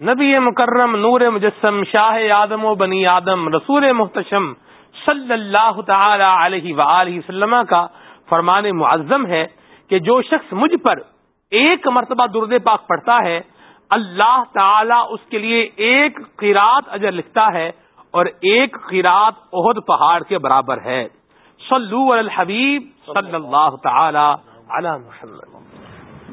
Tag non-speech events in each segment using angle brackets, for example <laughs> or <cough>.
نبی مکرم، نور مجسم، شاہ آدم و بنی آدم، رسول محتشم صلی اللہ تعالی علیہ وآلہ وسلم کا فرمان معظم ہے کہ جو شخص مجھ پر ایک مرتبہ درد پاک پڑھتا ہے، اللہ تعالی اس کے لیے ایک قیرات اجر لکھتا ہے اور ایک قیرات عہد پہاڑ کے برابر ہے۔ صلو علی الحبیب صلی اللہ تعالی علی محمد۔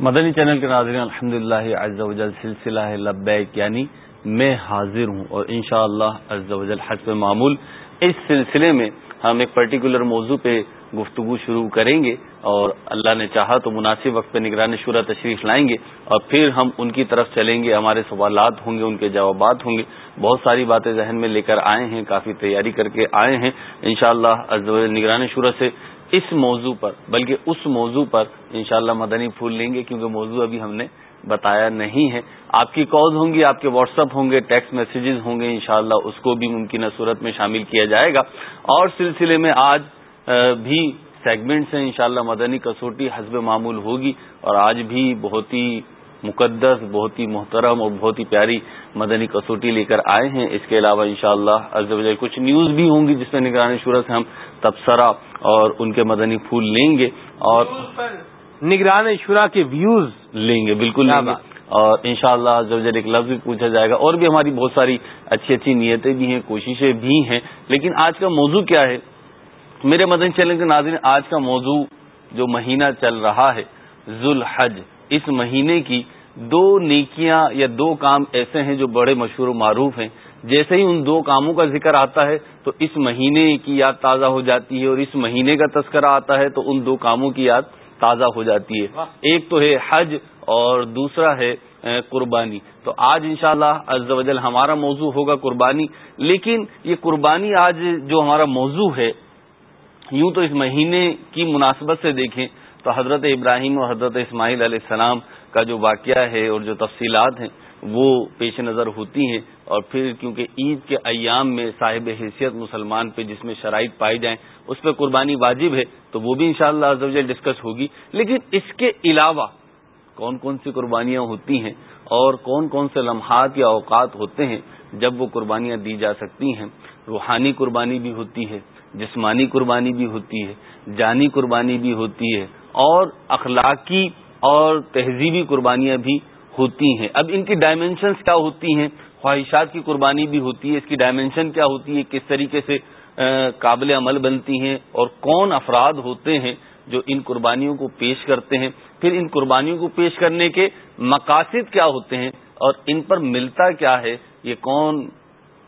مدنی چینل کے ناظرین الحمد للہ سلسلہ ہے لبیک یعنی میں حاضر ہوں اور انشاءاللہ شاء اللہ حسب معمول اس سلسلے میں ہم ایک پرٹیکولر موضوع پہ گفتگو شروع کریں گے اور اللہ نے چاہا تو مناسب وقت پہ نگرانی شورا تشریف لائیں گے اور پھر ہم ان کی طرف چلیں گے، ہمارے سوالات ہوں گے، ان کے جوابات ہوں گے۔ بہت ساری باتیں ذہن میں لے کر آئے ہیں، کافی تیاری کر کے آئے ہیں۔ انشاءاللہ شاء اللہ نگران شورا سے اس موضوع پر، بلکہ اس موضوع پر انشاءاللہ مدنی پھول لیں گے، کیونکہ موضوع ابھی ہم نے بتایا نہیں ہے۔ آپ کی کال ہوں گی، آپ کے واٹس اپ ہوں گے ٹیکسٹ میسیجز ہوں گے، انشاءاللہ اس کو بھی ممکنہ صورت میں شامل کیا جائے گا۔ اور سلسلے میں آج بھی سیگمنٹس ہیں، انشاءاللہ مدنی کسوٹی حسب معمول ہوگی۔ اور آج بھی بہت ہی مقدس بہت ہی محترم اور بہت ہی پیاری مدنی کسوٹی لے کر آئے ہیں۔ اس کے علاوہ انشاءاللہ شاء اللہ کچھ نیوز بھی ہوں گی جس میں نگرانی صورت سے ہم تبصرہ اور ان کے مدنی پھول لیں گے اور نگران شورا کے ویوز لیں گے بالکل لیں گے۔ اور ان شاء اللہ ایک لفظ بھی پوچھا جائے گا۔ اور بھی ہماری بہت ساری اچھی اچھی نیتیں بھی ہیں کوششیں بھی ہیں۔ لیکن آج کا موضوع کیا ہے؟ میرے مدن چینل کے ناظرین آج کا موضوع جو مہینہ چل رہا ہے ذوالحج اس مہینے کی دو نیکیاں یا دو کام ایسے ہیں جو بڑے مشہور و معروف ہیں۔ جیسے ہی ان دو کاموں کا ذکر آتا ہے تو اس مہینے کی یاد تازہ ہو جاتی ہے اور اس مہینے کا تذکرہ آتا ہے تو ان دو کاموں کی یاد تازہ ہو جاتی ہے۔ ایک تو ہے حج اور دوسرا ہے قربانی۔ تو آج انشاءاللہ شاء اللہ ہمارا موضوع ہوگا قربانی۔ لیکن یہ قربانی آج جو ہمارا موضوع ہے یوں تو اس مہینے کی مناسبت سے دیکھیں تو حضرت ابراہیم اور حضرت اسماعیل علیہ السلام کا جو واقعہ ہے اور جو تفصیلات ہیں، وہ پیش نظر ہوتی ہیں۔ اور پھر کیونکہ عید کے ایام میں صاحب حیثیت مسلمان پہ جس میں شرائط پائی جائیں، اس پہ قربانی واجب ہے، تو وہ بھی انشاءاللہ شاء اللہ ڈسکس ہوگی۔ لیکن اس کے علاوہ کون کون سی قربانیاں ہوتی ہیں اور کون کون سے لمحات یا اوقات ہوتے ہیں جب وہ قربانیاں دی جا سکتی ہیں؟ روحانی قربانی بھی ہوتی ہے، جسمانی قربانی بھی ہوتی ہے، جانی قربانی بھی ہوتی ہے، اور اخلاقی اور تہذیبی قربانیاں بھی ہوتی ہیں۔ اب ان کی ڈائمینشنس کیا ہوتی ہیں؟ خواہشات کی قربانی بھی ہوتی ہے۔ اس کی ڈائمینشن کیا ہوتی ہے؟ کس طریقے سے قابل عمل بنتی ہیں؟ اور کون افراد ہوتے ہیں جو ان قربانیوں کو پیش کرتے ہیں؟ پھر ان قربانیوں کو پیش کرنے کے مقاصد کیا ہوتے ہیں؟ اور ان پر ملتا کیا ہے؟ یہ کون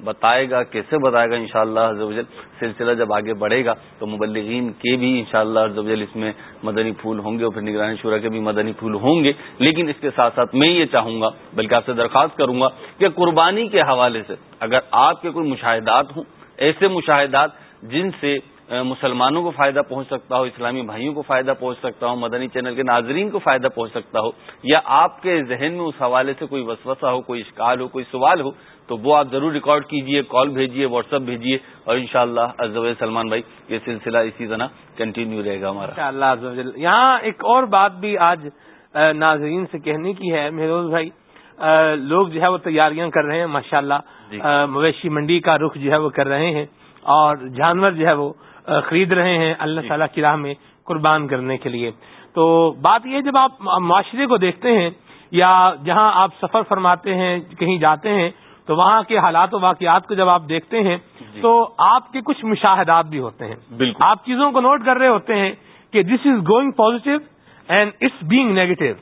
بتائے گا، کیسے بتائے گا؟ انشاءاللہ شاء اللہ سلسلہ جب آگے بڑھے گا تو مبلغین کے بھی انشاءاللہ شاء اللہ اس میں مدنی پھول ہوں گے اور پھر نگرانی شورا کے بھی مدنی پھول ہوں گے۔ لیکن اس کے ساتھ ساتھ میں یہ چاہوں گا، بلکہ آپ سے درخواست کروں گا کہ قربانی کے حوالے سے اگر آپ کے کوئی مشاہدات ہوں، ایسے مشاہدات جن سے مسلمانوں کو فائدہ پہنچ سکتا ہو، اسلامی بھائیوں کو فائدہ پہنچ سکتا ہو، مدنی چینل کے ناظرین کو فائدہ پہنچ سکتا ہو، یا آپ کے ذہن میں اس حوالے سے کوئی وسوسہ ہو، کوئی اشکال ہو، کوئی سوال ہو تو وہ آپ ضرور ریکارڈ کیجیے کال بھیجیے واٹس ایپ بھیجیے اور انشاءاللہ شاء اللہ سلمان بھائی یہ سلسلہ اسی طرح کنٹینیو رہے گا ہمارا یہاں ایک اور بات بھی آج ناظرین سے کہنے کی ہے مہروز بھائی لوگ جو ہے وہ تیاریاں کر رہے ہیں ماشاء اللہ جی۔ مویشی منڈی کا رخ جو ہے وہ کر رہے ہیں اور جانور جو ہے وہ خرید رہے ہیں اللہ جی۔ تعالیٰ کی راہ میں قربان کرنے کے لیے تو بات یہ جب آپ معاشرے کو دیکھتے ہیں یا جہاں آپ سفر فرماتے ہیں کہیں جاتے ہیں تو وہاں کے حالات و واقعات کو جب آپ دیکھتے ہیں جی۔ تو آپ کے کچھ مشاہدات بھی ہوتے ہیں۔ بالکل۔ آپ چیزوں کو نوٹ کر رہے ہوتے ہیں کہ this is going positive and it's being negative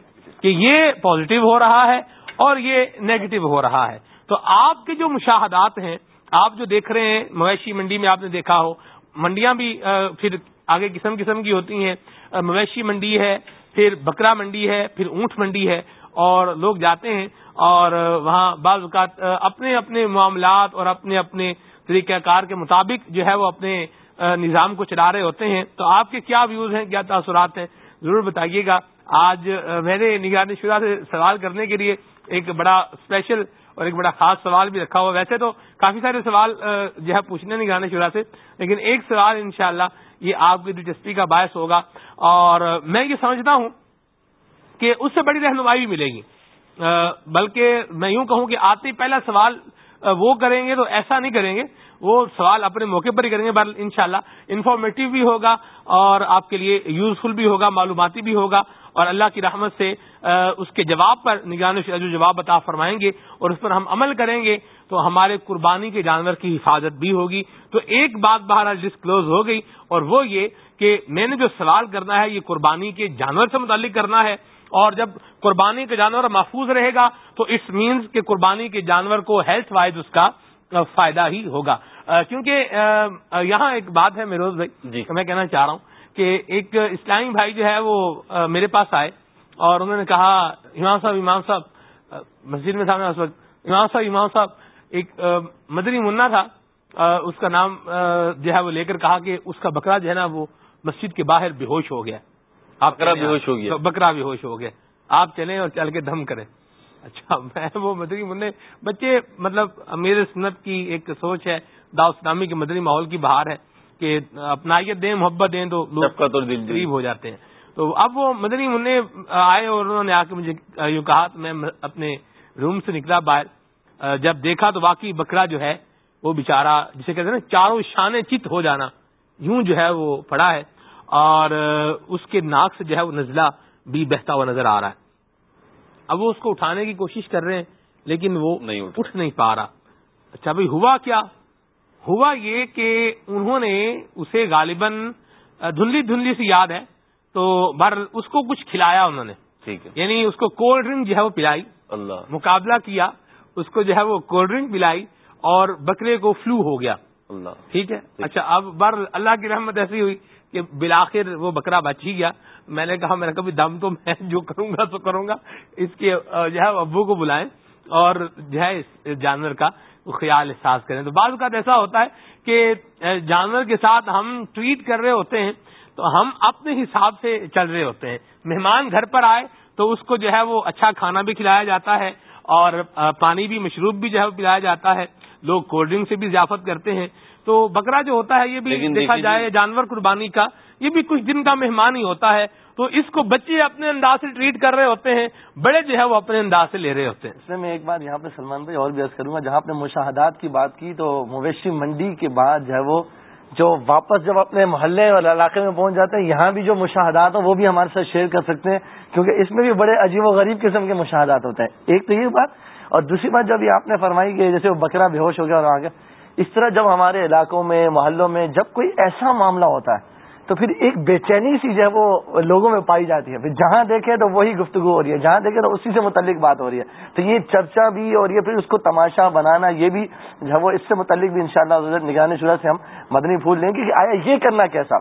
کہ یہ پازیٹو ہو رہا ہے اور یہ نیگیٹو ہو رہا ہے۔ تو آپ کے جو مشاہدات ہیں آپ جو دیکھ رہے ہیں مویشی منڈی میں آپ نے دیکھا ہو منڈیاں بھی پھر آگے قسم قسم کی ہوتی ہیں۔ مویشی منڈی ہے پھر بکرا منڈی ہے پھر اونٹ منڈی ہے۔ اور لوگ جاتے ہیں اور وہاں بعض اوقات اپنے اپنے معاملات اور اپنے اپنے طریقہ کار کے مطابق جو ہے وہ اپنے نظام کو چلا رہے ہوتے ہیں۔ تو آپ کے کیا ویوز ہیں، کیا تاثرات ہیں؟ ضرور بتائیے گا۔ آج میں نے نگرانی شدہ سے سوال کرنے کے لیے ایک بڑا اسپیشل اور ایک بڑا خاص سوال بھی رکھا ہوا۔ ویسے تو کافی سارے سوال جو ہے پوچھنے نگرانی شدہ سے، لیکن ایک سوال انشاءاللہ یہ آپ کی دلچسپی کا باعث ہوگا۔ اور میں یہ سمجھتا ہوں کہ اس سے بڑی رہنمائی بھی ملے گی۔ بلکہ میں یوں کہوں کہ آتے پہلا سوال وہ کریں گے تو ایسا نہیں کریں گے۔ وہ سوال اپنے موقع پر ہی کریں گے ان شاء اللہ انفارمیٹو بھی ہوگا اور آپ کے لیے یوزفل بھی ہوگا، معلوماتی بھی ہوگا اور اللہ کی رحمت سے اس کے جواب پر نگران جو جواب عطا فرمائیں گے اور اس پر ہم عمل کریں گے تو ہمارے قربانی کے جانور کی حفاظت بھی ہوگی۔ تو ایک بات بہرحال ڈسکلوز ہو گئی اور وہ یہ کہ میں نے جو سوال کرنا ہے، یہ قربانی کے جانور سے متعلق کرنا ہے۔ اور جب قربانی کا جانور محفوظ رہے گا تو اس مینس کے قربانی کے جانور کو ہیلتھ وائز اس کا فائدہ ہی ہوگا۔ کیونکہ یہاں ایک بات ہے میروز بھائی جی۔ میں کہنا چاہ رہا ہوں کہ ایک اسلامی بھائی جو ہے وہ میرے پاس آئے اور انہوں نے کہا امام صاحب امام صاحب مسجد میں سامنے اس وقت امام صاحب امام صاحب ایک مدنی منا تھا۔ اس کا نام جو ہے وہ لے کر کہا کہ اس کا بکرا جو ہے نا وہ مسجد کے باہر بے ہوش ہو گیا۔ آپ بے ہوش ہو گیا۔ بکرا بے ہوش ہو گیا۔ آپ چلیں اور چل کے دم کریں۔ اچھا میں وہ مدنی منع بچے مطلب میرے سنت کی ایک سوچ ہے اسلامی کے مدنی ماحول کی بہار ہے کہ اپنائیت دیں محبت دیں تو قریب ہو جاتے ہیں۔ تو اب وہ مدنی منع آئے اور انہوں نے آ کے مجھے یوں کہا تو میں اپنے روم سے نکلا باہر۔ جب دیکھا تو واقعی بکرا جو ہے وہ بےچارا جسے کہتے ہیں نا چاروں شانے چت ہو جانا یوں جو ہے وہ پڑا ہے۔ اور اس کے ناک سے جو ہے وہ نزلہ بھی بہتا ہوا نظر آ رہا ہے۔ اب وہ اس کو اٹھانے کی کوشش کر رہے ہیں لیکن وہ نہیں اٹھ نہیں پا رہا۔ اچھا بھائی ہوا کیا؟ ہوا یہ کہ انہوں نے اسے غالباً دھندلی دھندلی سی یاد ہے۔ تو بر اس کو کچھ کھلایا انہوں نے۔ ٹھیک ہے۔ یعنی اس کو کولڈ ڈرنک جو ہے وہ پلائی۔ اللہ۔ مقابلہ کیا اس کو جو ہے وہ کولڈ ڈرنک پلائی اور بکرے کو فلو ہو گیا۔ اللہ۔ ٹھیک ہے؟ اچھا اب بر اللہ کی رحمت ایسی ہوئی کہ بلاخر وہ بکرا بچ ہی گیا۔ میں نے کہا، میں نے کبھی دم تو میں جو کروں گا تو کروں گا۔ اس کے، جو ہے ابو کو بلائیں اور جو ہے، اس جانور کا خیال احساس کریں۔ تو بعض اوقات ایسا ہوتا ہے کہ جانور کے ساتھ ہم ٹریٹ کر رہے ہوتے ہیں تو ہم اپنے حساب سے چل رہے ہوتے ہیں۔ مہمان گھر پر آئے تو اس کو جو ہے، وہ اچھا کھانا بھی کھلایا جاتا ہے اور پانی بھی مشروب بھی جو ہے، وہ پلایا جاتا ہے۔ لوگ کولڈ ڈرنک سے بھی ضیافت کرتے ہیں۔ تو بکرا جو ہوتا ہے یہ بھی دیکھا جائے جانور قربانی کا یہ بھی کچھ دن کا مہمان ہی ہوتا ہے۔ تو اس کو بچے اپنے انداز سے ٹریٹ کر رہے ہوتے ہیں بڑے جو ہے وہ اپنے انداز سے لے رہے ہوتے ہیں۔ اس میں میں ایک بار یہاں پہ سلمان بھائی اور بھی عرض کروں گا جہاں اپنے مشاہدات کی بات کی تو مویشی منڈی کے بعد جو ہے وہ جو واپس جب اپنے محلے اور علاقے میں پہنچ جاتے ہیں یہاں بھی جو مشاہدات ہیں وہ بھی ہمارے ساتھ شیئر کر سکتے ہیں کیونکہ اس میں بھی بڑے عجیب و غریب قسم کے مشاہدات ہوتے ہیں۔ ایک تو یہ بات اور دوسری بات جب یہ آپ نے فرمائی کہ جیسے وہ بکرا بے ہوش ہو گیا اور آگے اس طرح جب ہمارے علاقوں میں محلوں میں جب کوئی ایسا معاملہ ہوتا ہے تو پھر ایک بے چینی سی جو ہے وہ لوگوں میں پائی جاتی ہے۔ پھر جہاں دیکھے تو وہی گفتگو ہو رہی ہے جہاں دیکھے تو اسی سے متعلق بات ہو رہی ہے۔ تو یہ چرچا بھی اور یہ پھر اس کو تماشا بنانا یہ بھی جو ہے وہ اس سے متعلق بھی انشاءاللہ شاء اللہ نگرانی شرح سے ہم مدنی پھول لیں گے کہ آیا یہ کرنا کیسا۔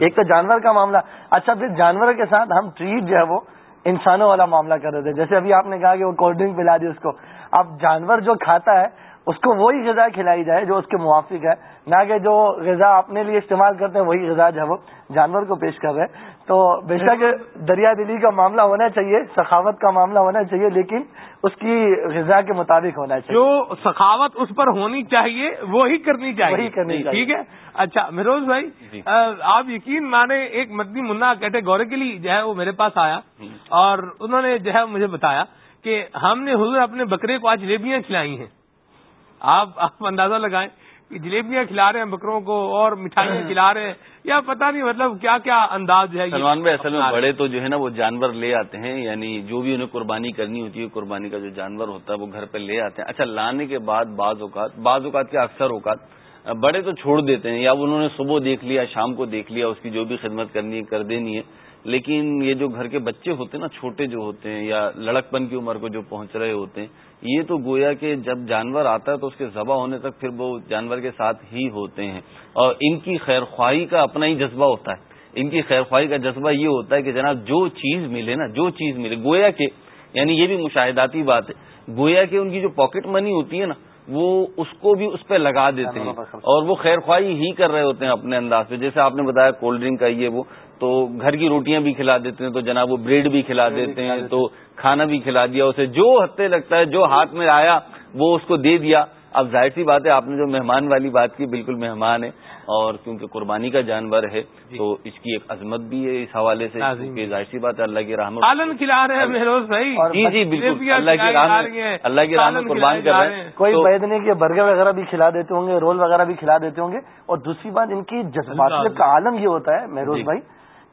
ایک تو جانور کا معاملہ۔ اچھا پھر جانور کے ساتھ ہم ٹریٹ جو ہے وہ انسانوں والا معاملہ کر رہے تھے۔ جیسے ابھی آپ نے کہا کہ وہ کولڈ ڈرنک پلا دی اس کو۔ اب جانور جو کھاتا ہے اس کو وہی غذا کھلائی جائے جو اس کے موافق ہے۔ نہ کہ جو غذا اپنے لیے استعمال کرتے ہیں وہی غذا جو جانور کو پیش کر رہے ہیں۔ تو بے شک دریا دلی کا معاملہ ہونا چاہیے سخاوت کا معاملہ ہونا چاہیے لیکن اس کی غذا کے مطابق ہونا چاہیے۔ جو سخاوت اس پر ہونی چاہیے وہی کرنی چاہیے۔ وہی کرنی چاہیے۔ ٹھیک ہے؟ اچھا مروز بھائی جی۔ آپ یقین مانے ایک مدنی منا کیٹیگوریکلی جو ہے وہ میرے پاس آیا۔ اور انہوں نے جو ہے مجھے بتایا کہ ہم نے حضور اپنے بکرے کو آج جلیبیاں کھلائی ہیں۔ آپ آپ اندازہ لگائیں کہ جلیبیاں کھلا رہے ہیں بکروں کو اور مٹھائیاں کھلا رہے ہیں۔ یا پتہ نہیں مطلب کیا کیا انداز ہے سلمان بھائی اصل میں بڑے تو جو ہے نا وہ جانور لے آتے ہیں یعنی جو بھی انہیں قربانی کرنی ہوتی ہے قربانی کا جو جانور ہوتا ہے وہ گھر پہ لے آتے ہیں۔ اچھا لانے کے بعد بعض اوقات بعض اوقات کے اکثر اوقات بڑے تو چھوڑ دیتے ہیں یا انہوں نے صبح دیکھ لیا شام کو دیکھ لیا اس کی جو بھی خدمت کرنی ہے کر دینی ہے۔ لیکن یہ جو گھر کے بچے ہوتے ہیں نا چھوٹے جو ہوتے ہیں یا لڑکپن کی عمر کو جو پہنچ رہے ہوتے ہیں یہ تو گویا کہ جب جانور آتا ہے تو اس کے ذبح ہونے تک پھر وہ جانور کے ساتھ ہی ہوتے ہیں۔ اور ان کی خیر خواہی کا اپنا ہی جذبہ ہوتا ہے۔ ان کی خیر خواہی کا جذبہ یہ ہوتا ہے کہ جناب جو چیز ملے نا جو چیز ملے گویا کہ یعنی یہ بھی مشاہداتی بات ہے گویا کہ ان کی جو پاکٹ منی ہوتی ہے نا وہ اس کو بھی اس پہ لگا دیتے ہیں۔ اور وہ خیر خواہی ہی کر رہے ہوتے ہیں اپنے انداز پہ۔ جیسے آپ نے بتایا کولڈ ڈرنک کا یہ وہ تو گھر کی روٹیاں بھی کھلا دیتے ہیں تو جناب وہ بریڈ بھی کھلا دیتے ہیں تو کھانا بھی کھلا دیا اسے جو ہتے لگتا ہے جو ہاتھ میں آیا وہ اس کو دے دیا۔ اب ظاہر سی بات ہے آپ نے جو مہمان والی بات کی بالکل مہمان ہے اور کیونکہ قربانی کا جانور ہے جی۔ تو اس کی ایک عظمت بھی ہے اس حوالے سے ظاہر سی بات ہے اللہ کی رحمت پالن کھلا رہے ہیں بھائی۔ جی جی بالکل۔ اللہ کی رحمت اللہ کی رحمت قربان کر رہے ہیں۔ کوئی بیدنے کے برگر وغیرہ بھی کھلا دیتے ہوں گے رول وغیرہ بھی کھلا دیتے ہوں گے اور دوسری بات ان کی جذبات کا عالم یہ ہوتا ہے مہروز جی۔ بھائی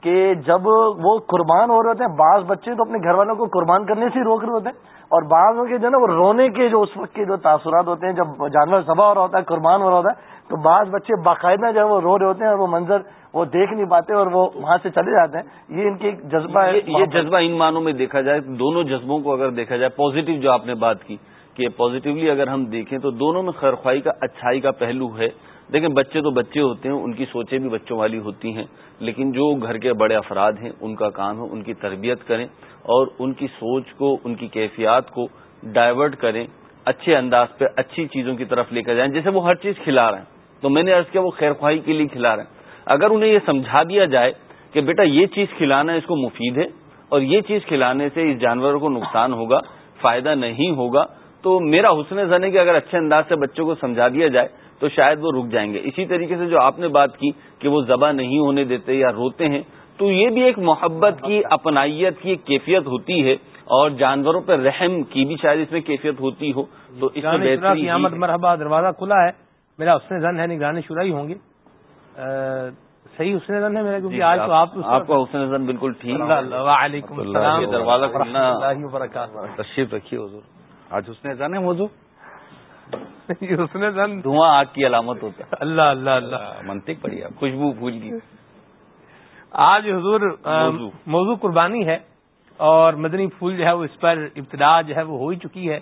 کہ جب وہ قربان ہو رہے ہوتے ہیں، بعض بچے تو اپنے گھر والوں کو قربان کرنے سے ہی روک رہے ہوتے ہیں۔ اور بعض کے جو نا، وہ رونے کے جو اس وقت کے جو تاثرات ہوتے ہیں، جب جانور ذبح ہو رہا ہوتا ہے، قربان ہو رہا ہوتا ہے، تو بعض بچے باقاعدہ جو ہے وہ رو رہے ہوتے ہیں اور وہ منظر وہ دیکھ نہیں پاتے اور وہ وہاں سے چلے جاتے ہیں۔ یہ ان کی جذبہ ہے۔ یہ جذبہ ان معنوں میں دیکھا جائے، دونوں جذبوں کو اگر دیکھا جائے پازیٹو جو آپ نے بات کی کہ پازیٹیولی اگر ہم دیکھیں تو دونوں میں خیرخوائی کا، اچھائی کا پہلو ہے۔ دیکھیں، بچے تو بچے ہوتے ہیں، ان کی سوچیں بھی بچوں والی ہوتی ہیں، لیکن جو گھر کے بڑے افراد ہیں، ان کا کام ہے ان کی تربیت کریں اور ان کی سوچ کو، ان کی کیفیات کو ڈائیورٹ کریں، اچھے انداز پہ اچھی چیزوں کی طرف لے کر جائیں، جیسے وہ ہر چیز کھلا رہے ہیں۔ تو میں نے عرض کیا، وہ خیر خواہی کے لیے کھلا رہے ہیں۔ اگر انہیں یہ سمجھا دیا جائے کہ بیٹا یہ چیز کھلانا اس کو مفید ہے اور یہ چیز کھلانے سے اس جانور کو نقصان ہوگا، فائدہ نہیں ہوگا، تو میرا حسن زن ہے کہ اگر اچھے انداز سے بچوں کو سمجھا دیا جائے تو شاید وہ رک جائیں گے۔ اسی طریقے سے جو آپ نے بات کی کہ وہ ذبح نہیں ہونے دیتے یا روتے ہیں تو یہ بھی ایک محبت کی اپنائیت کی ایک کیفیت ہوتی ہے اور جانوروں پہ رحم کی بھی شاید اس میں کیفیت ہوتی ہو تو اس میں قیامت مرحبا دروازہ کھلا ہے۔ میرا حسن زن ہے نگرانی شرائی ہوں گے صحیح حسن زن ہے میرا کیونکہ آج تو آپ آپ کا حسن زن بالکل ٹھیک وعلیکم السلام دروازہ کھلنا تشریف رکھیے حضور۔ آج حسن زن ہے موضوع؟ حسن زن دھواں آگ کی علامت ہوتا ہے۔ اللہ اللہ اللہ۔ منطق پڑی خوشبو پھول کی۔ آج حضور موضوع۔ قربانی ہے اور مدنی پھول جو ہے وہ اس پر ابتدا جو ہے وہ ہو ہی چکی ہے۔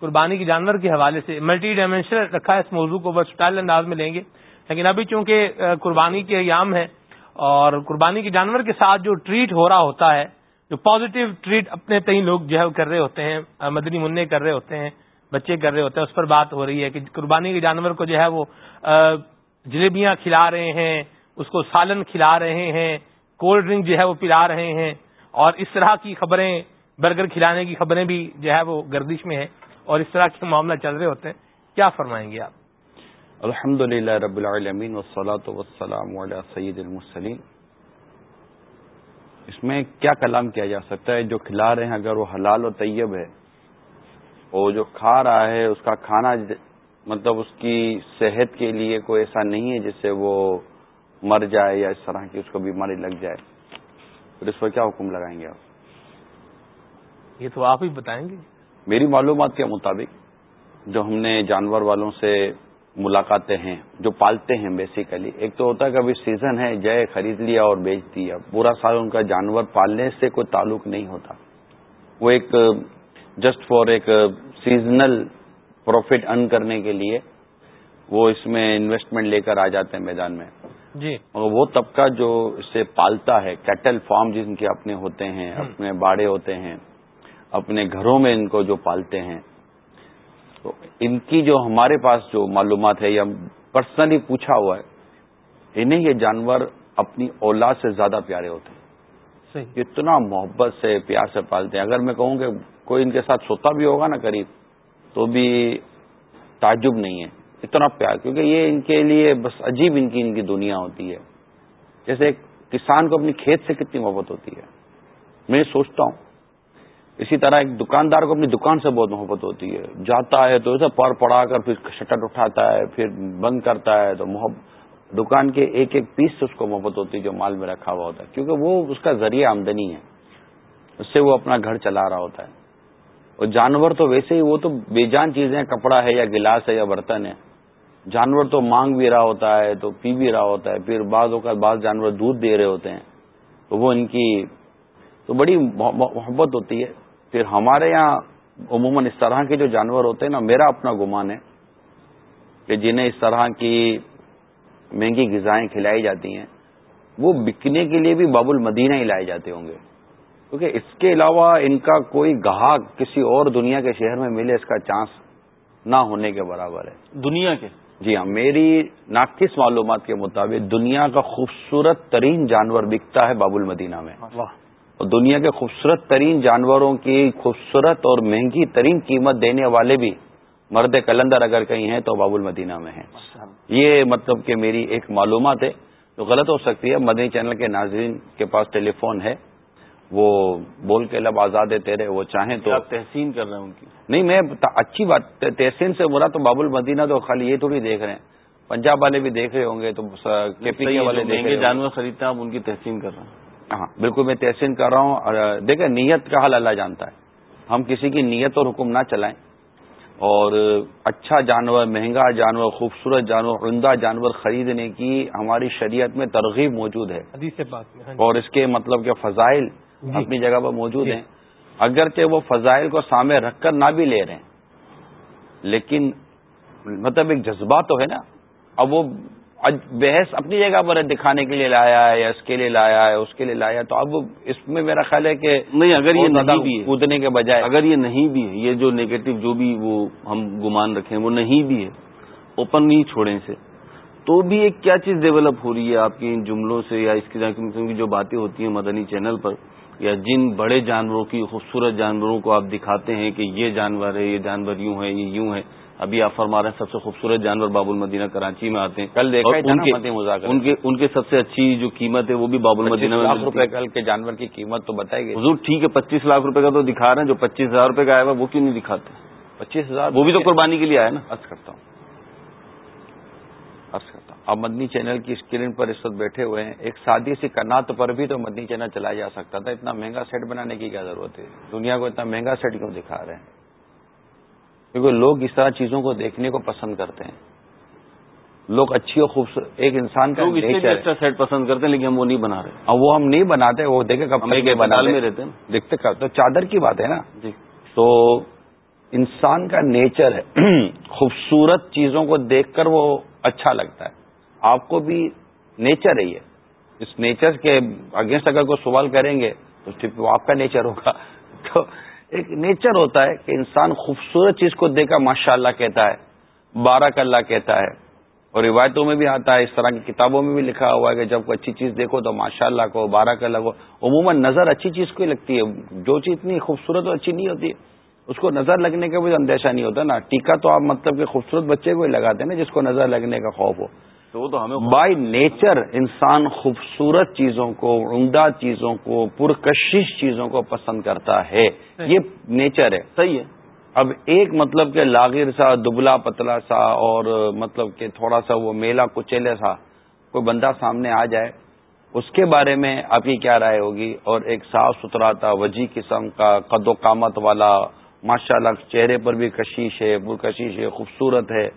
قربانی کے جانور کے حوالے سے ملٹی ڈائمینشنل رکھا ہے اس موضوع کو بس اسٹائل انداز میں لیں گے۔ لیکن ابھی چونکہ قربانی کے ایام ہے اور قربانی کے جانور کے ساتھ جو ٹریٹ ہو رہا ہوتا ہے جو پازیٹو ٹریٹ اپنے تئی لوگ جو ہے کر رہے ہوتے ہیں مدنی منع کر رہے ہوتے ہیں بچے کر رہے ہوتے ہیں، اس پر بات ہو رہی ہے کہ قربانی کے جانور کو جو ہے وہ جلیبیاں کھلا رہے ہیں، اس کو سالن کھلا رہے ہیں کولڈ ڈرنک جو ہے وہ پلا رہے ہیں، اور اس طرح کی خبریں، برگر کھلانے کی خبریں بھی جو ہے وہ گردش میں ہیں، اور اس طرح کے معاملہ چل رہے ہوتے ہیں۔ کیا فرمائیں گے آپ؟ الحمد للہ رب العالمین وسلاۃ وسلام علیہ سید المسلیم اس میں کیا کلام کیا جا سکتا ہے؟ جو کھلا رہے ہیں، اگر وہ حلال و طیب ہے اور جو کھا رہا ہے اس کا کھانا مطلب اس کی صحت کے لیے کوئی ایسا نہیں ہے جس سے وہ مر جائے یا اس طرح کی اس کو بیماری لگ جائے۔ پھر اس پر کیا حکم لگائیں گے آپ؟ یہ تو آپ ہی بتائیں گے۔ میری معلومات کے مطابق جو ہم نے جانور والوں سے ملاقاتیں ہیں جو پالتے ہیں بیسیکلی ایک تو ہوتا ہے کہ ابھی سیزن ہے جائے خرید لیا اور بیچ دیا۔ پورا سال ان کا جانور پالنے سے کوئی تعلق نہیں ہوتا۔ وہ ایک جسٹ فار ایک سیزنل پروفٹ ارن کرنے کے لیے وہ اس میں انویسٹمنٹ لے کر آ جاتے ہیں میدان میں. جی. اور وہ طبقہ جو اسے پالتا ہے کیٹل فارم جن کے اپنے ہوتے ہیں اپنے باڑے ہوتے ہیں اپنے گھروں میں ان کو جو پالتے ہیں تو ان کی جو ہمارے پاس جو معلومات ہے یا پرسنلی پوچھا ہوا ہے انہیں یہ جانور اپنی اولاد سے زیادہ پیارے ہوتے ہیں. اتنا محبت سے پیار سے پالتے ہیں. اگر میں کہوں کہ کوئی ان کے ساتھ سوتا بھی ہوگا نا قریب، تو بھی تعجب نہیں ہے۔ اتنا پیار، کیونکہ یہ ان کے لیے بس عجیب ان کی ان کی دنیا ہوتی ہے۔ جیسے ایک کسان کو اپنی کھیت سے کتنی محبت ہوتی ہے۔ میں سوچتا ہوں۔ اسی طرح ایک دکاندار کو اپنی دکان سے بہت محبت ہوتی ہے۔ جاتا ہے تو اسے پر پڑا کر پھر شٹر اٹھاتا ہے، پھر بند کرتا ہے۔ تو محبت دکان کے ایک ایک پیس سے اس کو محبت ہوتی ہے جو مال میں رکھا ہوا ہوتا ہے، کیونکہ وہ اس کا ذریعہ آمدنی ہے۔ اس سے وہ اپنا گھر چلا رہا ہوتا ہے۔ اور جانور تو ویسے ہی وہ تو بے جان چیزیں کپڑا ہے یا گلاس ہے یا برتن ہے۔ جانور تو مانگ بھی رہا ہوتا ہے، تو پی بھی رہا ہوتا ہے، پھر بعض اوقات بعض جانور دودھ دے رہے ہوتے ہیں۔ تو وہ ان کی تو بڑی محبت ہوتی ہے۔ پھر ہمارے یہاں عموماً اس طرح کے جو جانور ہوتے ہیں نا، میرا اپنا گمان ہے کہ جنہیں اس طرح کی مہنگی غذائیں کھلائی جاتی ہیں، وہ بکنے کے لیے بھی باب المدینہ ہی لائے جاتے ہوں گے۔ کیونکہ اس کے علاوہ ان کا کوئی گاہک کسی اور دنیا کے شہر میں ملے اس کا چانس نہ ہونے کے برابر ہے۔ دنیا کے؟ جی ہاں میری ناقص معلومات کے مطابق دنیا کا خوبصورت ترین جانور بکتا ہے باب المدینہ میں۔ اور دنیا کے خوبصورت ترین جانوروں کی خوبصورت اور مہنگی ترین قیمت دینے والے بھی مرد کلندر اگر کہیں ہیں تو باب المدینہ میں ہیں۔ یہ مطلب کہ میری ایک معلومات ہے جو غلط ہو سکتی ہے۔ مدنی چینل کے ناظرین کے پاس ٹیلی فون ہے۔ وہ بول کے لب آزاد ہے تیرے وہ چاہیں تو آپ تحسین کر رہے ہیں ان کی؟ نہیں میں اچھی بات تحسین سے برا تو باب المدینہ تو خالی یہ تھوڑی دیکھ رہے ہیں۔ پنجاب والے بھی دیکھ رہے ہوں گے تو کے پی کے والے مہنگے جانور خریدتے ہیں آپ ان کی تحسین کر رہے ہیں۔ ہاں بالکل میں تحسین کر رہا ہوں اور دیکھیں نیت کا حل اللہ جانتا ہے۔ ہم کسی کی نیت اور حکم نہ چلائیں۔ اور اچھا جانور مہنگا جانور خوبصورت جانور عمدہ جانور خریدنے کی ہماری شریعت میں ترغیب موجود ہے۔ ہاں جی۔ اور اس کے مطلب کہ فضائل۔ اپنی جگہ پر موجود جی۔ ہیں۔ اگرچہ وہ فضائل کو سامنے رکھ کر نہ بھی لے رہے ہیں لیکن مطلب ایک جذبات تو ہے نا۔ اب وہ بحث اپنی جگہ پر دکھانے کے لیے لایا ہے یا اس کے لیے لایا ہے اس کے لیے لایا تو اب اس میں میرا خیال ہے کہ نہیں اگر یہ نہیں بھی کودنے کے بجائے۔ اگر یہ نہیں بھی ہے یہ جو نیگیٹو جو بھی وہ ہم گمان رکھیں وہ نہیں بھی ہے۔ اوپن نہیں چھوڑیں اسے۔ تو بھی ایک کیا چیز ڈیولپ ہو رہی ہے آپ کے ان جملوں سے یا اس کی جو باتیں ہوتی ہیں مدنی چینل پر؟ یا جن بڑے جانوروں کی خوبصورت جانوروں کو آپ دکھاتے ہیں کہ یہ جانور ہے یہ جانور یوں ہے یہ یوں ہے ابھی آپ فرما رہے ہیں سب سے خوبصورت جانور باب المدینہ کراچی میں آتے ہیں۔ کل دیکھا ان کے ان کے سب سے اچھی جو قیمت ہے وہ بھی باب المدینہ میں لاکھ روپے کل کے جانور کی قیمت تو بتائے گی حضور ٹھیک ہے پچیس لاکھ روپے کا تو دکھا رہے ہیں جو پچیس ہزار روپے کا آیا ہوا وہ کیوں نہیں دکھاتے؟ پچیس ہزار وہ بھی تو قربانی کے لیے آیا نا۔ ارض کرتا ہوں۔ اب مدنی چینل کی اسکرین پر اس وقت بیٹھے ہوئے ہیں۔ ایک سادی سی کنات پر بھی تو مدنی چینل چلایا جا سکتا تھا۔ اتنا مہنگا سیٹ بنانے کی کیا ضرورت ہے؟ دنیا کو اتنا مہنگا سیٹ کیوں دکھا رہے ہیں؟ کیونکہ لوگ اس طرح چیزوں کو دیکھنے کو پسند کرتے ہیں۔ لوگ اچھی اور خوبصورت ایک انسان کا اچھا سیٹ پسند کرتے ہیں لیکن ہم وہ نہیں بنا رہے۔ اور وہ ہم نہیں بناتے وہ دیکھے کب میں رہتے ہیں۔ دیکھتے تو چادر کی بات ہے نا۔ جی۔ تو انسان کا نیچر ہے۔ <clears throat> خوبصورت چیزوں کو دیکھ کر وہ اچھا لگتا ہے۔ آپ کو بھی نیچر ہے یہ. اس نیچر کے اگینسٹ اگر کوئی سوال کریں گے تو آپ کا نیچر ہوگا. <laughs> تو ایک نیچر ہوتا ہے کہ انسان خوبصورت چیز کو دیکھا ماشاء اللہ کہتا ہے بارہ اللہ کہتا ہے، اور روایتوں میں بھی آتا ہے، اس طرح کی کتابوں میں بھی لکھا ہوا ہے کہ جب کوئی اچھی چیز دیکھو تو ماشاء اللہ کو بارہ اللہ کو، عموماً نظر اچھی چیز کو ہی لگتی ہے، جو چیز اتنی خوبصورت اور اچھی نہیں ہوتی، اس کو نظر لگنے کا بھی اندیشہ نہیں ہوتا نا ٹیکا تو آپ مطلب کہ خوبصورت بچے کو ہی لگاتے ہیں نا جس کو نظر لگنے کا خوف ہو۔ تو وہ تو ہمیں بائی نیچر انسان خوبصورت چیزوں کو عمدہ چیزوں کو پرکشش چیزوں کو پسند کرتا ہے۔ یہ نیچر ہے۔ صحیح ہے۔ اب ایک مطلب کہ لاغر سا دبلا پتلا سا اور مطلب کہ تھوڑا سا وہ میلا کچیلے سا کوئی بندہ سامنے آ جائے اس کے بارے میں آپ کی کیا رائے ہوگی؟ اور ایک صاف ستھرا تھا وجی قسم کا قد و قامت والا ماشاء اللہ چہرے پر بھی کشش ہے پرکشش ہے خوبصورت ہے۔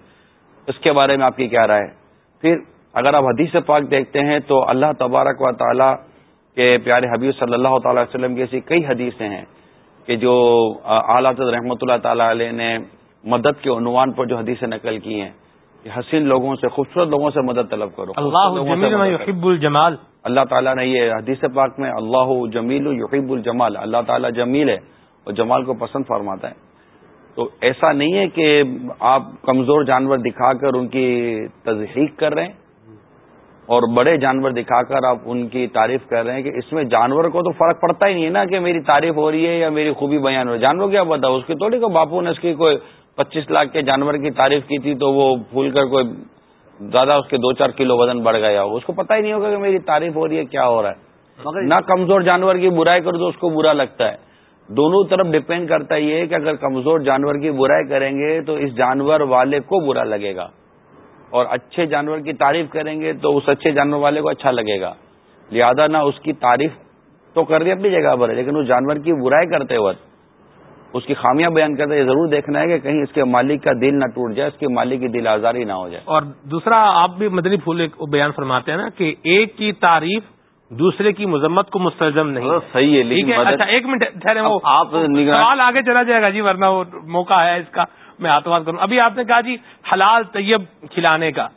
اس کے بارے میں آپ کی کیا رائے؟ پھر اگر آپ حدیث پاک دیکھتے ہیں تو اللہ تبارک و تعالی کے پیارے حبیب صلی اللہ تعالی وسلم کی ایسی کئی حدیثیں ہیں کہ جو اعلیٰ رحمۃ اللہ تعالی علیہ نے مدد کے عنوان پر جو حدیثیں نقل کی ہیں کہ حسین لوگوں سے خوبصورت لوگوں سے مدد طلب کرو اللہ الجمال۔ اللہ تعالیٰ نے یہ حدیث پاک میں اللہ جمیل یحب الجمال اللہ تعالیٰ جمیل ہے اور جمال کو پسند فرماتا ہے۔ تو ایسا نہیں ہے کہ آپ کمزور جانور دکھا کر ان کی تصدیق کر رہے ہیں اور بڑے جانور دکھا کر آپ ان کی تعریف کر رہے ہیں کہ اس میں جانور کو تو فرق پڑتا ہی نہیں ہے نا کہ میری تعریف ہو رہی ہے یا میری خوبی بیان ہو رہی ہے۔ جانور کیا پتا اس کی تھوڑی کو باپو نے اس کی کوئی پچیس لاکھ کے جانور کی تعریف کی تھی تو وہ پھول کر کوئی زیادہ اس کے دو چار کلو وزن بڑھ گیا ہو۔ اس کو پتا ہی نہیں ہوگا کہ میری تعریف ہو رہی ہے کیا ہو رہا ہے۔ نہ کمزور جانور کی برائی کرو تو اس کو برا لگتا ہے۔ دونوں طرف ڈپینڈ کرتا یہ ہے کہ اگر کمزور جانور کی برائی کریں گے تو اس جانور والے کو برا لگے گا۔ اور اچھے جانور کی تعریف کریں گے تو اس اچھے جانور والے کو اچھا لگے گا۔ لہذا نہ اس کی تعریف تو کر دی اپنی جگہ پر ہے، لیکن اس جانور کی برائی کرتے وقت اس کی خامیاں بیان کرتے یہ ضرور دیکھنا ہے کہ کہیں اس کے مالک کا دل نہ ٹوٹ جائے، اس کے مالک کی دل آزاری نہ ہو جائے۔ اور دوسرا، آپ بھی مدنی پھول بیان فرماتے ہیں نا کہ ایک کی تعریف دوسرے کی مذمت کو مستلزم نہیں صحیح ہے لیکن اچھا ایک منٹ ٹھہرے وہ سوال آگے چلا جائے گا جی ورنہ وہ موقع ہے اس کا میں ہاتھ بات کروں۔ ابھی آپ نے کہا جی حلال طیب کھلانے کا۔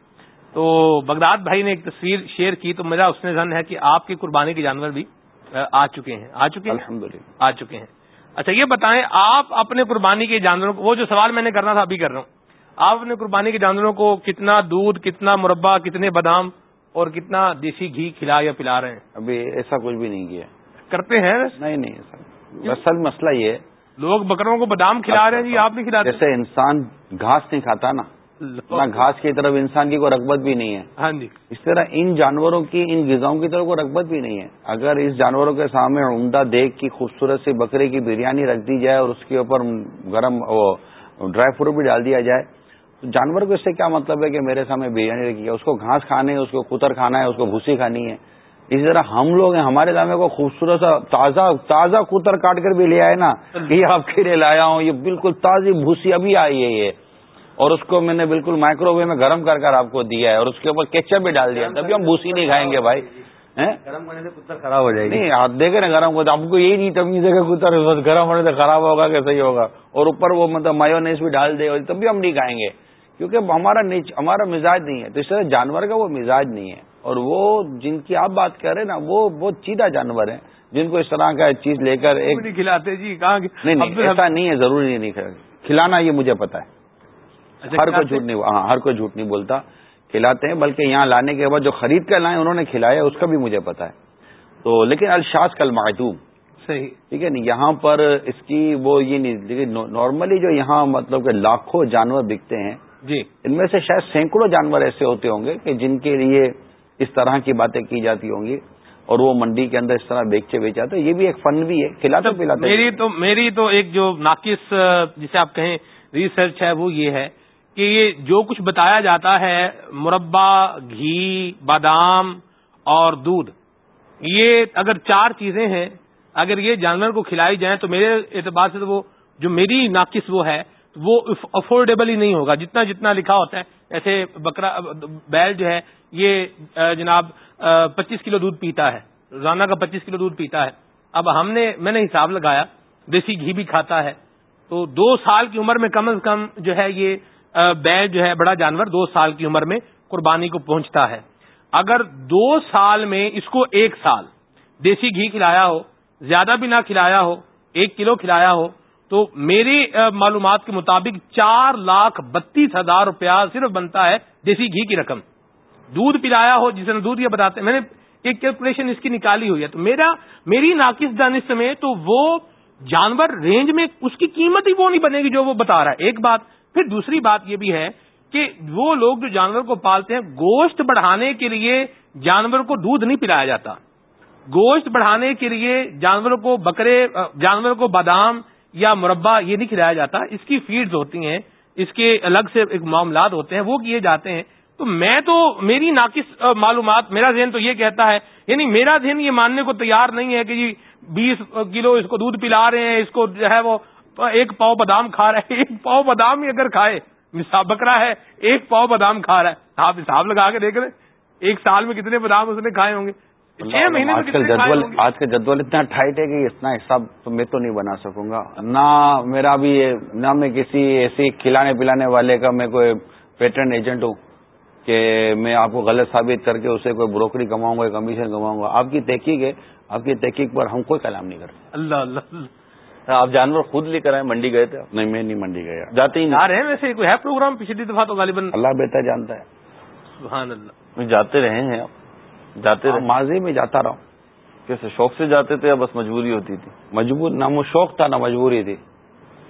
تو بغداد بھائی نے ایک تصویر شیئر کی تو میرا اس نے زن ہے کہ آپ کی قربانی کے جانور بھی آ چکے ہیں آ چکے ہیں؟ الحمد آ چکے ہیں۔ اچھا یہ بتائیں آپ اپنے قربانی کے جانوروں کو وہ جو سوال میں نے کرنا تھا ابھی کر رہا ہوں۔ آپ نے قربانی کے جانوروں کو کتنا دودھ کتنا مربع کتنے بادام اور کتنا دیسی گھی کھلا یا پلا رہے ہیں؟ ابھی ایسا کچھ بھی نہیں کیا۔ کرتے ہیں؟ نہیں نہیں اصل مسئلہ یہ لوگ بکروں کو بادام کھلا رہے ہیں جی آپ نہیں کھلاتے؟ جیسے انسان گھاس نہیں کھاتا نا نہ گھاس کی طرف انسان کی کوئی رغبت بھی نہیں ہے۔ ہاں جی۔ اس طرح ان جانوروں کی ان غذاؤں کی طرف کوئی رغبت بھی نہیں ہے۔ اگر اس جانوروں کے سامنے عمدہ دیکھ کی خوبصورت سی بکرے کی بریانی رکھ دی جائے اور اس کے اوپر گرم ڈرائی فروٹ بھی ڈال دیا جائے جانور کو اس سے کیا مطلب ہے کہ میرے سامنے بریانی رکھی ہے؟ اس کو گھاس کھانے اس کو کتر کھانا ہے اس کو بھوسی کھانی ہے۔ اسی طرح ہم لوگ ہیں ہمارے سامنے کو خوبصورت سا تازہ تازہ کتر کاٹ کر بھی لے آئے نا یہ آپ کے لیے لایا ہوں یہ بالکل تازی بھوسی ابھی آئی ہے یہ۔ اور اس کو میں نے بالکل مائکرو ویو میں گرم کر کر آپ کو دیا ہے اور اس کے اوپر کیچپ بھی ڈال دیا تبھی ہم بھوسی نہیں کھائیں گے بھائی گرم ہونے سے کتر خراب ہو جائے گی۔ نہیں آپ دیکھیں نا گرم کو آپ کو یہی نہیں تمیز ہے کہ کتر گرم ہونے سے خراب ہوگا کہ صحیح ہوگا۔ اور اوپر وہ مطلب مایونیز بھی ڈال دے تب بھی ہم نہیں کھائیں گے۔ کیونکہ ہمارا ہمارا مزاج نہیں ہے۔ تو اس طرح جانور کا وہ مزاج نہیں ہے۔ اور وہ جن کی آپ بات کر رہے ہیں نا وہ بہت چیدہ جانور ہیں۔ جن کو اس طرح کا چیز لے کر ایک کھلاتے جی کہاں نہیں ایسا نہیں ہے ضروری نہیں کھلانا۔ یہ مجھے پتا ہے۔ اچھا، ہر کوئی جھوٹ نہیں ہاں ہر کوئی جھوٹ نہیں بولتا۔ کھلاتے ہیں بلکہ یہاں لانے کے بعد جو خرید کر لائے انہوں نے کھلایا اس کا بھی مجھے پتا ہے۔ تو لیکن الشاس کل معدوم صحیح۔ ٹھیک ہے نا یہاں پر اس کی وہ یہ نہیں لیکن نارملی جو یہاں مطلب کہ لاکھوں جانور بکتے ہیں جی۔ ان میں سے شاید سینکڑوں جانور ایسے ہوتے ہوں گے کہ جن کے لیے اس طرح کی باتیں کی جاتی ہوں گی اور وہ منڈی کے اندر اس طرح بیچے بیچاتے یہ بھی ایک فن بھی ہے۔ کھلاتے پلاتے میری تو میری تو ایک جو ناقص جسے آپ کہیں ریسرچ ہے وہ یہ ہے کہ یہ جو کچھ بتایا جاتا ہے مربع گھی بادام اور دودھ یہ اگر چار چیزیں ہیں اگر یہ جانور کو کھلائی جائیں تو میرے اعتبار سے تو وہ جو میری ناقص وہ ہے وہ افورڈیبل ہی نہیں ہوگا۔ جتنا جتنا لکھا ہوتا ہے ایسے بکرا بیل جو ہے، یہ جناب پچیس کلو دودھ پیتا ہے۔ روزانہ کا پچیس کلو دودھ پیتا ہے۔ اب ہم نے میں نے حساب لگایا، دیسی گھی بھی کھاتا ہے۔ تو دو سال کی عمر میں کم از کم جو ہے، یہ بیل جو ہے، بڑا جانور دو سال کی عمر میں قربانی کو پہنچتا ہے۔ اگر دو سال میں اس کو ایک سال دیسی گھی کھلایا ہو، زیادہ بھی نہ کھلایا ہو، ایک کلو کھلایا ہو تو میری معلومات کے مطابق چار لاکھ بتیس ہزار روپیہ صرف بنتا ہے دیسی گھی کی رقم۔ دودھ پلایا ہو جسے دودھ یہ بتاتے میں نے ایک کیلکولیشن اس کی نکالی ہوئی ہے۔ تو میرا، میری ناقص دانش میں تو وہ جانور رینج میں اس کی قیمت ہی وہ نہیں بنے گی جو وہ بتا رہا ہے۔ ایک بات، پھر دوسری بات یہ بھی ہے کہ وہ لوگ جو جانور کو پالتے ہیں، گوشت بڑھانے کے لیے جانور کو دودھ نہیں پلایا جاتا۔ گوشت بڑھانے کے لیے جانور کو بکرے جانور کو بادام یا مربع یہ نہیں کھلایا جاتا، اس کی فیڈز ہوتی ہیں، اس کے الگ سے ایک معاملات ہوتے ہیں، وہ کیے جاتے ہیں۔ تو میں تو، میری ناقص معلومات، میرا ذہن تو یہ کہتا ہے یعنی میرا ذہن یہ ماننے کو تیار نہیں ہے کہ جی بیس کلو اس کو دودھ پلا رہے ہیں، اس کو جو ہے وہ ایک پاؤ بادام کھا رہا ہے <laughs> ایک پاؤ بادام ہی اگر کھائے بکرا ہے، ایک پاؤ بادام کھا رہا ہے۔ آپ حساب لگا کے دیکھ رہے ایک سال میں کتنے بادام اس نے کھائے ہوں گے؟ آج کل جدول آج کا جدول اتنا ٹائٹ ہے کہ اتنا حساب تو میں تو نہیں بنا سکوں گا۔ نہ میرا بھی نہ میں کسی ایسی کھلانے پلانے والے کا میں کوئی پیٹرن ایجنٹ ہوں کہ میں آپ کو غلط ثابت کر کے اسے کوئی بروکری کماؤں گا کمیشن کماؤں گا۔ آپ کی تحقیق ہے آپ کی تحقیق پر ہم کوئی کلام نہیں کرتے۔ اللہ اللہ آپ جانور خود لے کر آئے منڈی گئے تھے؟ نہیں میں نہیں منڈی گیا۔ جاتے ہی آ رہے ہیں ویسے کوئی ہے پروگرام پچھلی دفعہ تو غالباً اللہ بہتر جانتا ہے۔ سبحان اللہ۔ جاتے رہے ہیں۔ آپ جاتے رہے ماضی میں جاتا رہا ہوں۔ کیسے؟ شوق سے جاتے تھے یا بس مجبوری ہوتی تھی؟ مجبور نہ وہ شوق تھا نہ مجبوری تھی۔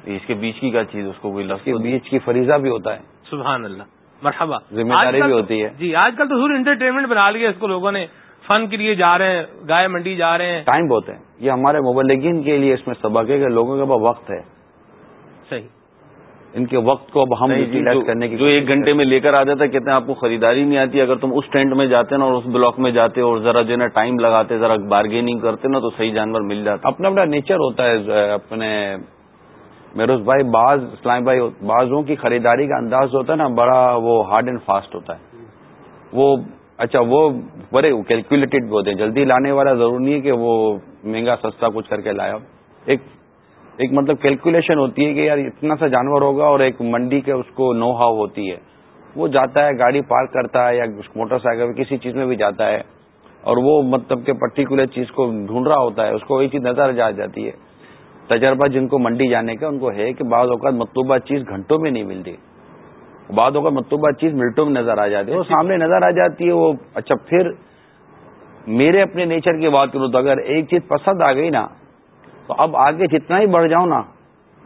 اس کے بیچ کی کیا چیز؟ اس کو کوئی لفظ بیچ کی فریضہ بھی ہوتا ہے۔ سبحان اللہ۔ مرحبا۔ ذمہ داری بھی ہوتی ہے۔ جی آج کل تو ضرور انٹرٹینمنٹ بنا لیا اس کو لوگوں نے۔ فن کے لیے جا رہے ہیں گائے منڈی جا رہے ہیں۔ ٹائم بہت ہے۔ یہ ہمارے مبلگین کے لیے اس میں سبق ہے کہ لوگوں کے پاس وقت ہے۔ صحیح۔ ان کے وقت کو اب ہم کرنے کی جو ایک گھنٹے میں لے کر آ جاتا کہتے ہیں آپ کو خریداری نہیں آتی اگر تم اس ٹینٹ میں جاتے نا اور اس بلاک میں جاتے اور ذرا جو ہے نا ٹائم لگاتے ذرا بارگیننگ کرتے نا تو صحیح جانور مل جاتا۔ اپنا اپنا نیچر ہوتا ہے اپنے میروز بھائی بعض اسلام بھائی بعضوں کی خریداری کا انداز ہوتا ہے نا بڑا وہ ہارڈ اینڈ فاسٹ ہوتا ہے۔ وہ اچھا وہ بڑے کیلکولیٹڈ بھی ہوتے ہیں۔ جلدی لانے والا ضروری نہیں ہے کہ وہ مہنگا سستا کچھ کر کے لایا۔ ایک ایک مطلب کیلکولیشن ہوتی ہے کہ یار اتنا سا جانور ہوگا اور ایک منڈی کے اس کو نو ہاؤ ہوتی ہے۔ وہ جاتا ہے، گاڑی پارک کرتا ہے یا موٹر سائیکل، کسی چیز میں بھی جاتا ہے اور وہ مطلب کہ پرٹیکولر چیز کو ڈھونڈ رہا ہوتا ہے، اس کو وہی چیز نظر جا جاتی ہے۔ تجربہ جن کو منڈی جانے کا، ان کو ہے کہ بعض اوقات مطلوبہ چیز گھنٹوں میں نہیں ملتی۔ بعد ہوگا متوبہ چیز ملٹوں میں نظر آ جاتی ہے، وہ سامنے نظر آ جاتی ہے، وہ اچھا پھر میرے اپنے نیچر کی بات کروں تو اگر ایک چیز پسند آ گئی نا تو اب آگے جتنا ہی بڑھ جاؤں نا،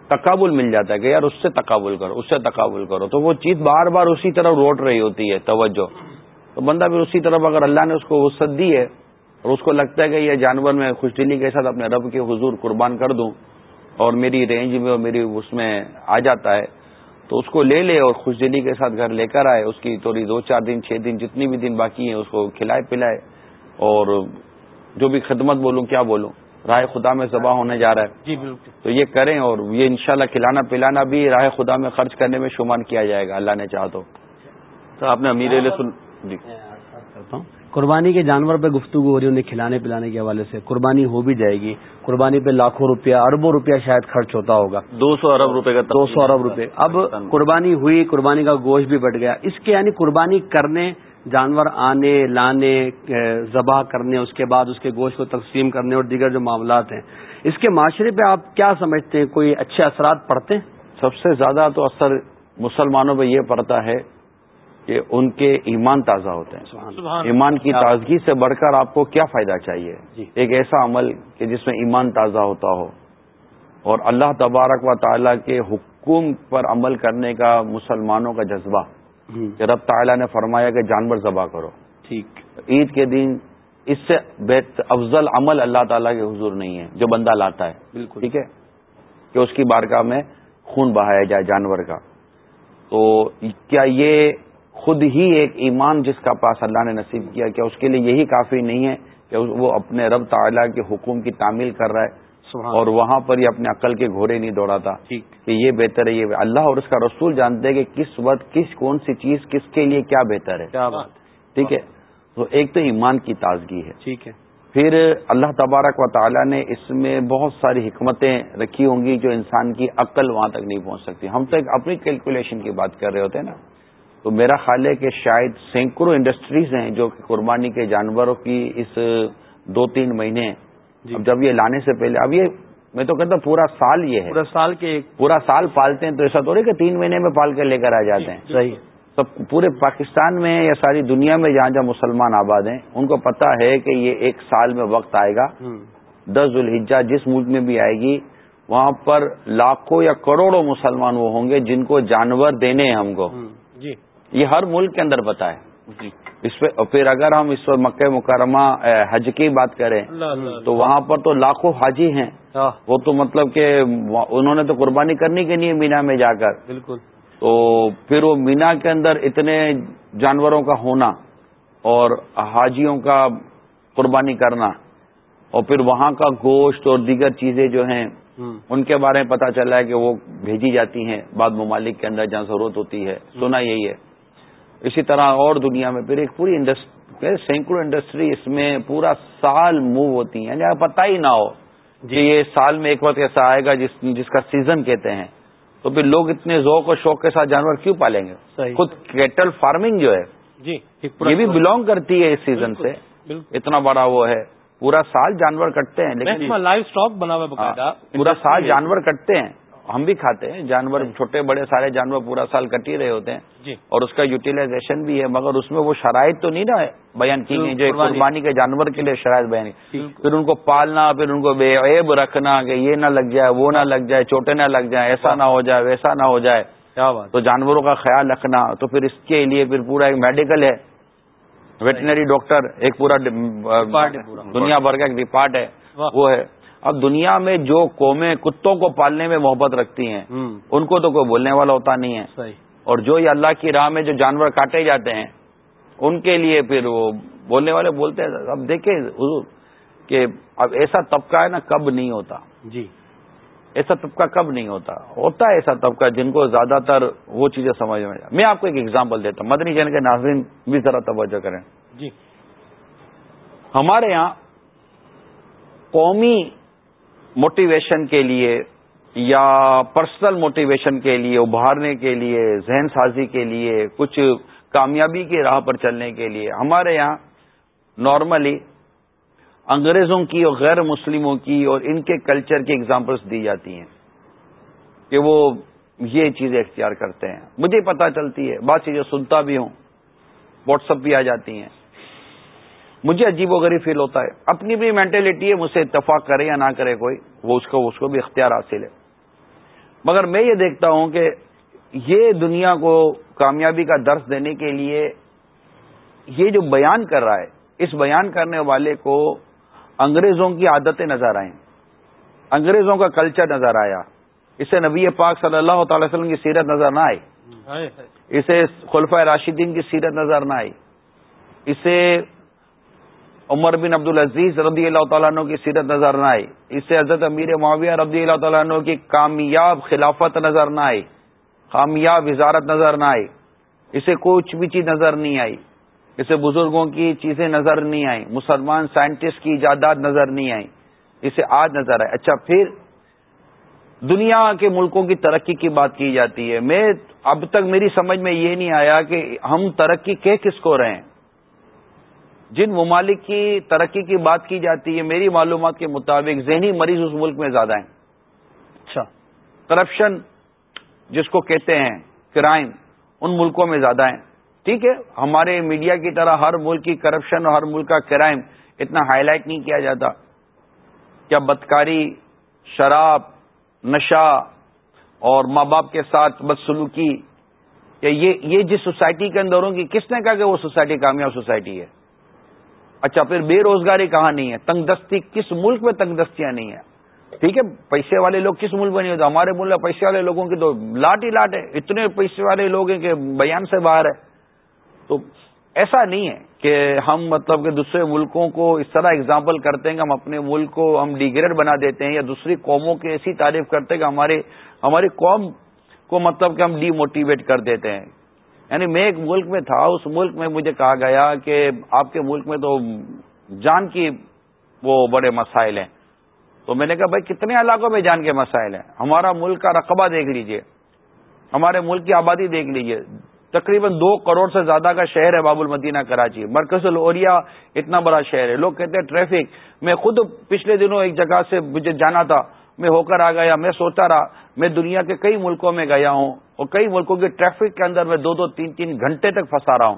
تقابل مل جاتا ہے کہ یار اس سے تقابل کرو، اس سے تقابل کرو۔ تو وہ چیز بار بار اسی طرف روٹ رہی ہوتی ہے، توجہ۔ تو بندہ پھر اسی طرف اگر اللہ نے اس کو وسط دی ہے اور اس کو لگتا ہے کہ یہ جانور میں خوش دلی کے ساتھ اپنے رب کے حضور قربان کر دوں اور میری رینج میں اور میری اس میں آ جاتا ہے، تو اس کو لے لے اور خوش دلی کے ساتھ گھر لے کر آئے، اس کی تھوڑی دو چار دن، چھ دن، جتنی بھی دن باقی ہیں، اس کو کھلائے پلائے اور جو بھی خدمت بولوں، کیا بولوں۔ راہ خدا میں ذبح ہونے جا رہا ہے۔ جی بالکل۔ تو یہ کریں اور یہ انشاءاللہ کھلانا پلانا بھی راہ خدا میں خرچ کرنے میں شمار کیا جائے گا اللہ نے چاہ تو۔ آپ نے امیر جی۔ قربانی کے جانور پہ گفتگو ہو رہی انہیں کھلانے پلانے کے حوالے سے۔ قربانی ہو بھی جائے گی۔ قربانی پہ لاکھوں روپیہ اربوں روپیہ شاید خرچ ہوتا ہوگا۔ دو سو ارب روپے کا دو سو ارب روپے۔ اب قربانی ہوئی قربانی کا گوشت بھی بٹ گیا۔ اس کے یعنی قربانی کرنے جانور آنے لانے ذبح کرنے اس کے بعد اس کے گوشت کو تقسیم کرنے اور دیگر جو معاملات ہیں۔ اس کے معاشرے پہ آپ کیا سمجھتے ہیں؟ کوئی اچھے اثرات پڑتے ہیں؟ سب سے زیادہ تو اثر مسلمانوں پہ یہ پڑتا ہے کہ ان کے ایمان تازہ ہوتے ہیں۔ ایمان کی تازگی سے بڑھ کر آپ کو کیا فائدہ چاہیے؟ جی۔ ایک ایسا عمل کہ جس میں ایمان تازہ ہوتا ہو۔ اور اللہ تبارک و تعالیٰ کے حکم پر عمل کرنے کا مسلمانوں کا جذبہ۔ کہ رب تعالیٰ نے فرمایا کہ جانور ذبح کرو۔ ٹھیک۔ عید کے دن اس سے افضل عمل اللہ تعالیٰ کے حضور نہیں ہے جو بندہ لاتا ہے۔ بالکل۔ ٹھیک ہے؟ کہ اس کی بارگاہ میں خون بہایا جائے جانور کا۔ تو کیا یہ خود ہی ایک ایمان جس کا پاس اللہ نے نصیب کیا کیا اس کے لیے یہی کافی نہیں ہے کہ وہ اپنے رب تعالیٰ کے حکم کی تعمیل کر رہا ہے؟ اور وہاں پر یہ اپنے عقل کے گھوڑے نہیں دوڑاتا۔ کہ یہ بہتر ہے یہ اللہ اور اس کا رسول جانتے ہیں کہ کس وقت کس کون سی چیز کس کے لیے کیا بہتر ہے۔ ٹھیک ہے؟ تو ایک تو ایمان کی تازگی ہے۔ ٹھیک ہے۔ پھر اللہ تبارک و تعالیٰ نے اس میں بہت ساری حکمتیں رکھی ہوں گی جو انسان کی عقل وہاں تک نہیں پہنچ سکتی۔ ہم تو ایک اپنی کیلکولیشن کی بات کر رہے ہوتے ہیں نا۔ تو میرا خیال ہے کہ شاید سینکڑوں انڈسٹریز ہیں جو قربانی کے جانوروں کی اس دو تین مہینے جی اب جب یہ لانے سے پہلے اب یہ میں تو کہتا ہوں پورا سال یہ ہے۔ پورا سال کے پورا سال پالتے ہیں تو ایسا تھوڑی کہ تین مہینے میں پال کے لے کر آ جاتے ہیں۔ صحیح سب پورے پاکستان میں یا ساری دنیا میں جہاں جہاں مسلمان آباد ہیں ان کو پتا ہے کہ یہ ایک سال میں وقت آئے گا۔ دس الحجا جس ملک میں بھی آئے گی وہاں پر لاکھوں یا کروڑوں مسلمان وہ ہوں گے جن کو جانور دینے ہیں ہم کو۔ جی۔ یہ ہر ملک کے اندر پتا ہے۔ جی۔ اس پہ پھر اگر ہم اس وقت مکہ مکرمہ حج کی بات کریں تو وہاں پر تو لاکھوں حاجی ہیں۔ وہ تو مطلب کہ انہوں نے تو قربانی کرنی کے لیے مینا میں جا کر۔ بالکل۔ تو پھر وہ مینا کے اندر اتنے جانوروں کا ہونا اور حاجیوں کا قربانی کرنا اور پھر وہاں کا گوشت اور دیگر چیزیں جو ہیں ان کے بارے میں پتا چلا ہے کہ وہ بھیجی جاتی ہیں بعد ممالک کے اندر جہاں ضرورت ہوتی ہے۔ سنا یہی ہے۔ اسی طرح اور دنیا میں پھر ایک پوری انڈسٹری سینکڑوں انڈسٹری اس میں پورا سال موو ہوتی ہیں۔ جہاں پتہ ہی نہ ہو جی۔ یہ سال میں ایک وقت ایسا آئے گا جس جس کا سیزن کہتے ہیں۔ تو پھر لوگ اتنے ذوق اور شوق کے ساتھ جانور کیوں پالیں گے؟ خود کیٹل فارمنگ جو ہے جی یہ بھی بلونگ کرتی ہے اس سیزن سے۔ اتنا بڑا وہ ہے۔ پورا سال جانور کٹتے ہیں لیکن لائف اسٹاک بنا ہوا ہاں، پورا سال جانور کٹتے ہیں۔ ہم بھی کھاتے ہیں جانور چھوٹے بڑے سارے جانور پورا سال کٹ ہی رہے ہوتے ہیں جی. اور اس کا یوٹیلائزیشن بھی ہے مگر اس میں وہ شرائط تو نہیں نا بیان کی گئی جو قربانی. کے جانور کے لیے شرائط بیان کی پھر ان کو پالنا پھر ان کو بے عیب رکھنا کہ یہ نہ لگ جائے وہ نہ لگ جائے چوٹے نہ لگ جائے ایسا نہ ہو جائے ویسا نہ ہو جائے۔ تو جانوروں کا خیال رکھنا تو پھر اس کے لیے پھر پورا ایک میڈیکل ہے۔ ویٹنری ڈاکٹر ایک پورا دنیا بھر کا ایک ڈپارٹ ہے وہ ہے۔ اب دنیا میں جو قومیں کتوں کو پالنے میں محبت رکھتی ہیں ان کو تو کوئی بولنے والا ہوتا نہیں ہے۔ اور جو یہ اللہ کی راہ میں جو جانور کاٹے جاتے ہیں ان کے لیے پھر وہ بولنے والے بولتے ہیں اب دیکھیں حضور کہ اب ایسا طبقہ ہے نا کب نہیں ہوتا۔ جی۔ ایسا طبقہ کب نہیں ہوتا۔ ہوتا ہے ایسا طبقہ جن کو زیادہ تر وہ چیزیں سمجھ میں میں آپ کو ایک ایگزامپل دیتا ہوں۔ مدنی جن کے ناظرین بھی ذرا توجہ کریں۔ جی۔ ہمارے یہاں قومی موٹیویشن کے لیے یا پرسنل موٹیویشن کے لیے، ابھارنے کے لیے، ذہن سازی کے لیے، کچھ کامیابی کی راہ پر چلنے کے لیے، ہمارے یہاں نارملی انگریزوں کی اور غیر مسلموں کی اور ان کے کلچر کی اگزامپلس دی جاتی ہیں کہ وہ یہ چیزیں اختیار کرتے ہیں۔ مجھے پتا چلتی ہے بات چیزیں سنتا بھی ہوں واٹس اپ بھی آ جاتی ہیں۔ مجھے عجیب و غریب فیل ہوتا ہے۔ اپنی بھی مینٹلٹی ہے مجھ سے اتفاق کرے یا نہ کرے کوئی وہ اس کو اس کو بھی اختیار حاصل ہے۔ مگر میں یہ دیکھتا ہوں کہ یہ دنیا کو کامیابی کا درس دینے کے لیے یہ جو بیان کر رہا ہے اس بیان کرنے والے کو انگریزوں کی عادتیں نظر آئیں۔ انگریزوں کا کلچر نظر آیا۔ اسے نبی پاک صلی اللہ تعالی وسلم کی سیرت نظر نہ آئی۔ اسے خلفۂ راشدین کی سیرت نظر نہ آئی۔ اسے عمر بن عبد العزیز رضی اللہ تعالیٰ عنہ کی سیرت نظر نہ آئی۔ اسے حضرت امیر معاویہ رضی اللہ تعالیٰ عنہ کی کامیاب خلافت نظر نہ آئی۔ کامیاب وزارت نظر نہ آئی۔ اسے کچھ بھی چیز نظر نہیں آئی۔ اسے بزرگوں کی چیزیں نظر نہیں آئیں۔ مسلمان سائنٹسٹ کی ایجادات نظر نہیں آئیں۔ اسے آج نظر آئے۔ اچھا پھر دنیا کے ملکوں کی ترقی کی بات کی جاتی ہے۔ میں اب تک میری سمجھ میں یہ نہیں آیا کہ ہم ترقی کہ کس کو رہے ہیں۔ جن ممالک کی ترقی کی بات کی جاتی ہے میری معلومات کے مطابق ذہنی مریض اس ملک میں زیادہ ہیں۔ اچھا۔ کرپشن جس کو کہتے ہیں کرائم ان ملکوں میں زیادہ ہیں۔ ٹھیک ہے ہمارے میڈیا کی طرح ہر ملک کی کرپشن اور ہر ملک کا کرائم اتنا ہائی لائٹ نہیں کیا جاتا۔ کیا بدکاری شراب نشہ اور ماں باپ کے ساتھ بدسلوکی یہ یہ جس سوسائٹی کے اندر ہوں گی کس نے کہا کہ وہ سوسائٹی کامیاب سوسائٹی ہے؟ اچھا پھر بے روزگاری کہاں نہیں ہے؟ تنگ دستی کس ملک میں تنگ دستیاں نہیں ہیں؟ ٹھیک ہے، پیسے والے لوگ کس ملک میں نہیں ہوتے؟ ہمارے ملک میں پیسے والے لوگوں کی تو لاٹ ہی لاٹ ہے۔ اتنے پیسے والے لوگ ہیں کہ بیان سے باہر ہے۔ تو ایسا نہیں ہے کہ ہم مطلب کہ دوسرے ملکوں کو اس طرح اگزامپل کرتے ہیں کہ ہم اپنے ملک کو ہم ڈیگریڈ بنا دیتے ہیں یا دوسری قوموں کی ایسی تعریف کرتے ہیں کہ ہمارے، ہماری قوم کو مطلب کہ ہم ڈی موٹیویٹ کر دیتے ہیں۔ یعنی میں ایک ملک میں تھا، اس ملک میں مجھے کہا گیا کہ آپ کے ملک میں تو جان کی وہ بڑے مسائل ہیں۔ تو میں نے کہا، بھائی، کتنے علاقوں میں جان کے مسائل ہیں؟ ہمارا ملک کا رقبہ دیکھ لیجیے۔ ہمارے ملک کی آبادی دیکھ لیجیے۔ تقریباً دو کروڑ سے زیادہ کا شہر ہے باب المدینہ، کراچی۔ مرکز الوریا اتنا بڑا شہر ہے۔ لوگ کہتے ہیں، ٹریفک! میں خود پچھلے دنوں ایک جگہ سے مجھے جانا تھا۔ میں ہو کر آ گیا میں سوچتا رہا میں دنیا کے کئی ملکوں میں گیا ہوں اور کئی ملکوں کے ٹریفک کے اندر میں دو دو تین تین گھنٹے تک پھنسا رہا ہوں۔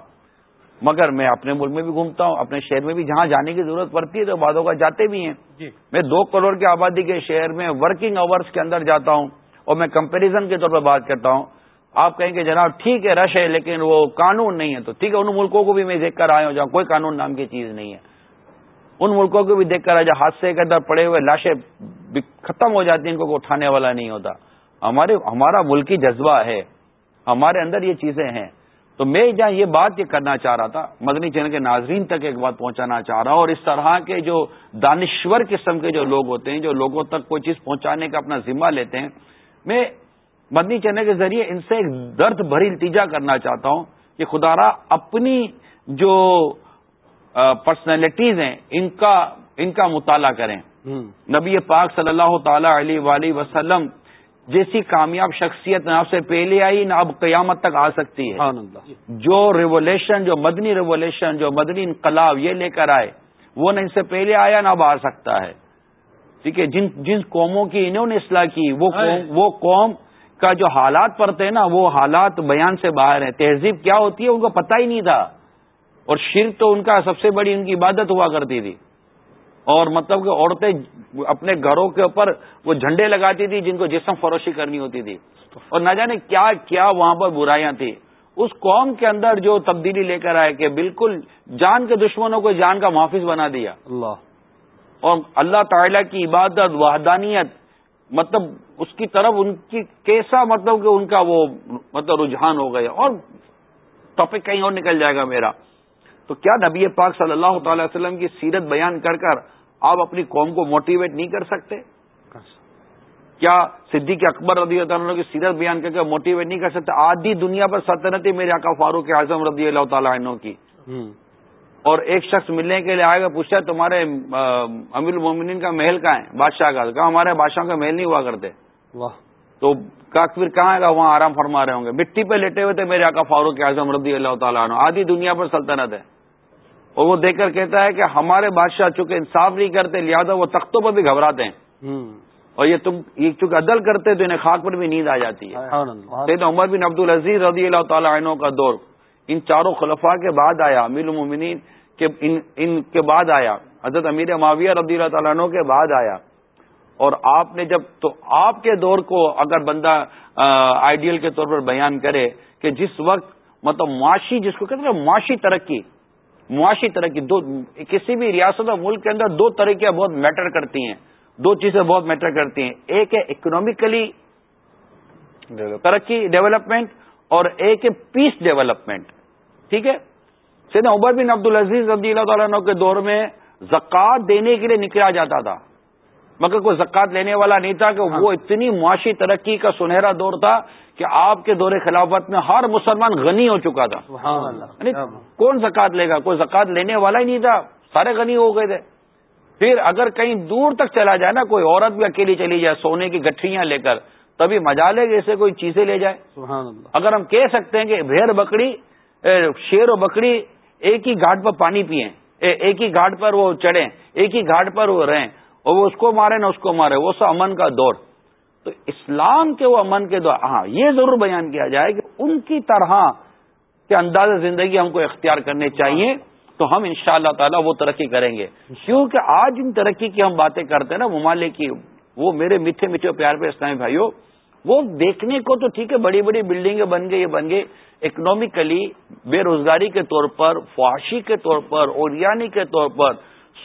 مگر میں اپنے ملک میں بھی گھومتا ہوں اپنے شہر میں بھی جہاں جانے کی ضرورت پڑتی ہے تو بعدوں کا جاتے بھی ہیں۔ جی۔ میں دو کروڑ کی آبادی کے شہر میں ورکنگ آورس کے اندر جاتا ہوں اور میں کمپیریزن کے طور پر بات کرتا ہوں۔ آپ کہیں کہ جناب ٹھیک ہے رش ہے لیکن وہ قانون نہیں ہے۔ تو ٹھیک ہے ان ملکوں کو بھی میں دیکھ کر آیا ہوں جہاں کوئی قانون نام کی چیز نہیں ہے۔ ان ملکوں کو بھی دیکھ کر آیا حادثے کے اندر پڑے ہوئے لاشیں ختم ہو جاتی ہیں، ان کو اٹھانے والا نہیں ہوتا۔ ہمارے ہمارا ملکی جذبہ ہے۔ ہمارے اندر یہ چیزیں ہیں۔ تو میں جہاں یہ بات یہ کرنا چاہ رہا تھا، مدنی چینل کے ناظرین تک ایک بات پہنچانا چاہ رہا ہوں اور اس طرح کے جو دانشور قسم کے جو لوگ ہوتے ہیں، جو لوگوں تک کوئی چیز پہنچانے کا اپنا ذمہ لیتے ہیں، میں مدنی چینل کے ذریعے ان سے ایک درد بھری التجا کرنا چاہتا ہوں کہ خدا را اپنی جو پرسنالٹیز ہیں ان کا ان کا مطالعہ کریں۔ نبی پاک صلی اللہ تعالی علیہ وسلم جیسی کامیاب شخصیت نہ آپ سے پہلے آئی نہ اب قیامت تک آ سکتی ہے۔ جو ریولیشن جو مدنی ریولیشن جو مدنی انقلاب یہ لے کر آئے وہ نہ ان سے پہلے آیا نہ اب آ سکتا ہے۔ ٹھیک ہے جن جن قوموں کی انہوں نے اصلاح کی وہ قوم وہ قوم کا جو حالات پڑتے ہیں نا وہ حالات بیان سے باہر ہیں۔ تہذیب کیا ہوتی ہے ان کو پتہ ہی نہیں تھا۔ اور شرک تو ان کا سب سے بڑی ان کی عبادت ہوا کرتی تھی۔ اور مطلب کہ عورتیں اپنے گھروں کے اوپر وہ جھنڈے لگاتی تھی جن کو جسم فروشی کرنی ہوتی تھی۔ اور نہ جانے کیا کیا وہاں پر برائیاں تھیں۔ اس قوم کے اندر جو تبدیلی لے کر آئے کہ بالکل جان کے دشمنوں کو جان کا محافظ بنا دیا۔ اللہ۔ اور اللہ تعالی کی عبادت وحدانیت مطلب اس کی طرف ان کی کیسا مطلب کہ ان کا وہ مطلب رجحان ہو گیا۔ اور ٹاپک کہیں اور نکل جائے گا میرا۔ تو کیا نبی پاک صلی اللہ تعالی وسلم کی سیرت بیان کر کر آپ اپنی قوم کو موٹیویٹ نہیں کر سکتے؟ کیا صدیق اکبر رضی اللہ عنہ کی سیرت بیان کر کے موٹیویٹ نہیں کر سکتے؟ آدھی دنیا پر سلطنت میرے آقا فاروق اعظم رضی اللہ تعالیٰ عنہ کی۔ اور ایک شخص ملنے کے لیے آئے گا پوچھا تمہارے امیر المومنین کا محل کہاں ہے؟ بادشاہ کا۔ کہا ہمارے بادشاہ کا محل نہیں ہوا کرتے۔ تو پھر کہاں گا وہاں آرام فرما رہے ہوں گے۔ مٹی پہ لیٹے ہوئے تھے میرے آقا فاروق اعظم رضی اللہ تعالیٰ عنہ۔ آدھی دنیا پر سلطنت ہے۔ اور وہ دیکھ کر کہتا ہے کہ ہمارے بادشاہ چونکہ انصاف نہیں کرتے لہٰذا وہ تختوں پر بھی گھبراتے ہیں۔ اور یہ تم یہ چونکہ عدل کرتے تو انہیں خاک پر بھی نیند آ جاتی ہے۔ سید عمر بن عبد العزیز رضی اللہ تعالیٰ عنہ کا دور۔ ان چاروں خلفاء کے بعد آیا امیر المومنین کے ان ان کے بعد آیا۔ حضرت امیر معاویہ رضی اللہ تعالیٰ عنہ کے بعد آیا۔ اور آپ نے جب تو آپ کے دور کو اگر بندہ آئیڈیل کے طور پر بیان کرے کہ جس وقت مطلب معاشی جس کو کہتے ہیں معاشی ترقی معاشی ترقی دو کسی بھی ریاست اور ملک کے اندر دو طریقے بہت میٹر کرتی ہیں۔ دو چیزیں بہت میٹر کرتی ہیں۔ ایک ہے اکنامیکلی ترقی ڈیولپمنٹ اور ایک ہے پیس ڈیولپمنٹ ٹھیک ہے؟ سید عمر بن عبد العزیز رضی اللہ تعالیٰ عنہ کے دور میں زکوٰۃ دینے کے لیے نکلا جاتا تھا۔ مگر کوئی زکوٰۃ لینے والا نہیں تھا کہ وہ اتنی معاشی ترقی کا سنہرا دور تھا کہ آپ کے دور خلافت میں ہر مسلمان غنی ہو چکا تھا۔ یعنی کون زکوٰۃ لے گا؟ کوئی زکوٰۃ لینے والا ہی نہیں تھا۔ سارے غنی ہو گئے تھے۔ پھر اگر کہیں دور تک چلا جائے نا کوئی عورت بھی اکیلی چلی جائے سونے کی گٹھیاں لے کر تبھی مزا لے جیسے کوئی چیزیں لے جائے۔ اگر ہم کہہ سکتے ہیں کہ بھیڑ بکری شیر و بکری ایک ہی گھاٹ پر پانی پیئیں ایک ہی گھاٹ پر وہ چڑھیں ایک ہی گھاٹ پر وہ رہیں اور وہ اس کو مارے نہ اس کو مارے وہ سب امن کا دور۔ تو اسلام کے وہ امن کے دور ہاں یہ ضرور بیان کیا جائے کہ ان کی طرح کے انداز زندگی ہم کو اختیار کرنے چاہیے، تو ہم ان شاء اللہ تعالیٰ وہ ترقی کریں گے۔ کیونکہ آج ان ترقی کی ہم باتیں کرتے ہیں نا، ممالک کی، وہ میرے میٹھے میٹھے پیار پہ اسلامی بھائیوں وہ دیکھنے کو تو ٹھیک ہے، بڑی بڑی بلڈنگیں بن گئی، یہ بن گئی اکنامیکلی بے روزگاری کے طور پر فواشی کے طور پر، اوریانی کے طور پر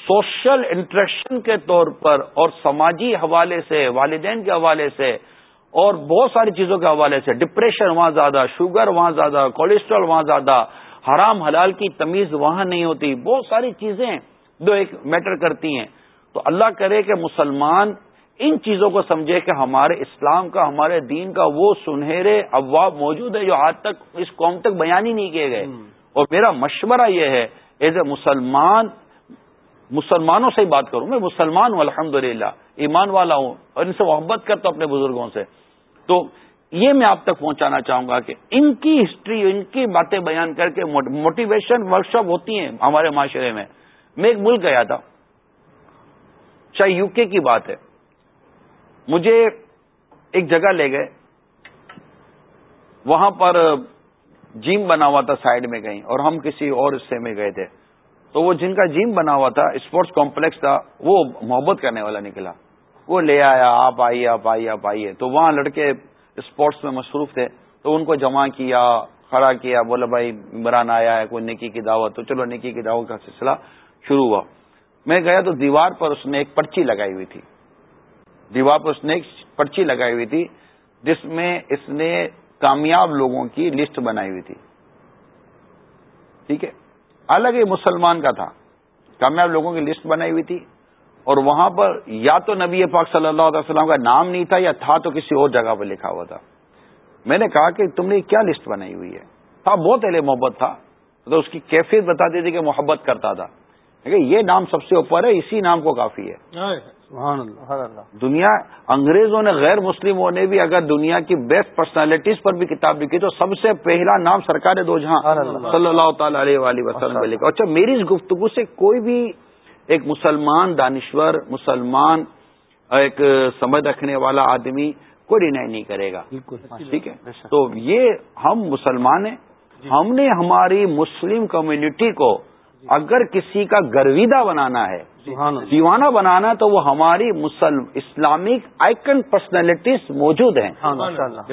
سوشل انٹریکشن کے طور پر اور سماجی حوالے سے والدین کے حوالے سے اور بہت ساری چیزوں کے حوالے سے ڈپریشن وہاں زیادہ شوگر وہاں زیادہ کولیسٹرول وہاں زیادہ حرام حلال کی تمیز وہاں نہیں ہوتی بہت ساری چیزیں جو ایک میٹر کرتی ہیں۔ تو اللہ کرے کہ مسلمان ان چیزوں کو سمجھے کہ ہمارے اسلام کا ہمارے دین کا وہ سنہرے ابواب موجود ہے جو آج تک اس قوم تک بیان ہی نہیں کیے گئے۔ اور میرا مشورہ یہ ہے ایز اے مسلمان مسلمانوں سے ہی بات کروں، میں مسلمان ہوں الحمد ایمان والا ہوں، اور ان سے محبت کرتا ہوں اپنے بزرگوں سے۔ تو یہ میں آپ تک پہنچانا چاہوں گا کہ ان کی ہسٹری، ان کی باتیں بیان کر کے موٹیویشن ورکشاپ ہوتی ہیں ہمارے معاشرے میں۔ میں ایک ملک گیا تھا۔ چاہے یو کے کی بات ہے۔ مجھے ایک جگہ لے گئے۔ وہاں پر جیم بنا ہوا تھا سائڈ میں کہیں، اور ہم کسی اور حصے میں گئے تھے۔ تو وہ جن کا جیم بنا ہوا تھا، اسپورٹس کمپلیکس تھا، وہ محبت کرنے والا نکلا۔ وہ لے آیا، آپ آئیے آپ آئیے آپ آئیے۔ تو وہاں لڑکے اسپورٹس میں مصروف تھے۔ تو ان کو جمع کیا، کھڑا کیا بولے بھائی، عمران آیا ہے، کوئی نکی کی دعوت۔ تو چلو نکی کی دعوت کا سلسلہ شروع ہوا۔ میں گیا تو دیوار پر اس نے ایک پرچی لگائی ہوئی تھی۔ دیوار پر اس نے ایک پرچی لگائی ہوئی تھی، جس میں اس نے کامیاب لوگوں کی لسٹ بنائی ہوئی تھی۔ ٹھیک ہے؟ الگ ہی مسلمان کا تھا۔ کامیاب لوگوں کی لسٹ بنائی ہوئی تھی۔ اور وہاں پر یا تو نبی پاک صلی اللہ علیہ وسلم کا نام نہیں تھا یا تھا تو کسی اور جگہ پہ لکھا ہوا تھا۔ میں نے کہا کہ تم نے کیا لسٹ بنائی ہوئی ہے؟ تھا، بہت اہل محبت تھا۔ تو اس کی کیفیت بتاتی تھی کہ محبت کرتا تھا۔ یہ نام سب سے اوپر ہے، اسی نام کو کافی ہے۔ دنیا انگریزوں نے غیر مسلموں نے بھی اگر دنیا کی بیسٹ پرسنالٹیز پر بھی کتاب لکھی تو سب سے پہلا نام سرکار دو جہاں صلی اللہ تعالی علیہ وسلم لکھا. اچھا میری اس گفتگو سے کوئی بھی ایک مسلمان دانشور مسلمان ایک سمجھ رکھنے والا آدمی کوئی ڈینائی نہیں کرے گا. ٹھیک ہے؟ تو یہ ہم مسلمان ہیں جی۔ ہم نے ہماری مسلم کمیونٹی کو اگر کسی کا گرویدہ بنانا ہے دیوانہ بنانا تو وہ ہماری مسلم اسلامک آئکن پرسنالٹیز موجود ہیں۔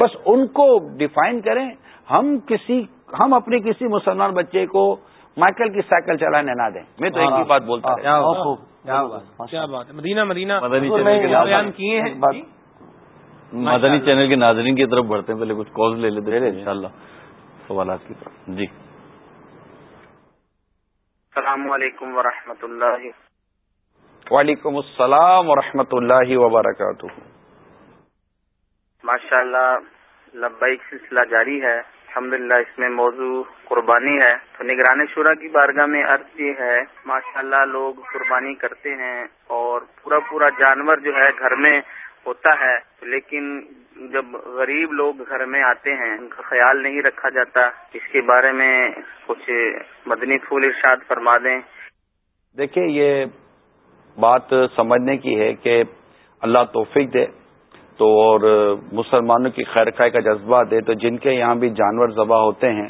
بس ان کو ڈیفائن کریں۔ ہم کسی ہم اپنے کسی مسلمان بچے کو مائیکل کی سائیکل چلانے نہ دیں۔ میں تو ایک ہی بات بولتا ہوں۔ مدینہ مدینہ۔ جی؟ مدنی چینل کے ناظرین کی طرف بڑھتے ہیں۔ پہلے کچھ کال لے لیتے ہیں۔ ان شاء اللہ سوالات کی طرف۔ جی۔ السلام علیکم ورحمۃ اللہ۔ وعلیکم السلام ورحمۃ اللہ وبرکاتہ۔ ماشاء اللہ لبیک سلسلہ جاری ہے۔ الحمد اس میں موضوع قربانی ہے۔ تو نگران شورا کی بارگاہ میں عرض یہ ہے ماشاء اللہ لوگ قربانی کرتے ہیں اور پورا پورا جانور جو ہے گھر میں ہوتا ہے۔ لیکن جب غریب لوگ گھر میں آتے ہیں ان کا خیال نہیں رکھا جاتا۔ اس کے بارے میں کچھ مدنی پھول ارشاد فرما دیں۔ دیکھیے یہ بات سمجھنے کی ہے کہ اللہ توفیق دے تو اور مسلمانوں کی خیر خائی کا جذبہ دے تو جن کے یہاں بھی جانور ذبح ہوتے ہیں،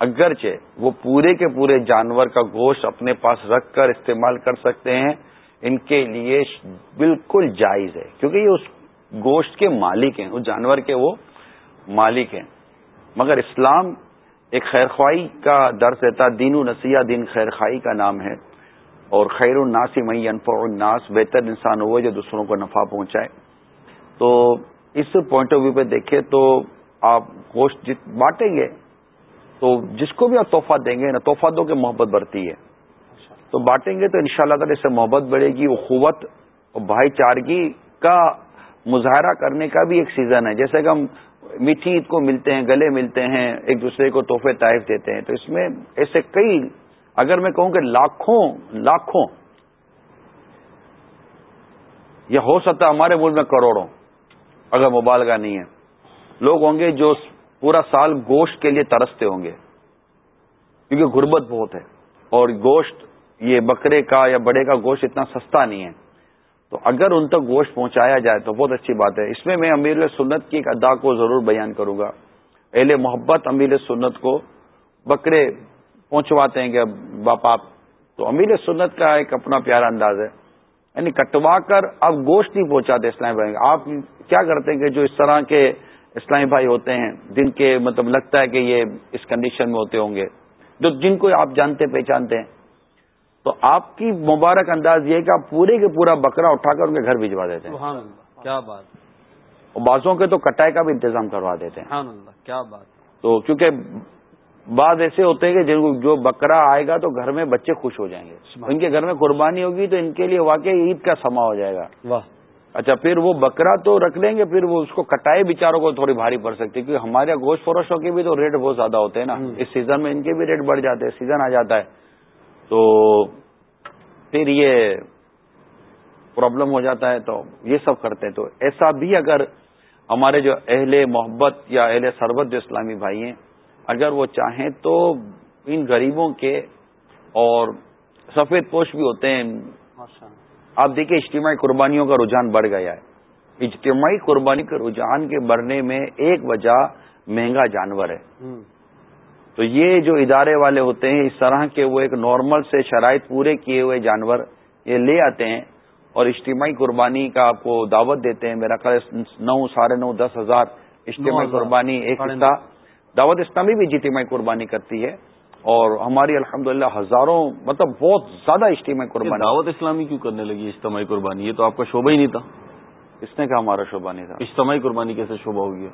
اگرچہ وہ پورے کے پورے جانور کا گوشت اپنے پاس رکھ کر استعمال کر سکتے ہیں، ان کے لیے بالکل جائز ہے، کیونکہ یہ اس گوشت کے مالک ہیں، اس جانور کے وہ مالک ہیں۔ مگر اسلام ایک خیر خواہی کا درس دیتا، دین و نسیہ دین خیر خواہی کا نام ہے۔ اور خیر الناس مئی انفع الناس، بہتر انسان ہو جو دوسروں کو نفع پہنچائے۔ تو اس پوائنٹ آف ویو پہ دیکھیں تو آپ گوشت بانٹیں گے تو جس کو بھی آپ تحفہ دیں گے، نا تحفہ دو کے محبت بڑھتی ہے۔ تو بانٹیں گے تو ان شاء اللہ تعالی اس سے محبت بڑھے گی اخوت اور بھائی چارگی کا مظاہرہ کرنے کا بھی ایک سیزن ہے۔ جیسے کہ ہم میٹھی عید کو ملتے ہیں، گلے ملتے ہیں، ایک دوسرے کو تحفے طائف دیتے ہیں۔ تو اس میں ایسے کئی اگر میں کہوں کہ لاکھوں لاکھوں، یہ ہو سکتا ہے ہمارے ملک میں کروڑوں، اگر مبالغہ نہیں ہے۔ لوگ ہوں گے جو پورا سال گوشت کے لیے ترستے ہوں گے، کیونکہ غربت بہت ہے۔ اور گوشت، یہ بکرے کا یا بڑے کا گوشت اتنا سستا نہیں ہے۔ تو اگر ان تک گوشت پہنچایا جائے تو بہت اچھی بات ہے۔ اس میں میں امیر سنت کی ایک ادا کو ضرور بیان کروں گا۔ اہل محبت امیر سنت کو بکرے پہنچواتے ہیں کہ باپا تو امیر سنت کا ایک اپنا پیارا انداز ہے۔ یعنی کٹوا کر اب گوشت نہیں پہنچاتے اسلامی بھائی۔ آپ کیا کرتے ہیں کہ جو اس طرح کے اسلامی بھائی ہوتے ہیں جن کے مطلب لگتا ہے کہ یہ اس کنڈیشن میں ہوتے ہوں گے جو جن کو آپ جانتے پہچانتے ہیں۔ تو آپ کی مبارک انداز یہ کہ آپ پورے کے پورا بکرا اٹھا کر ان کے گھر بھجوا دیتے ہیں۔ کیا بات۔ اور بازوں کے تو کٹائی کا بھی انتظام کروا دیتے ہیں۔ کیا بات۔ تو کیونکہ بعض ایسے ہوتے ہیں کہ جن کو جو بکرا آئے گا تو گھر میں بچے خوش ہو جائیں گے۔ ان کے گھر میں قربانی ہوگی تو ان کے لیے واقعی عید کا سما ہو جائے گا۔ واہ۔ اچھا پھر وہ بکرا تو رکھ لیں گے پھر وہ اس کو کٹائے بیچاروں کو تھوڑی بھاری پڑ سکتی ہے کیونکہ ہمارے گوشت فروشوں کے بھی تو ریٹ بہت زیادہ ہوتے ہیں نا۔ اس سیزن میں ان کے بھی ریٹ بڑھ جاتے ہیں سیزن آ جاتا ہے۔ تو پھر یہ پرابلم ہو جاتا ہے تو یہ سب کرتے ہیں۔ تو ایسا بھی اگر ہمارے جو اہل محبت یا اہل سربت جو اسلامی بھائی ہیں اگر وہ چاہیں تو ان غریبوں کے اور سفید پوش بھی ہوتے ہیں۔ آپ دیکھیں اجتماعی قربانیوں کا رجحان بڑھ گیا ہے۔ اجتماعی قربانی کے رجحان کے بڑھنے میں ایک وجہ مہنگا جانور ہے۔ تو یہ جو ادارے والے ہوتے ہیں اس طرح کے وہ ایک نارمل سے شرائط پورے کیے ہوئے جانور یہ لے آتے ہیں اور اجتماعی قربانی کا آپ کو دعوت دیتے ہیں۔ میرا خیال نو ساڑھے نو دس ہزار اجتماعی قربانی ایک حصہ دعوت اسلامی بھی اجتماعی قربانی کرتی ہے اور ہماری الحمدللہ ہزاروں مطلب بہت زیادہ اجتماعی قربانی۔ دعوت اسلامی کیوں کرنے لگی اجتماعی قربانی؟ یہ تو آپ کا شعبہ ہی نہیں تھا۔ اس نے کہا ہمارا شعبہ نہیں تھا۔ اجتماعی قربانی کیسے شعبہ ہو گیا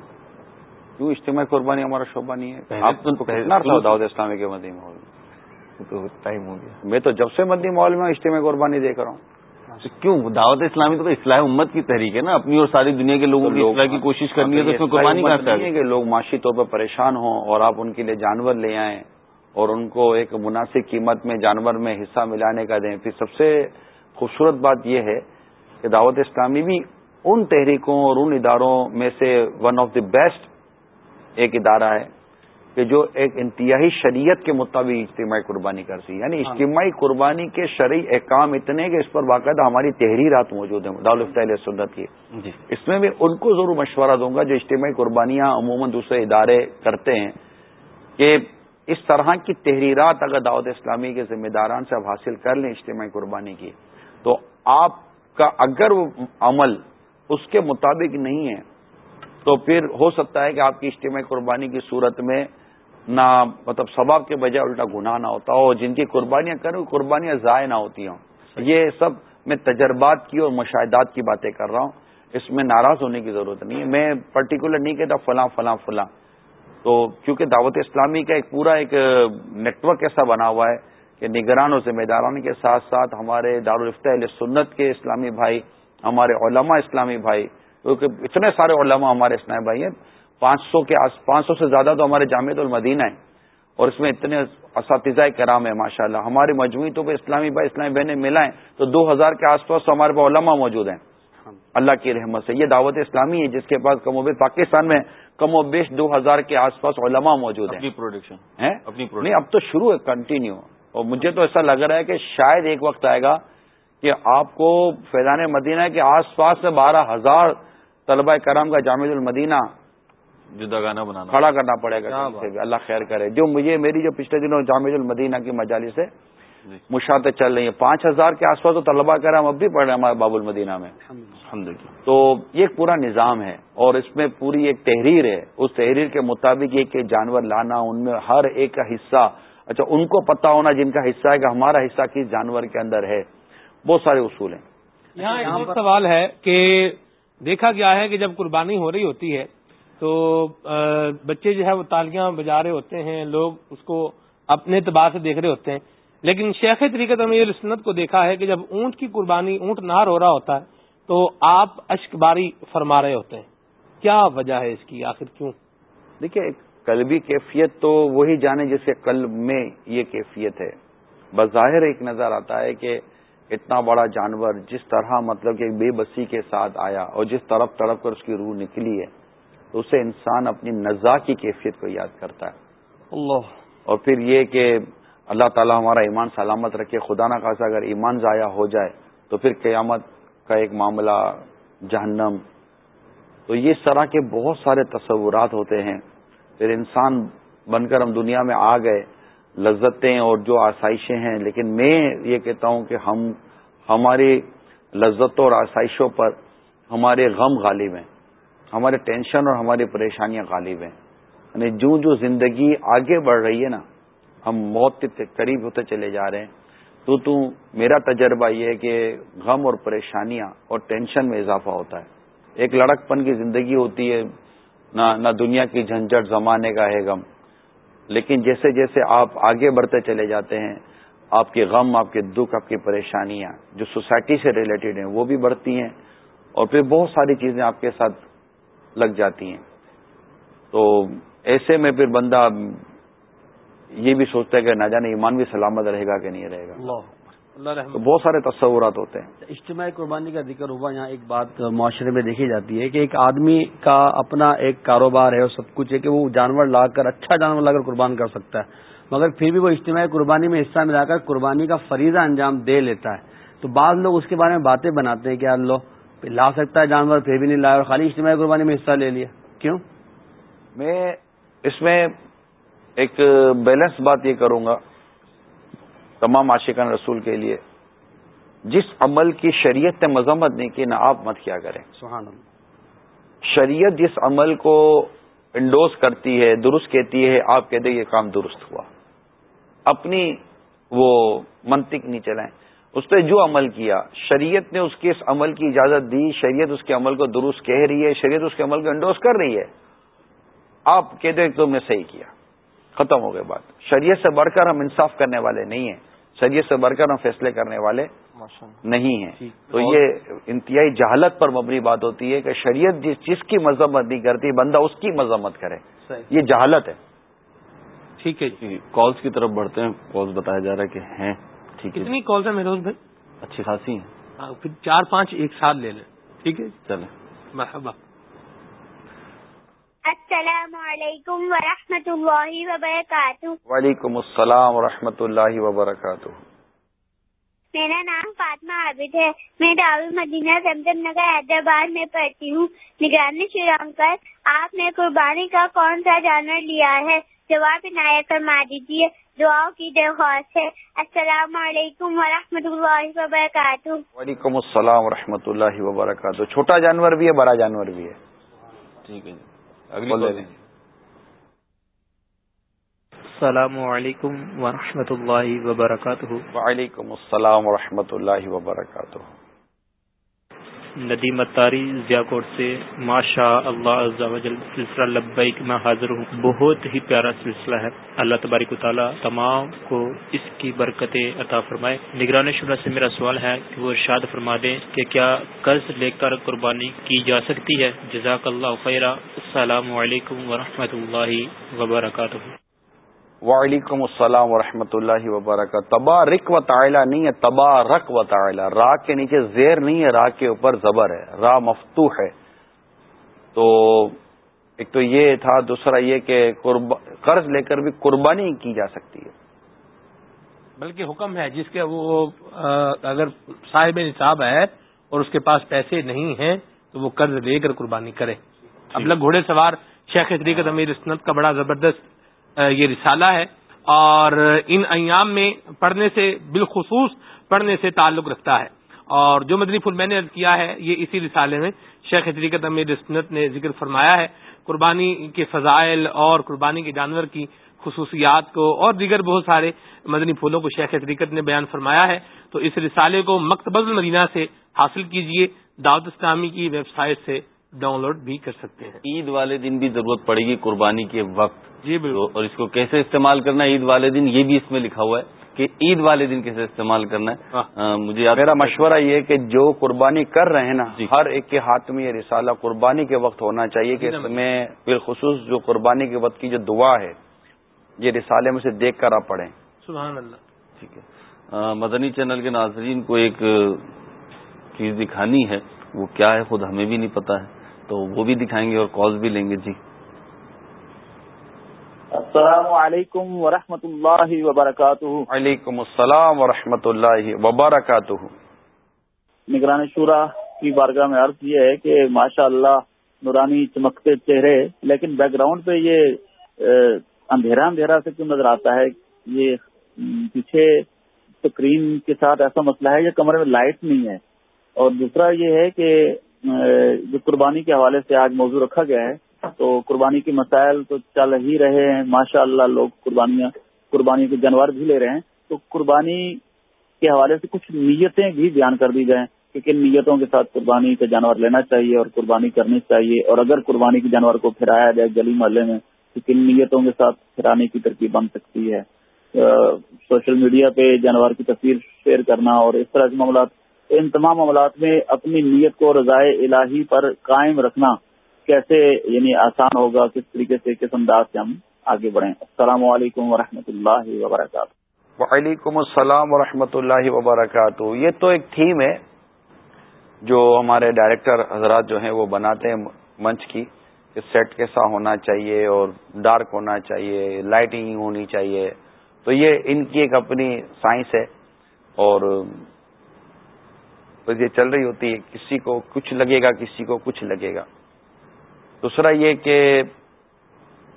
کیوں اجتماعی قربانی ہمارا شعبہ نہیں ہے؟ آپ تو دعوت اسلامی کے مدی ماحول میں تو ٹائم ہو گیا۔ میں تو جب سے مدی ماحول میں اجتماعی قربانی دیکھ رہا ہوں کیوں؟ دعوت اسلامی تو اصلاح امت کی تحریک ہے نا اپنی اور ساری دنیا کے لوگوں کی اصلاح کی کوشش کرنی ہے تو اس میں قربانی ہے کہ لوگ معاشی طور پر پریشان ہوں اور آپ ان کے لیے جانور لے آئیں اور ان کو ایک مناسب قیمت میں جانور میں حصہ ملانے کا دیں۔ پھر سب سے خوبصورت بات یہ ہے کہ دعوت اسلامی بھی ان تحریکوں اور ان اداروں میں سے ون آف دی بیسٹ ایک ادارہ ہے۔ کہ جو ایک انتہائی شریعت کے مطابق اجتماعی قربانی کرتی ہے یعنی ہاں۔ اجتماعی قربانی کے شرعی احکام اتنے کہ اس پر باقاعدہ ہماری تحریرات موجود ہیں علیہ سنت کی جی۔ اس میں بھی ان کو ضرور مشورہ دوں گا جو اجتماعی قربانیاں عموماً دوسرے ادارے کرتے ہیں کہ اس طرح کی تحریرات اگر دعوت اسلامی کے ذمہ داران سے اب حاصل کر لیں اجتماعی قربانی کی تو آپ کا اگر وہ عمل اس کے مطابق نہیں ہے تو پھر ہو سکتا ہے کہ آپ کی اجتماعی قربانی کی صورت میں نہ مطلب ثباب کے بجائے الٹا گناہ نہ ہوتا ہو جن کی قربانیاں کریں قربانیاں ضائع نہ ہوتی ہوں۔ یہ سب میں تجربات کی اور مشاہدات کی باتیں کر رہا ہوں۔ اس میں ناراض ہونے کی ضرورت نہیں ہے۔ میں پرٹیکولر نہیں کہتا فلاں فلاں فلاں۔ تو کیونکہ دعوت اسلامی کا ایک پورا ایک نیٹ ورک ایسا بنا ہوا ہے کہ نگران اور ذمہ داران کے ساتھ ساتھ ہمارے دارالفتہ سنت کے اسلامی بھائی ہمارے علماء اسلامی بھائی کیونکہ اتنے سارے علماء ہمارے اسلامی بھائی ہیں۔ پانچ سو کے پانچ سو سے زیادہ تو ہمارے جامع المدینہ ہیں اور اس میں اتنے اساتذہ کرام ہیں ماشاء اللہ ہماری مجموعی تو اسلامی بھائی اسلامی بہنیں ملائیں تو دو ہزار کے آس پاس ہمارے پاس علماء موجود ہیں۔ اللہ کی رحمت سے۔ یہ دعوت اسلامی ہے جس کے پاس کم و بیش پاکستان میں کم و بیش دو ہزار کے آس پاس علماء موجود ہیں۔ پروڈکشن نہیں اب تو شروع ہے کنٹینیو اور مجھے تو ایسا لگ رہا ہے کہ شاید ایک وقت آئے گا کہ آپ کو فیضان مدینہ کے آس پاس سے بارہ ہزار طلبہ کرام کا جامع المدینہ جدا گانا بنانا۔ کھڑا کرنا پڑے گا اللہ خیر کرے۔ جو مجھے میری جو پچھلے دنوں جامع المدینہ کی مجالی سے جی۔ مشاعتیں چل رہی ہیں۔ پانچ ہزار کے آس پاس تو طلبا کرام اب بھی پڑھ رہے ہیں ہمارے باب المدینہ میں۔ تو یہ ایک پورا نظام ہے اور اس میں پوری ایک تحریر ہے۔ اس تحریر کے مطابق ایک جانور لانا ان میں ہر ایک کا حصہ اچھا ان کو پتا ہونا جن کا حصہ ہے کہ ہمارا حصہ کس جانور کے اندر ہے۔ بہت سارے اصول ہیں۔ یہاں ایک سوال ہے کہ دیکھا گیا ہے کہ جب قربانی ہو رہی ہوتی ہے تو بچے جو ہے وہ تالیاں بجا رہے ہوتے ہیں، لوگ اس کو اپنے اعتبار سے دیکھ رہے ہوتے ہیں۔ لیکن شیخ طریقے امیر سنت کو دیکھا ہے کہ جب اونٹ کی قربانی، اونٹ نار ہو رہا ہوتا ہے، تو آپ اشک باری فرما رہے ہوتے ہیں۔ کیا وجہ ہے اس کی؟ آخر کیوں؟ دیکھیے قلبی کیفیت تو وہی جانے جس قلب میں یہ کیفیت ہے۔ بظاہر ایک نظر آتا ہے کہ اتنا بڑا جانور جس طرح مطلب کہ بے بسی کے ساتھ آیا اور جس طرف تڑپ کر اس کی روح نکلی ہے۔ تو اسے انسان اپنی نزا کی کیفیت کو یاد کرتا ہے۔ اللہ۔ اور پھر یہ کہ اللہ تعالیٰ ہمارا ایمان سلامت رکھے خدا نہ خاصا اگر ایمان ضائع ہو جائے تو پھر قیامت کا ایک معاملہ جہنم۔ تو یہ اس طرح کے بہت سارے تصورات ہوتے ہیں۔ پھر انسان بن کر ہم دنیا میں آ گئے لذتیں اور جو آسائشیں ہیں لیکن میں یہ کہتا ہوں کہ ہم ہماری لذتوں اور آسائشوں پر ہمارے غم غالب ہیں۔ ہمارے ٹینشن اور ہماری پریشانیاں غالب ہیں۔ یعنی جو جو زندگی آگے بڑھ رہی ہے نا، ہم موت کے قریب ہوتے چلے جا رہے ہیں۔ تو تو میرا تجربہ یہ ہے کہ غم اور پریشانیاں اور ٹینشن میں اضافہ ہوتا ہے۔ ایک لڑک پن کی زندگی ہوتی ہے، نہ نہ دنیا کی جھنجھٹ، زمانے کا ہے غم۔ لیکن جیسے جیسے آپ آگے بڑھتے چلے جاتے ہیں، آپ کے غم، آپ کے دکھ، آپ کی پریشانیاں جو سوسائٹی سے ریلیٹڈ ہیں، وہ بھی بڑھتی ہیں۔ اور پھر بہت ساری چیزیں آپ کے ساتھ لگ جاتی ہیں۔ تو ایسے میں پھر بندہ یہ بھی سوچتا ہے کہ نہ جانے ایمان بھی سلامت رہے گا کہ نہیں رہے گا۔ تو بہت سارے تصورات ہوتے ہیں۔ اجتماعی قربانی کا ذکر ہوا یہاں ایک بات معاشرے میں دیکھی جاتی ہے کہ ایک آدمی کا اپنا ایک کاروبار ہے اور سب کچھ ہے کہ وہ جانور لا کر اچھا جانور لا کر قربان کر سکتا ہے۔ مگر پھر بھی وہ اجتماعی قربانی میں حصہ ملا کر قربانی کا فریضہ انجام دے لیتا ہے۔ تو بعض لوگ اس کے بارے میں باتیں بناتے ہیں کہ اللہ لا سکتا ہے جانور پھر بھی نہیں لایا اور خالی اجتماعی قربانی میں حصہ لے لیا۔ کیوں؟ میں اس میں ایک بیلنس بات یہ کروں گا تمام عاشقان رسول کے لیے۔ جس عمل کی شریعت نے مذمت نہیں کی نہ آپ مت کیا کریں۔ سبحان شریعت جس عمل کو انڈوز کرتی ہے درست کہتی ہے آپ کہتے یہ کام درست ہوا۔ اپنی وہ منطق نہیں چلائیں۔ اس پہ جو عمل کیا شریعت نے اس کے اس عمل کی اجازت دی شریعت اس کے عمل کو درست کہہ رہی ہے شریعت اس کے عمل کو انڈوز کر رہی ہے۔ آپ کہتے ہیں تم نے صحیح کیا۔ ختم ہو گئے بات۔ شریعت سے بڑھ کر ہم انصاف کرنے والے نہیں ہیں۔ شریعت سے بڑھ کر ہم فیصلے کرنے والے نہیں ہیں۔ تو یہ انتہائی جہالت پر مبنی بات ہوتی ہے کہ شریعت جس چیز کی مذمت نہیں کرتی بندہ اس کی مذمت کرے۔ یہ جہالت ہے۔ ٹھیک ہے جی۔ کالس کی طرف بڑھتے ہیں۔ کالس بتایا جا رہا ہے کہ ہیں۔ کتنی کالس ہیں میروز بھائی؟ اچھی خاصی ہیں. ہاں، پھر چار پانچ ایک ساتھ لے لیں. ٹھیک ہے؟ چلیں. مرحبا. السلام علیکم ورحمۃ اللہ وبرکاتہ. وعلیکم السلام ورحمۃ اللہ وبرکاتہ. میرا نام فاطمہ عابد ہے. میں دار مدینہ زمزم نگر حیدرآباد میں پڑھتی ہوں. نگرانی شرام کر آپ نے قربانی کا کون سا جانور لیا ہے؟ جواب عنایت فرما دیجیے۔ دعاؤں کی درخواست ہے۔ السلام علیکم ورحمۃ اللہ وبرکاتہ۔ وعلیکم السلام ورحمۃ اللہ وبرکاتہ۔ چھوٹا جانور بھی ہے بڑا جانور بھی ہے۔ ٹھیک ہے جی۔ السلام علیکم ورحمۃ اللہ وبرکاتہ۔ وعلیکم السلام ورحمۃ اللہ وبرکاتہ۔ ندی متاری ضیا کوٹ سے ماشاء اللہ سلسلہ لبیک میں حاضر ہوں۔ بہت ہی پیارا سلسلہ ہے۔ اللہ تبارک و تعالیٰ تمام کو اس کی برکتیں عطا فرمائے۔ نگران شدہ سے میرا سوال ہے کہ وہ ارشاد فرما دیں کہ کیا قرض لے کر قربانی کی جا سکتی ہے؟ جزاک اللہ خیرہ السلام علیکم ورحمۃ اللہ وبرکاتہ۔ وعلیکم السلام ورحمۃ اللہ وبرکاتہ۔ تبا رک و تعلیٰ نہیں ہے تبا رک و تعلیٰ را کے نیچے زیر نہیں ہے را کے اوپر زبر ہے۔ را مفتو ہے۔ تو ایک تو یہ تھا دوسرا یہ کہ قرض لے کر بھی قربانی کی جا سکتی ہے۔ بلکہ حکم ہے جس کے وہ اگر صاحب نصاب ہے اور اس کے پاس پیسے نہیں ہیں تو وہ قرض لے کر قربانی کرے۔ اب لگ گھوڑے سوار شیخ طریقت امیر اسنت کا بڑا زبردست یہ رسالہ ہے اور ان ایام میں پڑھنے سے بالخصوص پڑھنے سے تعلق رکھتا ہے اور جو مدنی پھول میں نے کیا ہے، یہ اسی رسالے میں شیخ طریقت امیر اسنت نے ذکر فرمایا ہے۔ قربانی کے فضائل اور قربانی کے جانور کی خصوصیات کو اور دیگر بہت سارے مدنی پھولوں کو شیخ طریقت نے بیان فرمایا ہے۔ تو اس رسالے کو مکتبز المدینہ سے حاصل کیجیے، دعوت اسلامی کی ویب سائٹ سے ڈاؤن لوڈ بھی کر سکتے ہیں۔ عید والے دن بھی ضرورت پڑے گی قربانی کے وقت۔ جی بالکل۔ اور اس کو کیسے استعمال کرنا ہے؟ عید والے دن یہ بھی اس میں لکھا ہوا ہے کہ عید والے دن کیسے استعمال کرنا ہے۔ مجھے میرا مشورہ یہ کہ جو قربانی کر رہے ہیں نا جی۔ ہر ایک کے ہاتھ میں یہ رسالہ قربانی کے وقت ہونا چاہیے کہ اس میں بالخصوص جو قربانی کے وقت کی جو دعا ہے یہ رسالے میں سے دیکھ کر آپ پڑھیں۔ سبحان اللہ۔ ٹھیک ہے۔ مدنی چینل کے ناظرین کو ایک چیز دکھانی ہے وہ کیا ہے؟ خود ہمیں بھی نہیں پتا ہے۔ تو وہ بھی دکھائیں گے اور کال بھی لیں گے جی۔ السلام علیکم ورحمۃ اللہ وبرکاتہ۔ وعلیکم السلام ورحمۃ اللہ وبرکاتہ۔ نگران شورا کی بارگاہ میں عرض یہ ہے کہ ماشاء اللہ نورانی چمکتے چہرے لیکن بیک گراؤنڈ پہ یہ اندھیرا اندھیرا سے کیوں نظر آتا ہے؟ یہ پیچھے اسکرین کے ساتھ ایسا مسئلہ ہے یہ کمرے میں لائٹ نہیں ہے۔ اور دوسرا یہ ہے کہ جو قربانی کے حوالے سے آج موضوع رکھا گیا ہے، تو قربانی کے مسائل تو چل ہی رہے ہیں۔ ماشاء اللہ لوگ قربانیاں قربانی کے جانور بھی لے رہے ہیں۔ تو قربانی کے حوالے سے کچھ نیتیں بھی بیان کر دی جائیں کہ کن نیتوں کے ساتھ قربانی کا جانور لینا چاہیے اور قربانی کرنی چاہیے۔ اور اگر قربانی کے جانور کو پھرایا جائے گلی محلے میں، تو کن نیتوں کے ساتھ پھرانے کی ترکیب بن سکتی ہے۔ سوشل میڈیا پہ جانور کی تصویر شیئر کرنا اور اس طرح کے معاملات ان تمام معاملات میں اپنی نیت کو رضائے الہی پر قائم رکھنا کیسے یعنی آسان ہوگا، کس طریقے سے، کس انداز سے ہم آگے بڑھیں۔ السلام علیکم و اللہ وبرکاتہ۔ وعلیکم السلام و اللہ وبرکاتہ۔ یہ تو ایک تھیم ہے جو ہمارے ڈائریکٹر حضرات جو ہیں وہ بناتے ہیں منچ کی، کہ سیٹ کیسا ہونا چاہیے اور ڈارک ہونا چاہیے، لائٹنگ ہونی چاہیے۔ تو یہ ان کی ایک اپنی سائنس ہے اور بس یہ چل رہی ہوتی ہے، کسی کو کچھ لگے گا، کسی کو کچھ لگے گا۔ دوسرا یہ کہ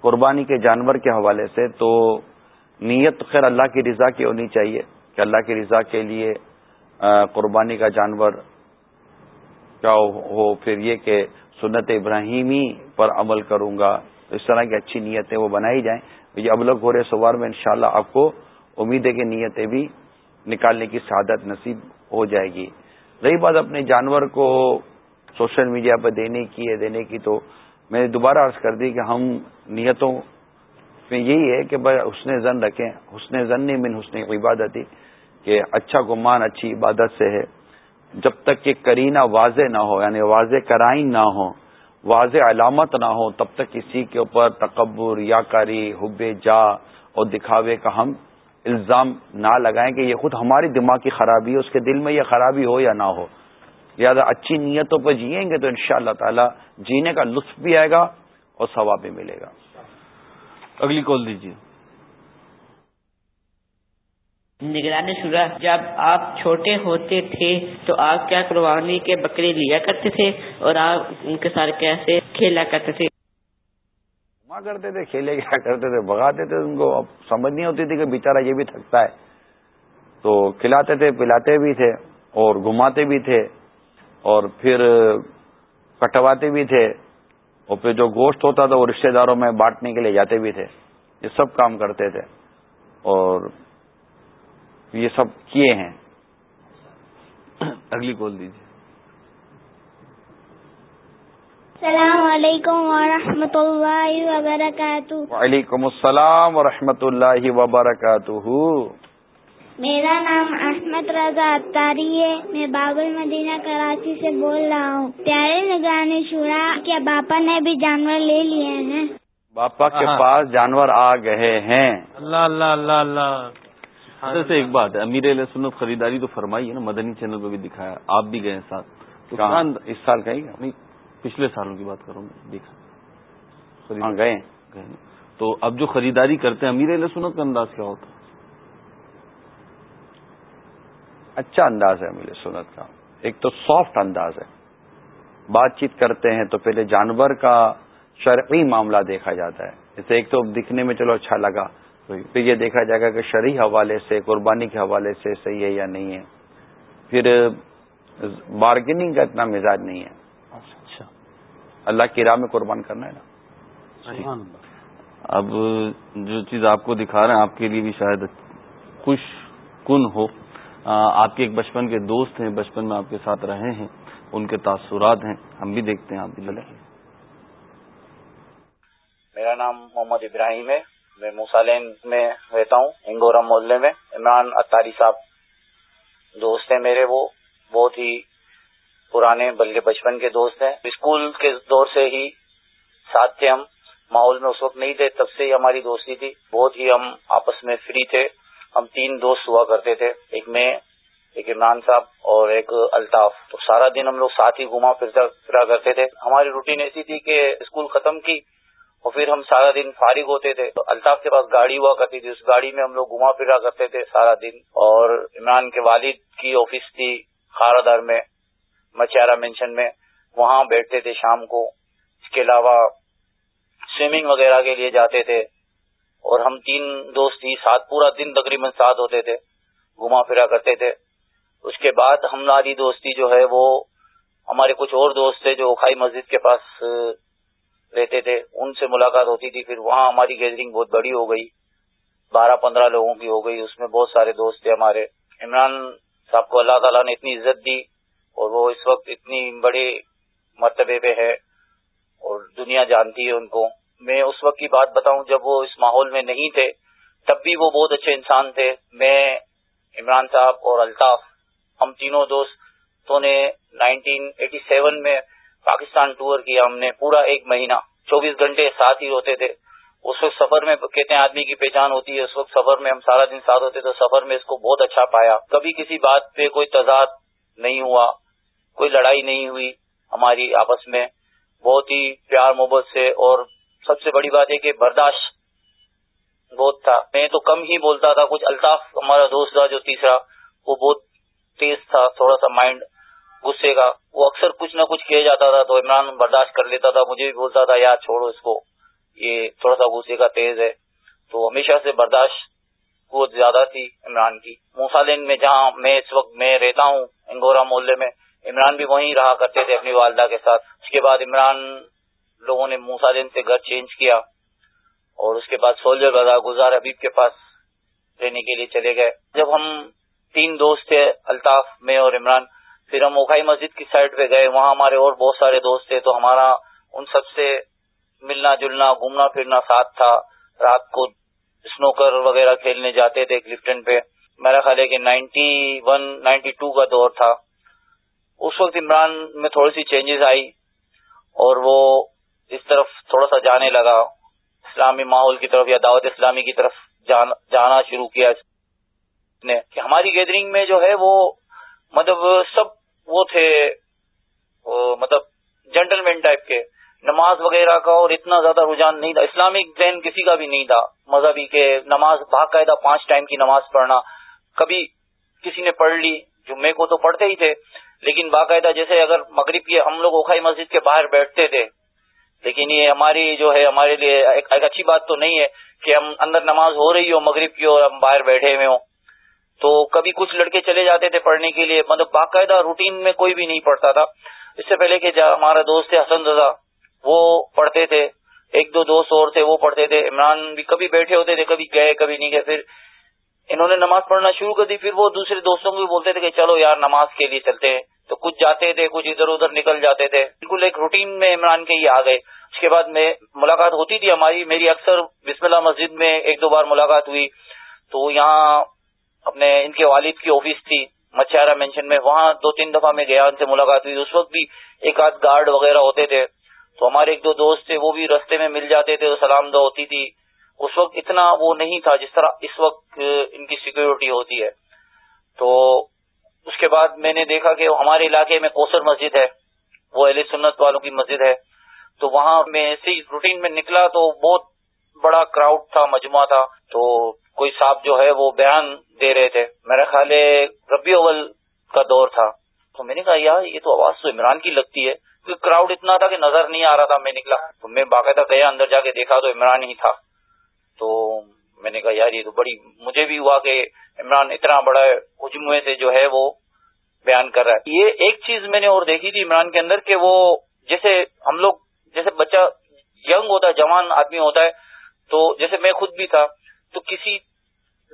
قربانی کے جانور کے حوالے سے تو نیت خیر اللہ کی رضا کی ہونی چاہیے کہ اللہ کی رضا کے لیے قربانی کا جانور کیا ہو، پھر یہ کہ سنت ابراہیمی پر عمل کروں گا۔ اس طرح کی اچھی نیتیں وہ بنائی جائیں۔ یہ ابلغ ہو رہے سوار میں انشاءاللہ آپ کو امید ہے کہ نیتیں بھی نکالنے کی سعادت نصیب ہو جائے گی۔ رہی بات اپنے جانور کو سوشل میڈیا پہ دینے کی ہے، دینے کی تو میں نے دوبارہ عرض کر دی کہ ہم نیتوں میں یہی ہے کہ بھائی حسن زن رکھیں۔ حسن زن نہیں من حسن عبادت ہی کہ اچھا گمان، اچھی عبادت سے ہے۔ جب تک کہ کرینہ واضح نہ ہو یعنی واضح کرائن نہ ہو، واضح علامت نہ ہو، تب تک کسی کے اوپر تکبر یا کاری حب جا اور دکھاوے کا ہم الزام نہ لگائیں کہ یہ خود ہماری دماغ کی خرابی ہے اس کے دل میں یہ خرابی ہو یا نہ ہو۔ لہٰذا اچھی نیتوں پہ جیئیں گے تو ان شاء اللہ تعالی جینے کا لطف بھی آئے گا اور ثواب بھی ملے گا۔ اگلی کال دیجیے نگرانی شورا جب آپ چھوٹے ہوتے تھے تو آپ کیا قربانی کے بکرے لیا کرتے تھے اور آپ ان کے ساتھ کیسے کھیلا کرتے تھے؟ کرتے تھے، کھیلے کیا کرتے تھے بگاتے تھے ان کو۔ اب سمجھ نہیں ہوتی تھی کہ بیچارہ یہ بھی تھکتا ہے۔ تو کھلاتے تھے، پلاتے بھی تھے اور گھماتے بھی تھے اور پھر کٹواتے بھی تھے اور پھر جو گوشت ہوتا تھا وہ رشتہ داروں میں بانٹنے کے لیے جاتے بھی تھے۔ یہ سب کام کرتے تھے اور یہ سب کیے ہیں۔ اگلی کال دیجیے۔ السلام علیکم ورحمۃ اللہ وبرکاتہ۔ وعلیکم السلام ورحمۃ اللہ وبرکاتہ۔ میرا نام احمد رضا اتاری ہے۔ میں بابل مدینہ کراچی سے بول رہا ہوں۔ پیارے نگرانی شورا کیا باپا نے بھی جانور لے لیے ہیں؟ باپا کے پاس جانور آ گئے ہیں۔ اللہ اللہ اللہ اللہ۔ سے ایک بات ہے۔ امیر علیہ سنت خریداری تو فرمائی ہے نا مدنی چینل پہ بھی دکھایا۔ آپ بھی گئے ساتھ۔ اس سال کہیں گے؟ پچھلے سالوں کی بات کروں میں دیکھا ہاں گئے۔ گئے۔ تو اب جو خریداری کرتے ہیں امیر علیہ سنت کا انداز کیا ہوتا؟ اچھا انداز ہے مجھے سنت کا۔ ایک تو سافٹ انداز ہے۔ بات چیت کرتے ہیں تو پہلے جانور کا شرعی معاملہ دیکھا جاتا ہے۔ جیسے ایک تو دکھنے میں چلو اچھا لگا پھر یہ دیکھا جائے گا کہ شرعی حوالے سے قربانی کے حوالے سے صحیح ہے یا نہیں ہے۔ پھر بارگیننگ کا اتنا مزاج نہیں ہے۔ اللہ کی راہ میں قربان کرنا ہے نا۔ اب جو چیز آپ کو دکھا رہے ہیں آپ کے لیے بھی شاید خوش کن ہو۔ آپ کے ایک بچپن کے دوست ہیں بچپن میں آپ کے ساتھ رہے ہیں ان کے تاثرات ہیں۔ ہم بھی دیکھتے ہیں آپ بھی چلے میرا نام محمد ابراہیم ہے۔ میں موسالین میں رہتا ہوں انگورا محلے میں۔ عمران اتاری صاحب دوست ہیں میرے وہ بہت ہی پرانے بلکہ بچپن کے دوست ہیں۔ اسکول کے دور سے ہی ساتھ تھے ہم۔ ماحول میں اس وقت نہیں تھے، تب سے ہی ہماری دوستی تھی۔ بہت ہی ہم آپس میں فری تھے۔ ہم تین دوست ہوا کرتے تھے۔ ایک میں، ایک عمران صاحب اور ایک الطاف۔ تو سارا دن ہم لوگ ساتھ ہی گھما پھرا کرتے تھے۔ ہماری روٹین ایسی تھی کہ اسکول ختم کی اور پھر ہم سارا دن فارغ ہوتے تھے۔ تو الطاف کے پاس گاڑی ہوا کرتی تھی۔ اس گاڑی میں ہم لوگ گھما پھرا کرتے تھے سارا دن۔ اور عمران کے والد کی آفس تھی خاردار میں۔ مچیارا مینشن میں وہاں بیٹھتے تھے شام کو۔ اس کے علاوہ سوئمنگ وغیرہ کے لیے جاتے تھے۔ اور ہم تین دوست ہی ساتھ پورا دن تقریباً ساتھ ہوتے تھے گھما پھرا کرتے تھے۔ اس کے بعد ہماری دوستی جو ہے، وہ ہمارے کچھ اور دوست تھے جو اوکھائی مسجد کے پاس رہتے تھے۔ ان سے ملاقات ہوتی تھی، پھر وہاں ہماری گیدرنگ بہت بڑی ہو گئی۔ بارہ پندرہ لوگوں کی ہو گئی۔ اس میں بہت سارے دوست تھے ہمارے۔ عمران صاحب کو اللہ تعالیٰ نے اتنی عزت دی۔ اور وہ اس وقت اتنی بڑے مرتبے پہ ہے اور دنیا جانتی ہے ان کو۔ میں اس وقت کی بات بتاؤں، جب وہ اس ماحول میں نہیں تھے، تب بھی وہ بہت اچھے انسان تھے۔ میں، عمران صاحب اور الطاف، ہم تینوں دوستوں نے نائنٹین ایٹی سیون میں پاکستان ٹور کیا۔ ہم نے پورا ایک مہینہ چوبیس گھنٹے ساتھ ہی ہوتے تھے۔ اس وقت سفر میں کہتے ہیں آدمی کی پہچان ہوتی ہے، اس وقت سفر میں ہم سارا دن ساتھ ہوتے تو سفر میں اس کو بہت اچھا پایا۔ کبھی کسی بات پہ کوئی تضاد نہیں ہوا۔ کوئی لڑائی نہیں ہوئی ہماری آپس میں۔ بہت ہی پیار محبت سے اور سب سے بڑی بات ہے کہ برداشت بہت تھا۔ میں تو کم ہی بولتا تھا، کچھ الطاف ہمارا دوست تھا جو تیسرا، وہ بہت تیز تھا، تھوڑا سا مائنڈ غصے کا۔ وہ اکثر کچھ نہ کچھ کیا جاتا تھا تو عمران برداشت کر لیتا تھا، مجھے بھی بولتا تھا، یار چھوڑو اس کو، یہ تھوڑا سا غصے کا تیز ہے۔ تو ہمیشہ سے برداشت بہت زیادہ تھی عمران کی۔ موسالین میں جہاں میں اس وقت میں رہتا ہوں، انگورا محلے میں عمران بھی وہیں رہا کرتے تھے اپنی والدہ کے ساتھ۔ اس کے بعد عمران لوگوں نے موسالین سے گھر چینج کیا اور اس کے بعد سولجر بازار گزار حبیب کے پاس رہنے کے لیے چلے گئے۔ جب ہم تین دوست تھے، الطاف، میں اور عمران، پھر ہم اوکھائی مسجد کی سائڈ پہ گئے۔ وہاں ہمارے اور بہت سارے دوست تھے، تو ہمارا ان سب سے ملنا جلنا، گھومنا پھرنا ساتھ تھا۔ رات کو اسنوکر وغیرہ کھیلنے جاتے تھے کلفٹن پہ۔ میرا خیال ہے کہ نائنٹی ون، نائنٹی ٹو کا دور تھا۔ اس وقت عمران میں تھوڑی سی چینجز آئی اور وہ اس طرف تھوڑا سا جانے لگا، اسلامی ماحول کی طرف یا دعوت اسلامی کی طرف جانا شروع کیا نے کہ ہماری گیدرنگ میں جو ہے وہ مطلب سب وہ تھے مطلب جنٹل مین ٹائپ کے۔ نماز وغیرہ کا اور اتنا زیادہ رجحان نہیں تھا۔ اسلامک ذہن کسی کا بھی نہیں تھا۔ مذہبی کے نماز، باقاعدہ پانچ ٹائم کی نماز پڑھنا، کبھی کسی نے پڑھ لی، جمعے کو تو پڑھتے ہی تھے۔ لیکن باقاعدہ جیسے اگر مغرب کی ہم لوگ اوکھائی مسجد کے باہر بیٹھتے تھے، لیکن یہ ہماری جو ہے، ہمارے لیے ایک اچھی بات تو نہیں ہے کہ ہم اندر نماز ہو رہی ہو مغرب کی اور ہم باہر بیٹھے ہوئے ہوں۔ تو کبھی کچھ لڑکے چلے جاتے تھے پڑھنے کے لیے مطلب باقاعدہ روٹین میں کوئی بھی نہیں پڑھتا تھا۔ اس سے پہلے کہ ہمارا دوست ہے حسن رضا وہ پڑھتے تھے۔ ایک دو دوست اور تھے، وہ پڑھتے تھے۔ عمران بھی کبھی بیٹھے ہوتے تھے، کبھی گئے، کبھی نہیں گئے۔ پھر انہوں نے نماز پڑھنا شروع کر دی، پھر وہ دوسرے دوستوں کو بھی بولتے تھے کہ چلو یار نماز کے لیے چلتے ہیں۔ تو کچھ جاتے تھے، کچھ ادھر ادھر نکل جاتے تھے۔ بالکل ایک روٹین میں عمران کے ہی آ گئے۔ اس کے بعد میں ملاقات ہوتی تھی ہماری، میری اکثر بسم اللہ مسجد میں ایک دو بار ملاقات ہوئی۔ تو یہاں اپنے ان کے والد کی آفس تھی مچھارا مینشن میں۔ وہاں دو تین دفعہ میں گیا، ان سے ملاقات ہوئی۔ اس وقت بھی ایک آدھ گارڈ وغیرہ ہوتے تھے۔ تو ہمارے ایک دو دوست تھے، وہ بھی رستے میں مل جاتے تھے، تو سلام دہ ہوتی تھی۔ اس وقت اتنا وہ نہیں تھا جس طرح اس وقت ان کی سیکورٹی ہوتی ہے۔ تو اس کے بعد میں نے دیکھا کہ ہمارے علاقے میں کوسر مسجد ہے۔ وہ اہل سنت والوں کی مسجد ہے۔ تو وہاں میں ایسے روٹین میں نکلا تو بہت بڑا کراؤڈ تھا، مجموعہ تھا۔ تو کوئی صاحب جو ہے وہ بیان دے رہے تھے۔ میرا خیال ہے ربی اول کا دور تھا۔ تو میں نے کہا، یار، یہ تو آواز تو عمران کی لگتی ہے۔ کیونکہ کراؤڈ اتنا تھا کہ نظر نہیں آ رہا تھا۔ میں نکلا۔ تو میں باقاعدہ گیا، اندر جا کے دیکھا تو عمران ہی تھا۔ تو میں نے کہا، یار، یہ تو بڑی مجھے بھی ہوا کہ عمران اتنا بڑا اجموے سے جو ہے وہ بیان کر رہا ہے۔ یہ ایک چیز میں نے اور دیکھی تھی عمران کے اندر کہ وہ جیسے ہم لوگ، جیسے بچہ ینگ ہوتا ہے، جوان آدمی ہوتا ہے، تو جیسے میں خود بھی تھا، تو کسی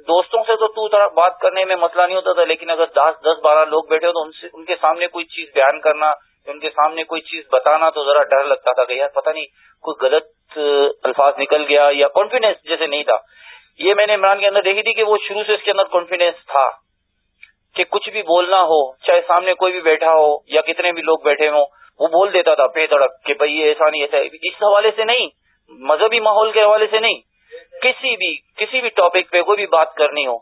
دوستوں سے تو تو بات کرنے میں مسئلہ نہیں ہوتا تھا، لیکن اگر دس دس، بارہ لوگ بیٹھے ہو تو ان سے، ان کے سامنے کوئی چیز بیان کرنا ان کے سامنے کوئی چیز بتانا تو ذرا ڈر لگتا تھا کہ یار پتہ نہیں کوئی غلط الفاظ نکل گیا یا کانفیڈینس جیسے نہیں تھا۔ یہ میں نے عمران کے اندر دیکھی تھی کہ وہ شروع سے اس کے اندر کانفیڈینس تھا کہ کچھ بھی بولنا ہو، چاہے سامنے کوئی بھی بیٹھا ہو یا کتنے بھی لوگ بیٹھے ہوں، وہ بول دیتا تھا بے تڑک کہ بھائی یہ ایسا نہیں، ایسا اس حوالے سے نہیں، مذہبی ماحول کے حوالے سے نہیں۔ کسی بھی کسی بھی ٹاپک پہ کوئی بھی بات کرنی ہو،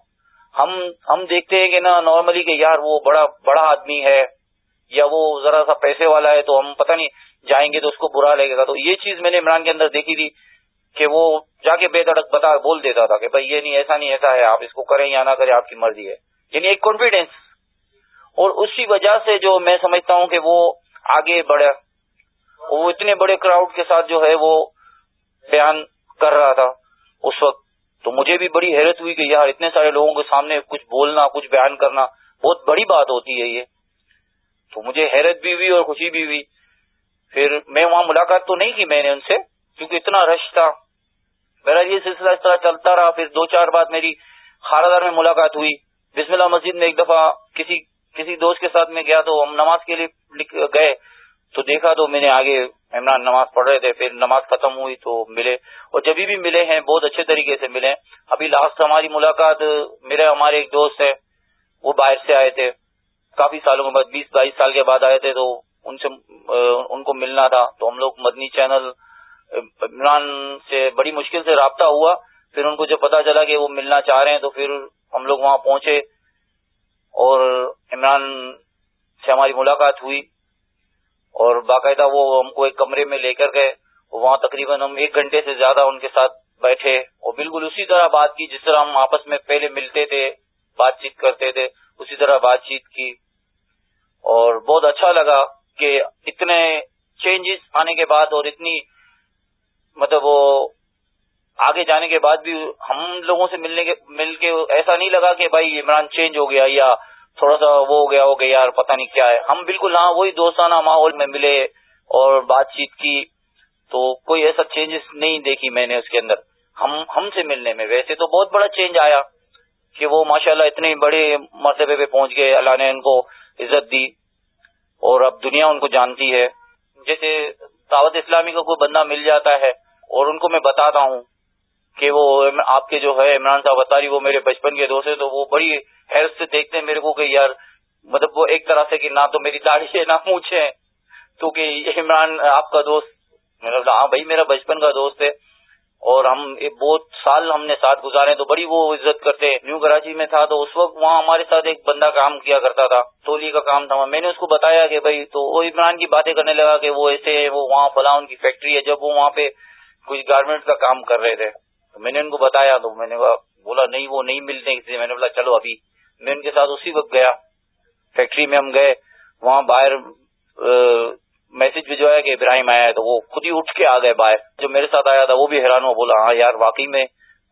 ہم ہم دیکھتے ہیں کہ نا نارملی کہ یار وہ بڑا بڑا آدمی ہے۔ یا وہ ذرا سا پیسے والا ہے تو ہم پتہ نہیں جائیں گے تو اس کو برا لگے گا۔ تو یہ چیز میں نے عمران کے اندر دیکھی تھی کہ وہ جا کے بے دڑک بتا بول دیتا تھا کہ بھائی یہ نہیں، ایسا نہیں، ایسا ہے، آپ اس کو کریں یا نہ کریں، آپ کی مرضی ہے۔ یعنی ایک کانفیڈینس اور اسی وجہ سے جو میں سمجھتا ہوں کہ وہ آگے بڑھا وہ اتنے بڑے کراؤڈ کے ساتھ جو ہے وہ بیان کر رہا تھا اس وقت۔ تو مجھے بھی بڑی حیرت ہوئی کہ یار، اتنے سارے لوگوں کے سامنے کچھ بولنا، کچھ بیان کرنا بہت بڑی بات ہوتی ہے یہ۔ تو مجھے حیرت بھی ہوئی اور خوشی بھی ہوئی۔ پھر میں وہاں ملاقات تو نہیں کی میں نے ان سے، کیونکہ اتنا رش تھا۔ میرا یہ سلسلہ اس طرح چلتا رہا۔ پھر دو چار بار میری خاردار میں ملاقات ہوئی۔ بسم اللہ مسجد میں ایک دفعہ کسی کسی دوست کے ساتھ میں گیا تو ہم نماز کے لیے گئے۔ تو دیکھا تو میں نے آگے عمران نماز پڑھ رہے تھے۔ پھر نماز ختم ہوئی تو ملے۔ اور جبھی بھی ملے ہیں، بہت اچھے طریقے سے ملے۔ ابھی لاسٹ ہماری ملاقات، میرے، ہمارے ایک دوست ہے وہ باہر سے آئے تھے۔ کافی سالوں کے بعد بیس بائیس سال کے بعد آئے تھے تو ان سے ان کو ملنا تھا۔ تو ہم لوگ مدنی چینل، عمران سے بڑی مشکل سے رابطہ ہوا۔ پھر ان کو جب پتا چلا کہ وہ ملنا چاہ رہے ہیں تو پھر ہم لوگ وہاں پہنچے اور عمران سے ہماری ملاقات ہوئی۔ اور باقاعدہ وہ ہم کو ایک کمرے میں لے کر گئے۔ وہاں تقریباً ہم ایک گھنٹے سے زیادہ ان کے ساتھ بیٹھے۔ اور بالکل اسی طرح بات کی جس طرح ہم آپس میں پہلے ملتے تھے، بات چیت کرتے تھے۔ اسی طرح بات چیت کی اور بہت اچھا لگا کہ اتنے چینجز آنے کے بعد اور اتنی مطلب وہ آگے جانے کے بعد بھی ہم لوگوں سے ملنے کے مل کے ایسا نہیں لگا کہ بھائی عمران چینج ہو گیا یا تھوڑا سا وہ ہو گیا ہو گیا یار، پتہ نہیں کیا ہے۔ ہم بالکل ہاں وہی دوستانہ ماحول میں ملے اور بات چیت کی تو کوئی ایسا چینجز نہیں دیکھی میں نے اس کے اندر۔ ہم ہم سے ملنے میں۔ ویسے تو بہت بڑا چینج آیا۔ کہ وہ ماشاءاللہ اتنے بڑے مرتبے پہ پہنچ گئے، اللہ نے ان کو عزت دی اور اب دنیا ان کو جانتی ہے۔ جیسے دعوت اسلامی کا کوئی بندہ مل جاتا ہے اور ان کو میں بتاتا ہوں کہ وہ آپ کے جو ہے، عمران صاحب بتا وہ میرے بچپن کے دوست ہیں، تو وہ بڑی حیرت سے دیکھتے ہیں میرے کو کہ یار مطلب وہ ایک طرح سے کہ نہ تو میری داڑھی ہے، نہ پوچھے تو کہ عمران آپ کا دوست ہاں بھائی، میرا بچپن کا دوست ہے۔ اور ہم بہت سال ہم نے ساتھ گزارے تو بڑی وہ عزت کرتے، نیو کراچی میں تھا تو اس وقت وہاں ہمارے ساتھ ایک بندہ کام کیا کرتا تھا تولی کا کام تھا۔ میں نے اس کو بتایا کہ بھائی، تو وہ عمران کی باتیں کرنے لگا کہ وہ ایسے وہ وہاں فلاں ان کی فیکٹری ہے، جب وہ وہاں پہ کچھ گارمنٹ کا کام کر رہے تھے۔ تو میں نے ان کو بتایا، تو میں نے بولا نہیں، وہ نہیں ملتے کسی میں نے بولا، چلو ابھی۔ میں ان کے ساتھ اسی وقت گیا، فیکٹری میں ہم گئے، وہاں باہر میسج بھجوایا کہ ابراہیم آیا ہے تو وہ خود ہی اٹھ کے آ گئے باہر۔ جو میرے ساتھ آیا تھا وہ بھی حیران ہوا، بولا ہاں یار واقعی میں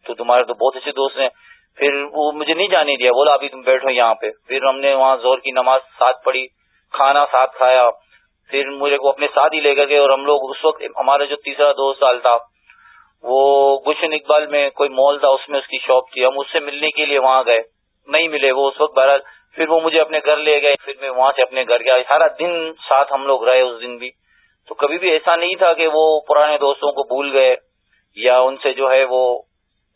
تو تمہارے تو بہت اچھے دوست ہیں۔ پھر وہ مجھے نہیں جانے دیا، بولا ابھی تم بیٹھو یہاں پہ۔ پھر ہم نے وہاں زور کی نماز ساتھ پڑھی، کھانا ساتھ کھایا۔ پھر مجھے کو اپنے ساتھ ہی لے کر گئے اور ہم لوگ اس وقت ہمارا جو تیسرا دو سال تھا، وہ گلشن اقبال میں کوئی مال تھا، اس میں اس کی شاپ تھی۔ ہم اس سے ملنے کے لیے وہاں گئے، نہیں ملے وہ اس وقت بہرحال۔ پھر وہ مجھے اپنے گھر لے گئے، پھر میں وہاں سے اپنے گھر گیا۔ سارا دن ساتھ ہم لوگ رہے اس دن بھی۔ تو کبھی بھی ایسا نہیں تھا کہ وہ پرانے دوستوں کو بھول گئے یا ان سے جو ہے وہ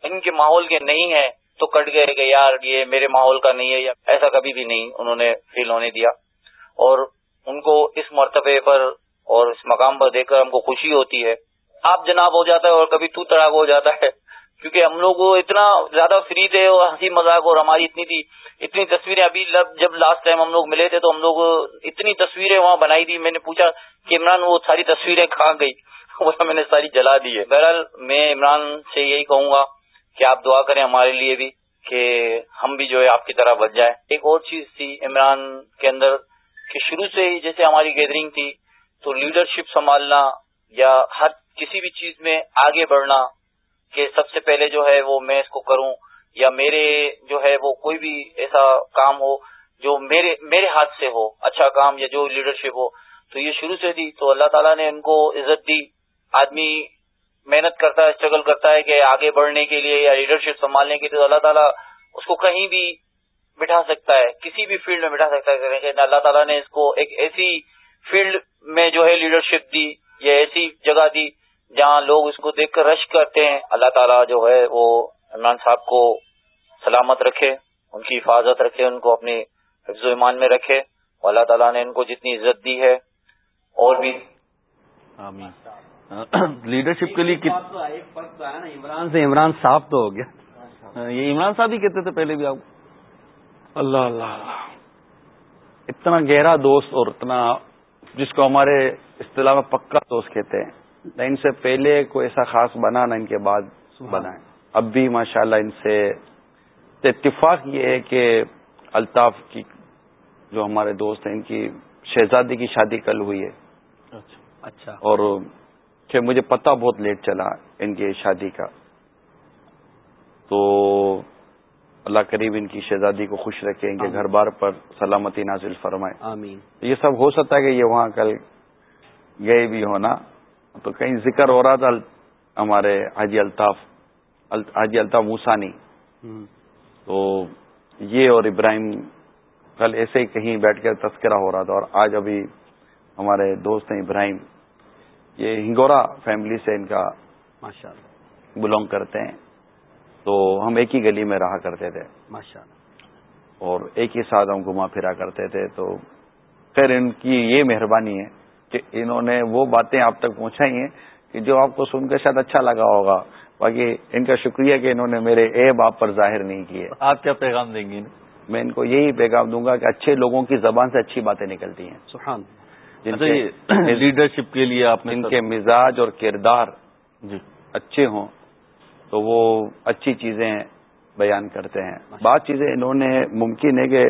ان کے ماحول کے نہیں ہے تو کٹ گئے کہ یار یہ میرے ماحول کا نہیں ہے یا ایسا کبھی بھی نہیں انہوں نے فیل ہونے دیا۔ اور ان کو اس مرتبے پر اور اس مقام پر دیکھ کر ہم کو خوشی ہوتی ہے۔ آپ جناب ہو جاتا ہے اور کبھی تو تڑاک ہو جاتا ہے۔ کیونکہ ہم لوگ اتنا زیادہ فری تھے اور ہنسی مذاق اور ہماری اتنی تھی، اتنی تصویریں ابھی جب لاسٹ ٹائم ہم لوگ ملے تھے تو ہم لوگ اتنی تصویریں وہاں بنائی تھی، میں نے پوچھا کہ عمران وہ ساری تصویریں کہاں گئی؟ <laughs> وہ میں نے ساری جلا دی ہے۔ بہرحال میں عمران سے یہی کہوں گا کہ آپ دعا کریں ہمارے لیے بھی کہ ہم بھی جو ہے آپ کی طرح بچ جائے ایک اور چیز تھی عمران کے اندر کہ شروع سے ہی جیسے ہماری گیدرنگ تھی تو لیڈرشپ سنبھالنا یا ہر کسی بھی چیز میں آگے بڑھنا کہ سب سے پہلے جو ہے وہ میں اس کو کروں یا میرے جو ہے وہ کوئی بھی ایسا کام ہو جو میرے میرے ہاتھ سے ہو اچھا کام یا جو لیڈرشپ ہو، تو یہ شروع سے تھی تو اللہ تعالیٰ نے ان کو عزت دی۔ آدمی محنت کرتا ہے اسٹرگل کرتا ہے کہ آگے بڑھنے کے لیے یا لیڈرشپ سنبھالنے کے لیے، تو اللہ تعالیٰ اس کو کہیں بھی بٹھا سکتا ہے، کسی بھی فیلڈ میں بٹھا سکتا ہے۔ اللہ تعالیٰ نے اس کو ایک ایسی فیلڈ میں جو ہے لیڈرشپ دی یا ایسی جگہ دی جہاں لوگ اس کو دیکھ کر رش کرتے ہیں، اللہ تعالیٰ جو ہے وہ عمران صاحب کو سلامت رکھے، ان کی حفاظت رکھے، ان کو اپنے حفظ و ایمان میں رکھے۔ اللہ تعالیٰ نے ان کو جتنی عزت دی ہے، اور بھی۔ لیڈرشپ کے لیے عمران سے عمران صاحب تو ہو گیا۔ یہ عمران صاحب ہی کہتے تھے پہلے بھی آپ۔ اللہ اللہ۔ اتنا گہرا دوست اور اتنا جس کو ہمارے اصطلاح میں پکا دوست کہتے ہیں۔ نہ ان سے پہلے کوئی ایسا خاص بنا نہ ان کے بعد بنا ہے۔ اب بھی ماشاءاللہ ان سے اتفاق یہ ہے کہ الطاف کی جو ہمارے دوست ہیں ان کی شہزادی کی شادی کل ہوئی ہے۔ اچھا, اچھا۔ اور کہ مجھے پتہ بہت لیٹ چلا ان کی شادی کا۔ تو اللہ قریب ان کی شہزادی کو خوش رکھے ان کے گھر بار پر سلامتی نازل فرمائے۔ آمین۔ یہ سب ہو سکتا ہے کہ یہ وہاں کل گئے بھی ہونا تو کہیں ذکر ہو رہا تھا ہمارے حاجی الطاف حاجی الطاف موسانی۔ تو یہ اور ابراہیم کل ایسے ہی کہیں بیٹھ کر تذکرہ ہو رہا تھا اور آج ابھی ہمارے دوست ہیں ابراہیم۔ یہ ہنگورا فیملی سے ان کا ماشاء بلونگ کرتے ہیں۔ تو ہم ایک ہی گلی میں رہا کرتے تھے۔ ماشاء اور ایک ہی ساتھ ہم گھما پھرا کرتے تھے۔ تو خیر ان کی یہ مہربانی ہے۔ کہ انہوں نے وہ باتیں آپ تک پہنچائی ہیں کہ جو آپ کو سن کر شاید اچھا لگا ہوگا۔ باقی ان کا شکریہ کہ انہوں نے میرے ایب آپ پر ظاہر نہیں کیے۔ آپ کیا پیغام دیں گے؟ میں ان کو یہی پیغام دوں گا کہ اچھے لوگوں کی زبان سے اچھی باتیں نکلتی ہیں۔ سبحان لیڈرشپ اچھا، کے لیے آپ ان کے مزاج اور کردار جی۔ اچھے ہوں تو وہ اچھی چیزیں بیان کرتے ہیں۔ بعض چیزیں انہوں نے ممکن ہے کہ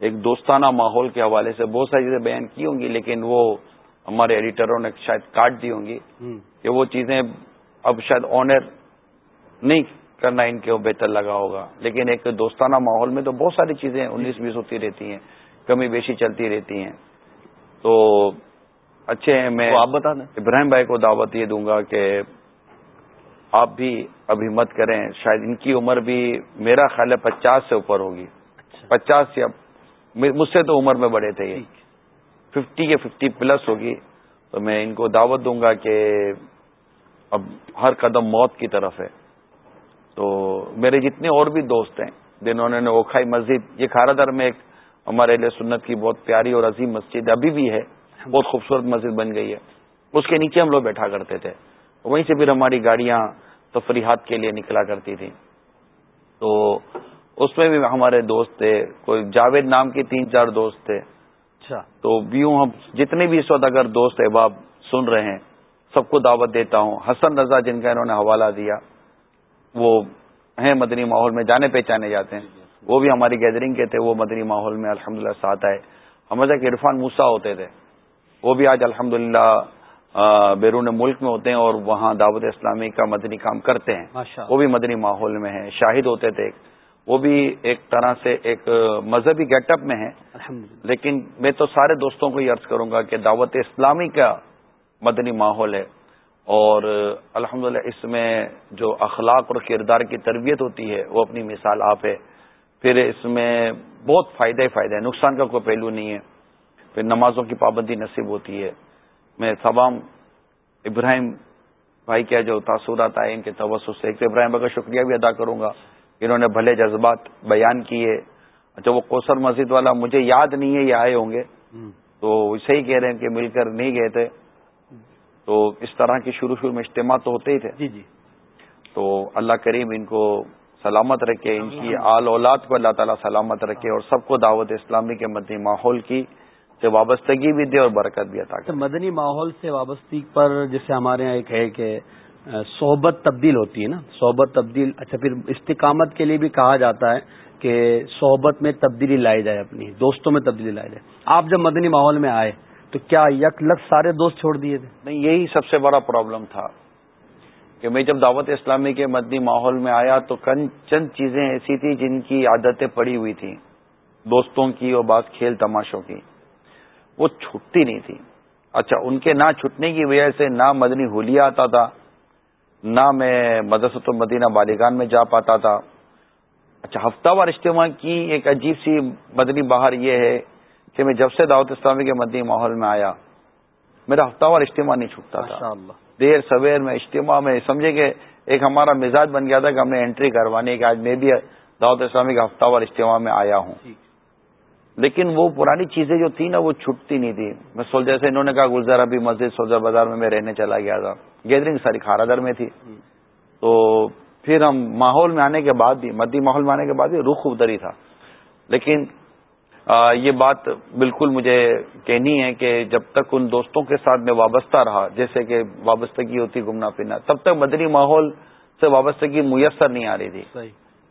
ایک دوستانہ ماحول کے حوالے سے بہت ساری چیزیں بیان کی ہوں گی لیکن وہ ہمارے ایڈیٹروں نے شاید کاٹ دی ہوں گی کہ وہ چیزیں اب شاید آنر نہیں کرنا ان کے بہتر لگا ہوگا۔ لیکن ایک دوستانہ ماحول میں تو بہت ساری چیزیں انیس بیس ہوتی رہتی ہیں کمی بیشی چلتی رہتی ہیں۔ تو اچھے ہیں میں آپ بتا دیں۔ ابراہیم بھائی کو دعوت یہ دوں گا کہ آپ بھی ابھی مت کریں۔ شاید ان کی عمر بھی میرا خیال ہے پچاس سے اوپر ہوگی۔ اچھا۔ پچاس یا مجھ سے تو عمر میں بڑے تھے یہ۔ ففٹی یا ففٹی پلس ہوگی، تو میں ان کو دعوت دوں گا کہ اب ہر قدم موت کی طرف ہے۔ تو میرے جتنے اور بھی دوست ہیں، جنہوں نے اوکھائی مسجد، یہ کھارا در میں ایک ہمارے لیے سنت کی بہت پیاری اور عظیم مسجد ابھی بھی ہے، بہت خوبصورت مسجد بن گئی ہے۔ اس کے نیچے ہم لوگ بیٹھا کرتے تھے۔ وہیں سے پھر ہماری گاڑیاں تفریحات کے لیے نکلا کرتی تھیں۔ تو اس میں بھی ہمارے دوست تھے، کوئی جاوید نام کے تین چار دوست تھے۔ اچھا۔ تو بیوں ہم جتنے بھی اس وقت اگر دوست احباب سن رہے ہیں سب کو دعوت دیتا ہوں۔ حسن رضا جن کا انہوں نے حوالہ دیا وہ ہیں مدنی ماحول میں جانے پہچانے جاتے ہیں۔ وہ بھی ہماری گیدرنگ کے تھے وہ مدنی ماحول میں الحمد للہ ساتھ آئے۔ ہمارے کہ عرفان موسا ہوتے تھے۔ وہ بھی آج الحمد بیرون ملک میں ہوتے ہیں اور وہاں دعوت اسلامی کا مدنی کام کرتے ہیں۔ وہ بھی مدنی ماحول میں ہیں۔ شاہد ہوتے تھے۔ وہ بھی ایک طرح سے ایک مذہبی گیٹ اپ میں ہیں۔ لیکن میں تو سارے دوستوں کو یہ عرض کروں گا کہ دعوت اسلامی کا مدنی ماحول ہے اور الحمد اس میں جو اخلاق اور کردار کی تربیت ہوتی ہے وہ اپنی مثال آپ ہے۔ پھر اس میں بہت فائدہ ہی فائدہ ہے نقصان کا کوئی پہلو نہیں ہے۔ پھر نمازوں کی پابندی نصیب ہوتی ہے۔ میں تمام ابراہیم بھائی کیا جو تاثرات آئے ان کے توسط سے۔ ایک ابراہیم بھائی کا شکریہ بھی ادا کروں گا۔ انہوں نے بھلے جذبات بیان کیے اچھا وہ کوسر مسجد والا مجھے یاد نہیں ہے یہ آئے ہوں گے۔ تو صحیح کہہ رہے ہیں کہ مل کر نہیں گئے تھے۔ تو اس طرح کی شروع شروع میں اجتماع تو ہوتے ہی تھے۔ جی جی۔ تو اللہ کریم ان کو سلامت رکھے ان کی آل اولاد کو اللہ تعالیٰ سلامت رکھے اور سب کو دعوت اسلامی کے مدنی ماحول کی سے وابستگی بھی دے اور برکت بھی عطا کرے۔ مدنی ماحول سے وابستگی پر جیسے ہمارے یہاں ایک ہے کہ صحبت تبدیل ہوتی ہے نا۔ صحبت تبدیل اچھا پھر استقامت کے لیے بھی کہا جاتا ہے کہ صحبت میں تبدیلی لائی جائے اپنی، دوستوں میں تبدیلی لائی جائے۔ آپ جب مدنی ماحول میں آئے تو کیا یک لگ سارے دوست چھوڑ دیے تھے؟ نہیں، یہی سب سے بڑا پرابلم تھا کہ میں جب دعوت اسلامی کے مدنی ماحول میں آیا تو چند چیزیں ایسی تھی جن کی عادتیں پڑی ہوئی تھیں۔ دوستوں کی اور بعض کھیل تماشوں کی۔ وہ چھٹتی نہیں تھی اچھا ان کے نہ چھٹنے کی وجہ سے نہ مدنی ہولیا آتا تھا۔ نہ میں مدرسۃ المدینہ بالیگان میں جا پاتا تھا۔ اچھا ہفتہ وار اجتماع کی ایک عجیب سی مدنی باہر یہ ہے کہ میں جب سے دعوت اسلامی کے مدنی ماحول میں آیا میرا ہفتہ وار اجتماع نہیں چھوٹتا تھا۔ دیر سویر میں اجتماع میں سمجھے کہ ایک ہمارا مزاج بن گیا تھا کہ ہم نے انٹری کروانی کہ آج میں بھی دعوت اسلامی کا ہفتہ وار اجتماع میں آیا ہوں۔ لیکن وہ پرانی چیزیں جو تھی نا وہ چھٹتی نہیں تھی میں سول جیسے انہوں نے کہا گلزار ابھی مسجد سولجر بازار میں میں رہنے چلا گیا تھا۔ گیدرنگ ساری کھارا در میں تھی۔ تو پھر ہم ماحول میں آنے کے بعد بھی مدی ماحول میں آنے کے بعد بھی رخ ادھر تھا۔ لیکن یہ بات بالکل مجھے کہنی ہے کہ جب تک ان دوستوں کے ساتھ میں وابستہ رہا جیسے کہ وابستگی ہوتی گھومنا پھرنا تب تک مدنی ماحول سے وابستگی میسر نہیں آ رہی تھی۔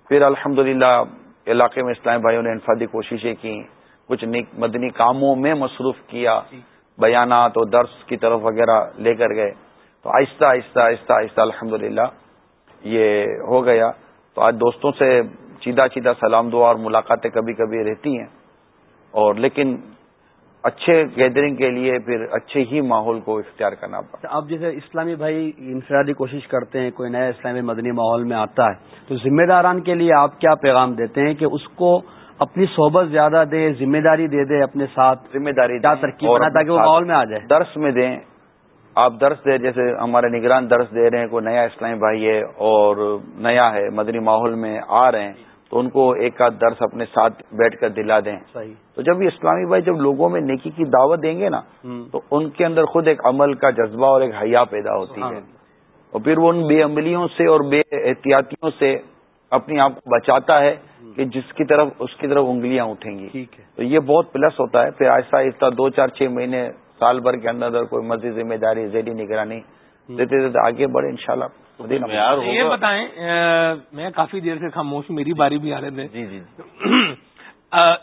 پھر الحمد علاقے میں اسلام بھائیوں نے انفادی کوششیں کی کچھ مدنی کاموں میں مصروف کیا جی۔ بیانات اور درس کی طرف وغیرہ لے کر گئے۔ تو آہستہ آہستہ آہستہ آہستہ الحمد یہ ہو گیا۔ تو آج دوستوں سے چیدہ چیدہ سلام دعا اور ملاقاتیں کبھی کبھی رہتی ہیں۔ اور لیکن اچھے گیدرنگ کے لیے پھر اچھے ہی ماحول کو اختیار کرنا پڑتا اب جیسے اسلامی بھائی انفرادی کوشش کرتے ہیں کوئی نیا اسلامی مدنی ماحول میں آتا ہے تو ذمہ داران کے لیے آپ کیا پیغام دیتے ہیں کہ اس کو اپنی صحبت زیادہ دے ذمہ داری دے دے اپنے ساتھ ذمہ داری ترکیب تاکہ وہ ماحول میں آ جائے۔ درس میں دیں۔ آپ درس دیں جیسے ہمارے نگران درس دے رہے ہیں کوئی نیا اسلامی بھائی ہے اور نیا ہے مدنی ماحول میں آ رہے ہیں تو ان کو ایک آدھ درس اپنے ساتھ بیٹھ کر دلا دیں۔ صحیح۔ تو جب یہ اسلامی بھائی جب لوگوں میں نیکی کی دعوت دیں گے نا تو ان کے اندر خود ایک عمل کا جذبہ اور ایک حیا پیدا ہوتی ہے۔ اور پھر وہ ان بے عملیوں سے اور بے احتیاطیوں سے اپنی آپ کو بچاتا ہے کہ جس کی طرف اس کی طرف انگلیاں اٹھیں گی۔ تو یہ بہت پلس ہوتا ہے۔ پھر آہستہ آہستہ دو چار چھ مہینے سال بھر کے اندر کوئی مسجد ذمہ داری ذیلی نگرانی دیتے دیتے آگے بڑھے ان شاء اللہ یہ بتائیں میں کافی دیر سے خاموش میری باری بھی آ رہے تھے۔ جی جی۔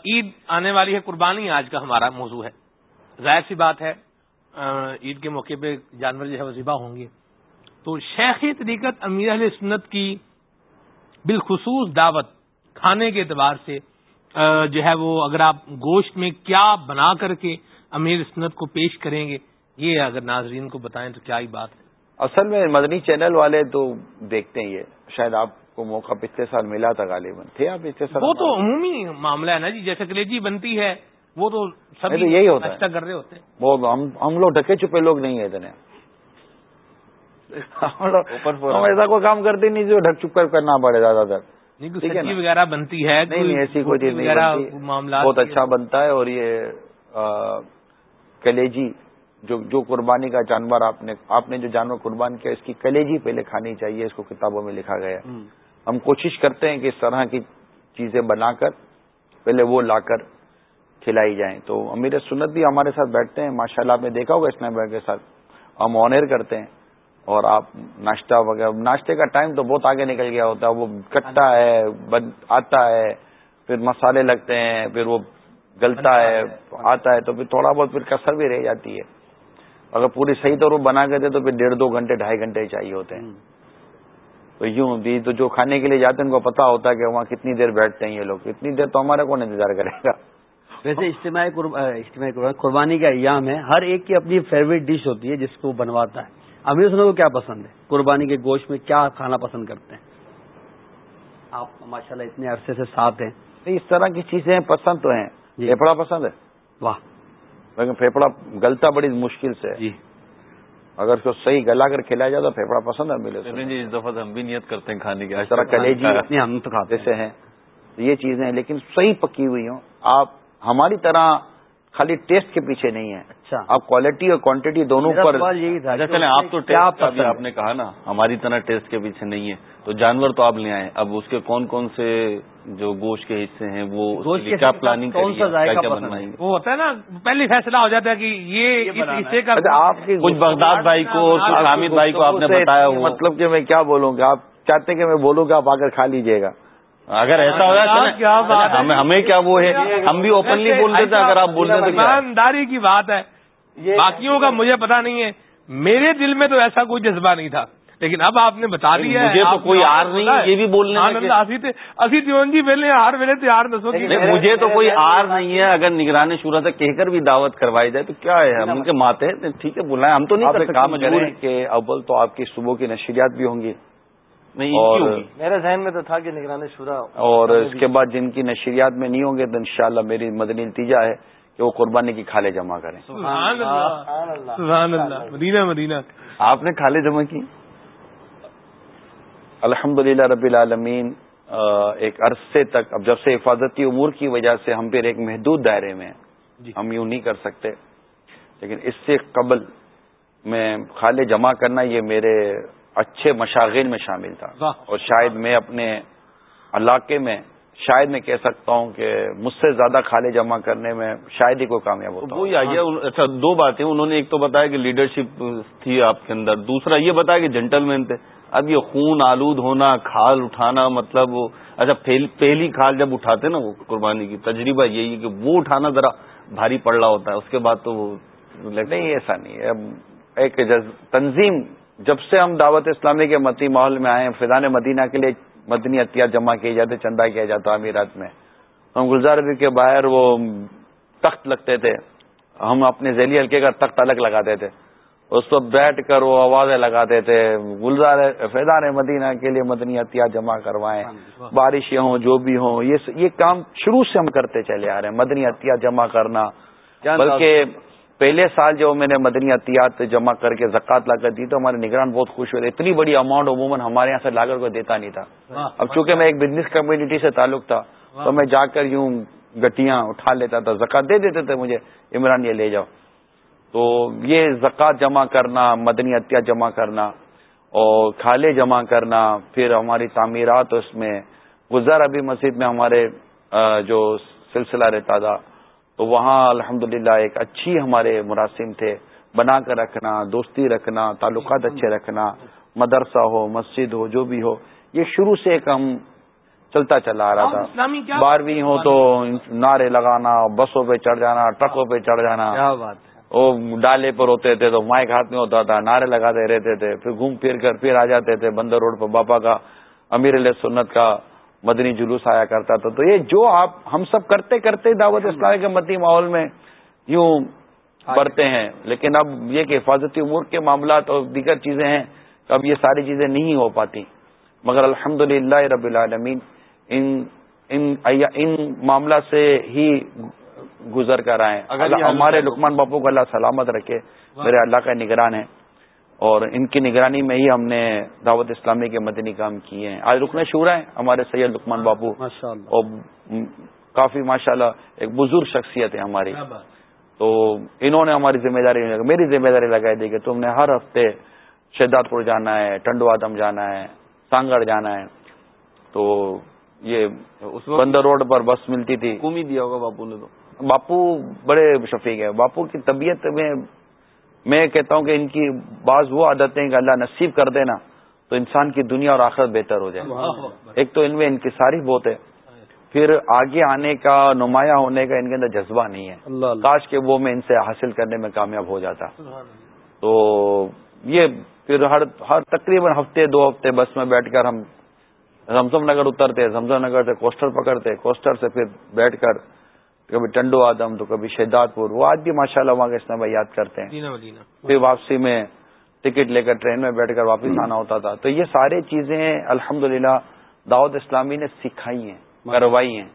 عید آنے والی ہے قربانی آج کا ہمارا موضوع ہے۔ ظاہر سی بات ہے عید کے موقع پہ جانور جو ہے وہ ذبح ہوں گے۔ تو شیخ طریقت امیر علیہ سنت کی بالخصوص دعوت کھانے کے اعتبار سے جو ہے وہ اگر آپ گوشت میں کیا بنا کر کے امیر سنت کو پیش کریں گے یہ اگر ناظرین کو بتائیں تو کیا ہی بات ہے۔ اصل میں مدنی چینل والے تو دیکھتے ہیں یہ۔ شاید آپ کو موقع پچھلے سال ملا تھا غالباً۔ تھے آپ پچھلے سال؟ وہ تو عمومی معاملہ ہے نا جی جیسے کلیجی بنتی ہے وہ تو سب یہی ہوتا ہے۔ کر رہے ہوتے ہیں۔ وہ ہم لوگ ڈھکے چھپے لوگ نہیں ہیں اتنے۔ ہم ایسا کوئی کام کرتے نہیں جو ڈھک چھپ کر کرنا پڑے زیادہ تر۔ وغیرہ بنتی ہے نہیں ایسی کوئی چیز نہیں معاملہ بہت اچھا بنتا ہے اور یہ کلیجی جو جو قربانی کا جانور آپ نے آپ نے جو جانور قربان کیا اس کی کلیجی پہلے کھانی چاہیے اس کو کتابوں میں لکھا گیا۔ ہم کوشش کرتے ہیں کہ اس طرح کی چیزیں بنا کر پہلے وہ لا کر کھلائی جائیں۔ تو امیر سنت بھی ہمارے ساتھ بیٹھتے ہیں ماشاء اللہ آپ نے دیکھا ہوگا اسنیپ کے ساتھ۔ ہم آنر کرتے ہیں اور آپ ناشتہ وغیرہ ناشتے کا ٹائم تو بہت آگے نکل گیا ہوتا ہے۔ وہ کٹتا ہے آتا ہے پھر مسالے لگتے ہیں پھر وہ گلتا ہے آتا ہے تو پھر تھوڑا بہت پھر کثر بھی رہ جاتی ہے۔ اگر پوری صحیح طور بنا کے دے تو پھر ڈیڑھ دو گھنٹے ڈھائی گھنٹے چاہیے ہوتے ہیں۔ تو یوں بھی تو جو کھانے کے لیے جاتے ہیں ان کو پتا ہوتا ہے کہ وہاں کتنی دیر بیٹھتے ہیں یہ لوگ۔ اتنی دیر تو ہمارا کون انتظار کرے گا؟ ویسے اجتماعی اجتماعی قربانی کا ایام ہے۔ ہر ایک کی اپنی فیوریٹ ڈش ہوتی ہے جس کو بنواتا ہے۔ امیر سنو کو کیا پسند ہے؟ قربانی کے گوشت میں کیا کھانا پسند کرتے ہیں؟ آپ ماشاء اللہ اتنے عرصے سے ساتھ ہیں۔ اس طرح کی چیزیں پسند تو ہیں۔ پھیپڑا جی۔ پسند ہے؟ واہ۔ لیکن پھیپڑا گلتا بڑی مشکل سے جی۔ اگر اس کو صحیح گلا کر کھلایا جائے تو پھیپڑا پسند ہے ملے جی اس دفعہ ہم بھی نیت کرتے ہیں کھانے کی۔ طرح کلیجی ہم تو کھاتے سے ہیں۔ یہ چیزیں لیکن صحیح پکی ہوئی ہوں۔ آپ ہماری طرح خالی ٹیسٹ کے پیچھے نہیں ہیں۔ اچھا۔ آپ کوالٹی اور کوانٹٹی دونوں پر اچھا چلیں آپ تو آپ نے کہا نا ہماری طرح ٹیسٹ کے پیچھے نہیں ہے۔ تو جانور تو آپ لے آئے اب اس کے کون کون سے جو گوشت کے حصے ہیں وہ کیا پلاننگ کون سا ذائقہ وہ ہوتا ہے نا پہلی فیصلہ ہو جاتا ہے کہ یہ حصے کا اچھا، آپ کچھ بغداد بھائی کو حامد بھائی کو آپ نے بتایا مطلب کہ میں کیا بولوں گا؟ آپ چاہتے ہیں کہ میں بولوں گا آپ آ کر کھا لیجیے گا۔ اگر ایسا ہو جائے ہمیں کیا وہ ہے؟ ہم بھی اوپنلی بول دیتے اگر آپ بول رہے ایمانداری کی بات ہے۔ باقیوں کا مجھے پتا نہیں ہے۔ میرے دل میں تو ایسا کوئی جذبہ نہیں تھا۔ لیکن اب آپ نے بتا دیا مجھے تو کوئی آر نہیں یہ بھی بولنے اسی تیون جی ویلے ہار ویلے تیار دسو مجھے تو کوئی آر نہیں ہے۔ اگر نگرانی شورا سے کہہ کر بھی دعوت کروائی جائے تو کیا ہے؟ ہم ان کے ماتے ٹھیک ہے بلائیں۔ ہم تو نہیں کام کریں۔ کہ اول تو آپ کی صبح کی نشریات بھی ہوں گی۔ اور میرے ذہن میں تو تھا کہ نگرانی شورا اور اس کے بعد جن کی نشریات میں نہیں ہوں گے تو انشاءاللہ میری مدنی نتیجہ ہے کہ وہ قربانی کی کھالے جمع کریں۔ مدینہ مدینہ۔ آپ نے کھالے جمع کی الحمد رب العالمین ایک عرصے تک اب جب سے حفاظتی امور کی وجہ سے ہم پھر ایک محدود دائرے میں جی۔ ہم یوں نہیں کر سکتے۔ لیکن اس سے قبل میں خالے جمع کرنا یہ میرے اچھے مشاغل میں شامل تھا۔ اور شاید میں اپنے علاقے میں شاید میں کہہ سکتا ہوں کہ مجھ سے زیادہ کھالے جمع کرنے میں شاید ہی کوئی کامیاب ہوتا وہی آئیے اچھا دو باتیں۔ انہوں نے ایک تو بتایا کہ لیڈرشپ تھی آپ کے اندر دوسرا یہ بتایا کہ جینٹل مین تھے۔ اب یہ خون آلود ہونا، کھال اٹھانا مطلب اچھا پہلی کھال جب اٹھاتے نا وہ قربانی کی، تجربہ یہی ہے کہ وہ اٹھانا ذرا بھاری پڑ رہا ہوتا ہے، اس کے بعد تو وہ نہیں، ایسا نہیں ہے۔ ایک تنظیم، جب سے ہم دعوت اسلامی کے متی ماحول میں آئے ہیں فضان مدینہ کے لیے مدنی احتیاط جمع کیے جاتے، چندہ کیا جاتا امیرات میں، ہم گلزار بھی کے باہر وہ تخت لگتے تھے، ہم اپنے ذیلی حلقے کا تخت الگ لگاتے تھے۔ اس پر بیٹھ کر وہ آوازیں لگاتے تھے گلزار فیضان مدینہ کے لیے مدنی احتیاط جمع کروائیں بارشیں ہوں جو بھی ہوں یہ کام شروع سے ہم کرتے چلے آ رہے ہیں مدنی احتیاط جمع کرنا۔ بلکہ پہلے سال جو میں نے مدنی احتیاط جمع کر کے زکات لا کر دی تو ہمارے نگران بہت خوش ہوئے۔ اتنی بڑی اماؤنٹ عموماً ہمارے یہاں سے لا کر کوئی دیتا نہیں تھا۔ اب چونکہ میں ایک بزنس کمیونٹی سے تعلق تھا تو میں جا کر یوں گٹیاں اٹھا لیتا تھا زکات دے دیتے تھے مجھے عمران یہ لے جاؤ۔ تو یہ زکوٰۃ جمع کرنا مدنی احتیاط جمع کرنا اور کھالے جمع کرنا پھر ہماری تعمیرات اس میں گزار ابھی مسجد میں ہمارے جو سلسلہ رہتا تھا تو وہاں الحمد ایک اچھی ہمارے مراسم تھے بنا کر رکھنا دوستی رکھنا تعلقات اچھے رکھنا مدرسہ ہو مسجد ہو جو بھی ہو یہ شروع سے ایک ہم چلتا چلا آ رہا تھا۔ بارہویں ہو تو نعرے لگانا بسوں پہ چڑھ جانا ٹرکوں پہ چڑھ جانا۔ وہ ڈالے پر ہوتے تھے تو مائک ہاتھ میں ہوتا تھا، نعرے لگاتے رہتے تھے، پھر گھوم پھر کر پھر آ جاتے تھے بندر روڈ پر باپا کا، امیر علیہ سنت کا مدنی جلوس آیا کرتا تھا۔ تو یہ جو آپ، ہم سب کرتے کرتے دعوت اسلامی کے مدنی ماحول میں یوں بڑھتے ہیں، لیکن اب یہ کہ حفاظتی امور کے معاملات اور دیگر چیزیں ہیں، تو اب یہ ساری چیزیں نہیں ہو پاتی۔ مگر الحمد رب العالمین ان ان ان معاملہ سے ہی گزر کر آئے ہمارے لکمان باپو کو اللہ سلامت رکھے۔ میرے اللہ کا نگران ہے۔ اور ان کی نگرانی میں ہی ہم نے دعوت اسلامی کے مدنی کام کیے ہیں۔ آج رکن شورا ہیں ہمارے سید لکمان بابو۔ اور کافی ماشاء اللہ ایک بزرگ شخصیت ہے ہماری۔ تو انہوں نے ہماری ذمہ داری میری ذمہ داری لگائی دی کہ تم نے ہر ہفتے شہداد پور جانا ہے ٹنڈوادم جانا ہے سانگڑ جانا ہے۔ تو یہ بندر روڈ پر بس ملتی تھی۔ دیا ہوگا باپو نے تو۔ باپو بڑے شفیق ہے باپو کی طبیعت میں میں کہتا ہوں کہ ان کی بعض وہ عادتیں کہ اللہ نصیب کر دینا تو انسان کی دنیا اور آخرت بہتر ہو جائے۔ ایک تو ان میں انکساری بہت ہے۔ پھر آگے آنے کا نمایاں ہونے کا ان کے اندر جذبہ نہیں ہے۔ کاش کہ وہ میں ان سے حاصل کرنے میں کامیاب ہو جاتا۔ تو یہ پھر ہر ہر تقریباً ہفتے دو ہفتے بس میں بیٹھ کر ہم زمزم نگر اترتے زمزم نگر سے کوسٹر پکڑتے کوسٹر سے پھر بیٹھ کر کبھی ٹنڈو آدم تو کبھی شہداد پور۔ وہ آج بھی ماشاء اللہ وہاں کے اسلام یاد کرتے ہیں۔ پھر واپسی میں ٹکٹ لے کر ٹرین میں بیٹھ کر واپس آنا ہوتا تھا۔ تو یہ ساری چیزیں الحمد دعوت اسلامی نے سکھائی ہیں کروائی ہیں۔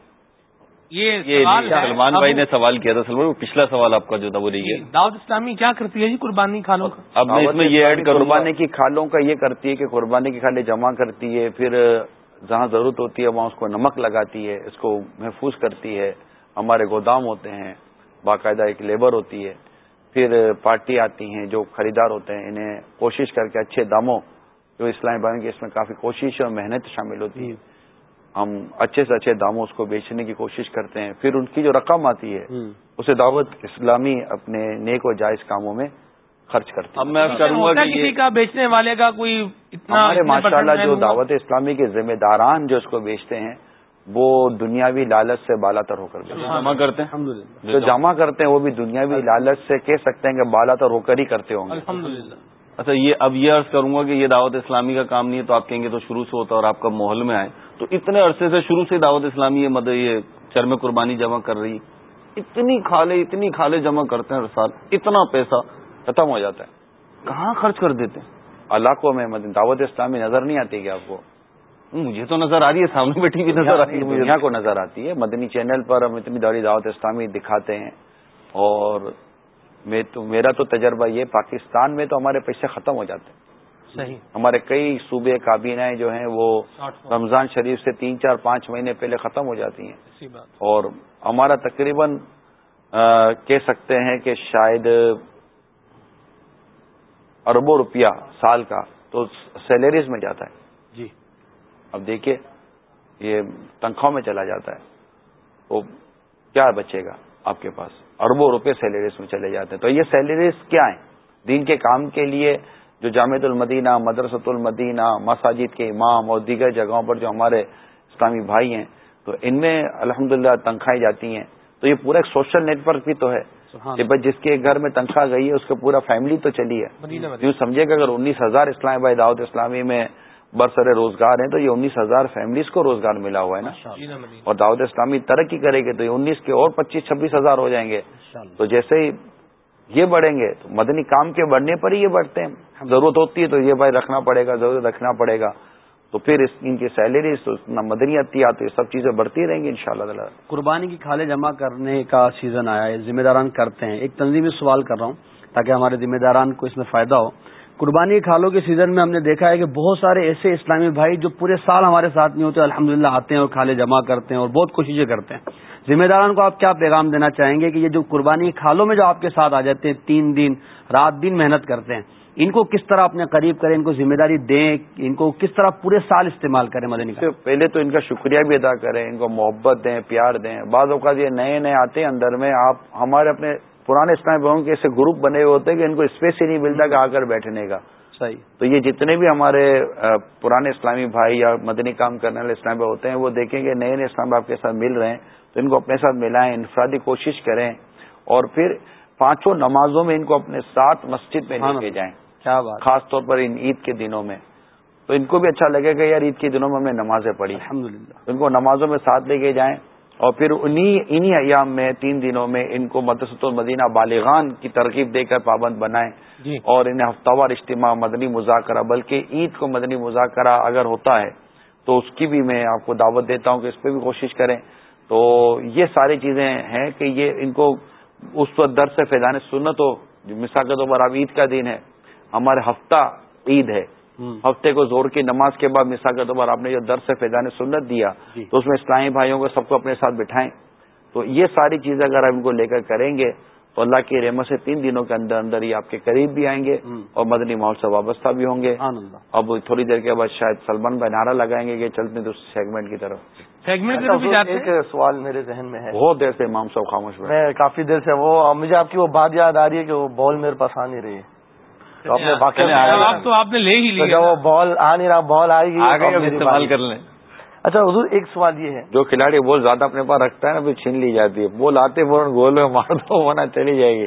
یہ سلمان بھائی نے سوال کیا تھا سلمان پچھلا سوال آپ کا جو تھا وہ رہی دعوت اسلامی کیا کرتی ہے جی؟ قربانی کھالوں کا۔ اب میں اس میں یہ ایڈ قربانی کی کھالوں کا یہ کرتی ہے کہ قربانی کی کھالیں جمع کرتی ہے پھر جہاں ضرورت ہوتی ہے وہاں اس کو نمک لگاتی ہے اس کو محفوظ کرتی ہے۔ ہمارے گودام ہوتے ہیں باقاعدہ ایک لیبر ہوتی ہے پھر پارٹی آتی ہیں جو خریدار ہوتے ہیں انہیں کوشش کر کے اچھے داموں جو اسلامی بھائی کی اس میں کافی کوشش اور محنت شامل ہوتی ہے ہم اچھے سے اچھے داموں اس کو بیچنے کی کوشش کرتے ہیں۔ پھر ان کی جو رقم آتی ہے اسے دعوت اسلامی اپنے نیک و جائز کاموں میں خرچ کرتے اب میں کروں گا کہ کسی کا بیچنے والے کا کوئی اتنا ہمارے ماشاء اللہ جو دعوت اسلامی کے ذمہ داران جو اس کو بیچتے ہیں وہ دنیاوی لالچ سے بالا تر ہو کر جمع کرتے ہیں۔ جو جمع کرتے ہیں وہ بھی دنیاوی لالچ سے کہہ سکتے ہیں کہ بالا تر ہو کر ہی کرتے ہوں گے۔ اچھا یہ اب یہ عرض کروں گا کہ یہ دعوت اسلامی کا کام نہیں ہے تو آپ کہیں گے تو شروع سے ہوتا ہے اور آپ کا محل میں آئے تو اتنے عرصے سے شروع سے دعوت اسلامی یہ مدد یہ چرم قربانی جمع کر رہی۔ اتنی کھالے اتنی کھالے جمع کرتے ہیں ہر سال۔ اتنا پیسہ ختم ہو جاتا ہے۔ کہاں خرچ کر دیتے ہیں؟ علاقوں میں دعوت اسلامی نظر نہیں آتی کیا آپ کو؟ مجھے تو نظر آ رہی ہے سامنے بیٹھی بھی نظر آتی ہے دنیا کو نظر آتی ہے۔ مدنی چینل پر ہم اتنی داڑی دعوت اسلامی دکھاتے ہیں۔ اور میرا تو تجربہ یہ پاکستان میں تو ہمارے پیسے ختم ہو جاتے ہیں۔ صحیح۔ ہمارے کئی صوبے کابینہ جو ہیں وہ رمضان شریف سے تین چار پانچ مہینے پہلے ختم ہو جاتی ہیں۔ اور ہمارا تقریباً کہہ سکتے ہیں کہ شاید اربوں روپیہ سال کا تو سیلریز میں جاتا ہے۔ اب دیکھیے یہ تنخواہ میں چلا جاتا ہے۔ تو کیا بچے گا آپ کے پاس؟ اربوں روپے سیلریز میں چلے جاتے ہیں۔ تو یہ سیلریز کیا ہیں؟ دین کے کام کے لیے جو جامع المدینہ مدرسۃ المدینہ مساجد کے امام اور دیگر جگہوں پر جو ہمارے اسلامی بھائی ہیں تو ان میں الحمد للہ تنخواہیں جاتی ہیں۔ تو یہ پورا ایک سوشل نیٹ ورک بھی تو ہے کہ بھائی جس کے گھر میں تنخواہ گئی ہے اس کا پورا فیملی تو چلی ہے۔ یوں سمجھے کہ اگر انیس ہزار اسلامی بھائی دعوت اسلامی میں برسر روزگار ہیں تو یہ انیس ہزار فیملیز کو روزگار ملا ہوا ہے نا۔ اور دعوت اسلامی ترقی کرے گی تو یہ انیس کے اور پچیس چھبیس ہزار ہو جائیں گے۔ تو جیسے ہی یہ بڑھیں گے تو مدنی کام کے بڑھنے پر ہی یہ بڑھتے ہیں۔ ضرورت ہوتی ہے تو یہ بھائی رکھنا پڑے گا ضرورت رکھنا پڑے گا۔ تو پھر اس ان کی سیلریز تو مدنی عطیات تو یہ سب چیزیں بڑھتی رہیں گی ان شاء اللہ تعالیٰ۔ قربانی کی کھالے جمع کرنے کا سیزن آیا ہے ذمہ داران کرتے ہیں۔ ایک تنظیمی سوال کر رہا ہوں تاکہ ہمارے ذمہ داران کو اس میں فائدہ ہو۔ قربانی کھالوں کے سیزن میں ہم نے دیکھا ہے کہ بہت سارے ایسے اسلامی بھائی جو پورے سال ہمارے ساتھ نہیں ہوتے الحمد آتے ہیں اور کھالے جمع کرتے ہیں اور بہت کوششیں کرتے ہیں۔ ذمہ داران کو آپ کیا پیغام دینا چاہیں گے کہ یہ جو قربانی کھالوں میں جو آپ کے ساتھ آ جاتے ہیں، تین دن، رات دن محنت کرتے ہیں، ان کو کس طرح اپنے قریب کریں، ان کو ذمہ داری دیں، ان کو کس طرح پورے سال استعمال کریں مدنی پہلے تو ان کا شکریہ بھی ادا کریں، ان کو محبت دیں، پیار دیں۔ بعض اوقات یہ نئے نئے آتے ہیں اندر میں، آپ ہمارے اپنے پرانے اسلامی بھاؤں کے ایسے گروپ بنے ہوئے ہوتے ہیں کہ ان کو اسپیس ہی نہیں ملتا کہ آ کر بیٹھنے کا۔ صحیح۔ تو یہ جتنے بھی ہمارے پرانے اسلامی بھائی یا مدنی کام کرنے والے اسلامی بھائی ہوتے ہیں وہ دیکھیں گے نئے نئے اسلام آپ کے ساتھ مل رہے ہیں تو ان کو اپنے ساتھ ملائیں انفرادی کوشش کریں اور پھر پانچوں نمازوں میں ان کو اپنے ساتھ مسجد میں لے کے جائیں۔ کیا بات۔ خاص طور پر ان عید کے دنوں میں۔ تو ان کو بھی اچھا لگے گا یار عید کے دنوں میں ہم نے نمازیں پڑھی۔ الحمد ان کو نمازوں میں ساتھ لے کے جائیں۔ اور پھر انہی انہی ایام میں تین دنوں میں ان کو مدرسۃ المدینہ بالغان کی ترغیب دے کر پابند بنائیں جی۔ اور انہیں ہفتہ وار اجتماع مدنی مذاکرہ بلکہ عید کو مدنی مذاکرہ اگر ہوتا ہے تو اس کی بھی میں آپ کو دعوت دیتا ہوں کہ اس پہ بھی کوشش کریں۔ تو یہ ساری چیزیں ہیں کہ یہ ان کو اس وقت در سے فیضان سنت ہو مثال کے طور پر اب عید کا دن ہے۔ ہمارے ہفتہ عید ہے۔ ہفتے کو زور کی نماز کے بعد مثال کے طور پر آپ نے جو در سے فیضان سنت دیا جی۔ تو اس میں اسلامی بھائیوں کو سب کو اپنے ساتھ بٹھائیں۔ تو یہ ساری چیزیں اگر آپ ان کو لے کر کریں گے تو اللہ کی رحمت سے تین دنوں کے اندر اندر ہی آپ کے قریب بھی آئیں گے اور مدنی ماحول سے وابستہ بھی ہوں گے۔ اب تھوڑی دیر کے بعد شاید سلمان بھائی نعرہ لگائیں گے کہ چلتے تو سیگمنٹ کی طرف۔ سیگمنٹ ایک سوال میرے ذہن میں ہے۔ بہت دیر سے امام صاحب خاموش میں کافی دیر سے وہ مجھے آپ کی وہ بات یاد آ رہی ہے کہ وہ بال میرے پاس آ نہیں رہی۔ ہے آپ تو آپ نے لے ہی لیا۔ وہ بال آ نہیں رہا بال آئے گی استعمال کر لیں۔ اچھا حضور ایک سوال یہ ہے۔ جو کھلاڑی بال زیادہ اپنے پاس رکھتا ہے نا پھر چھین لی جاتی ہے۔ بال آتے فوراً گول میں مار دو ہونا چلی جائے گی۔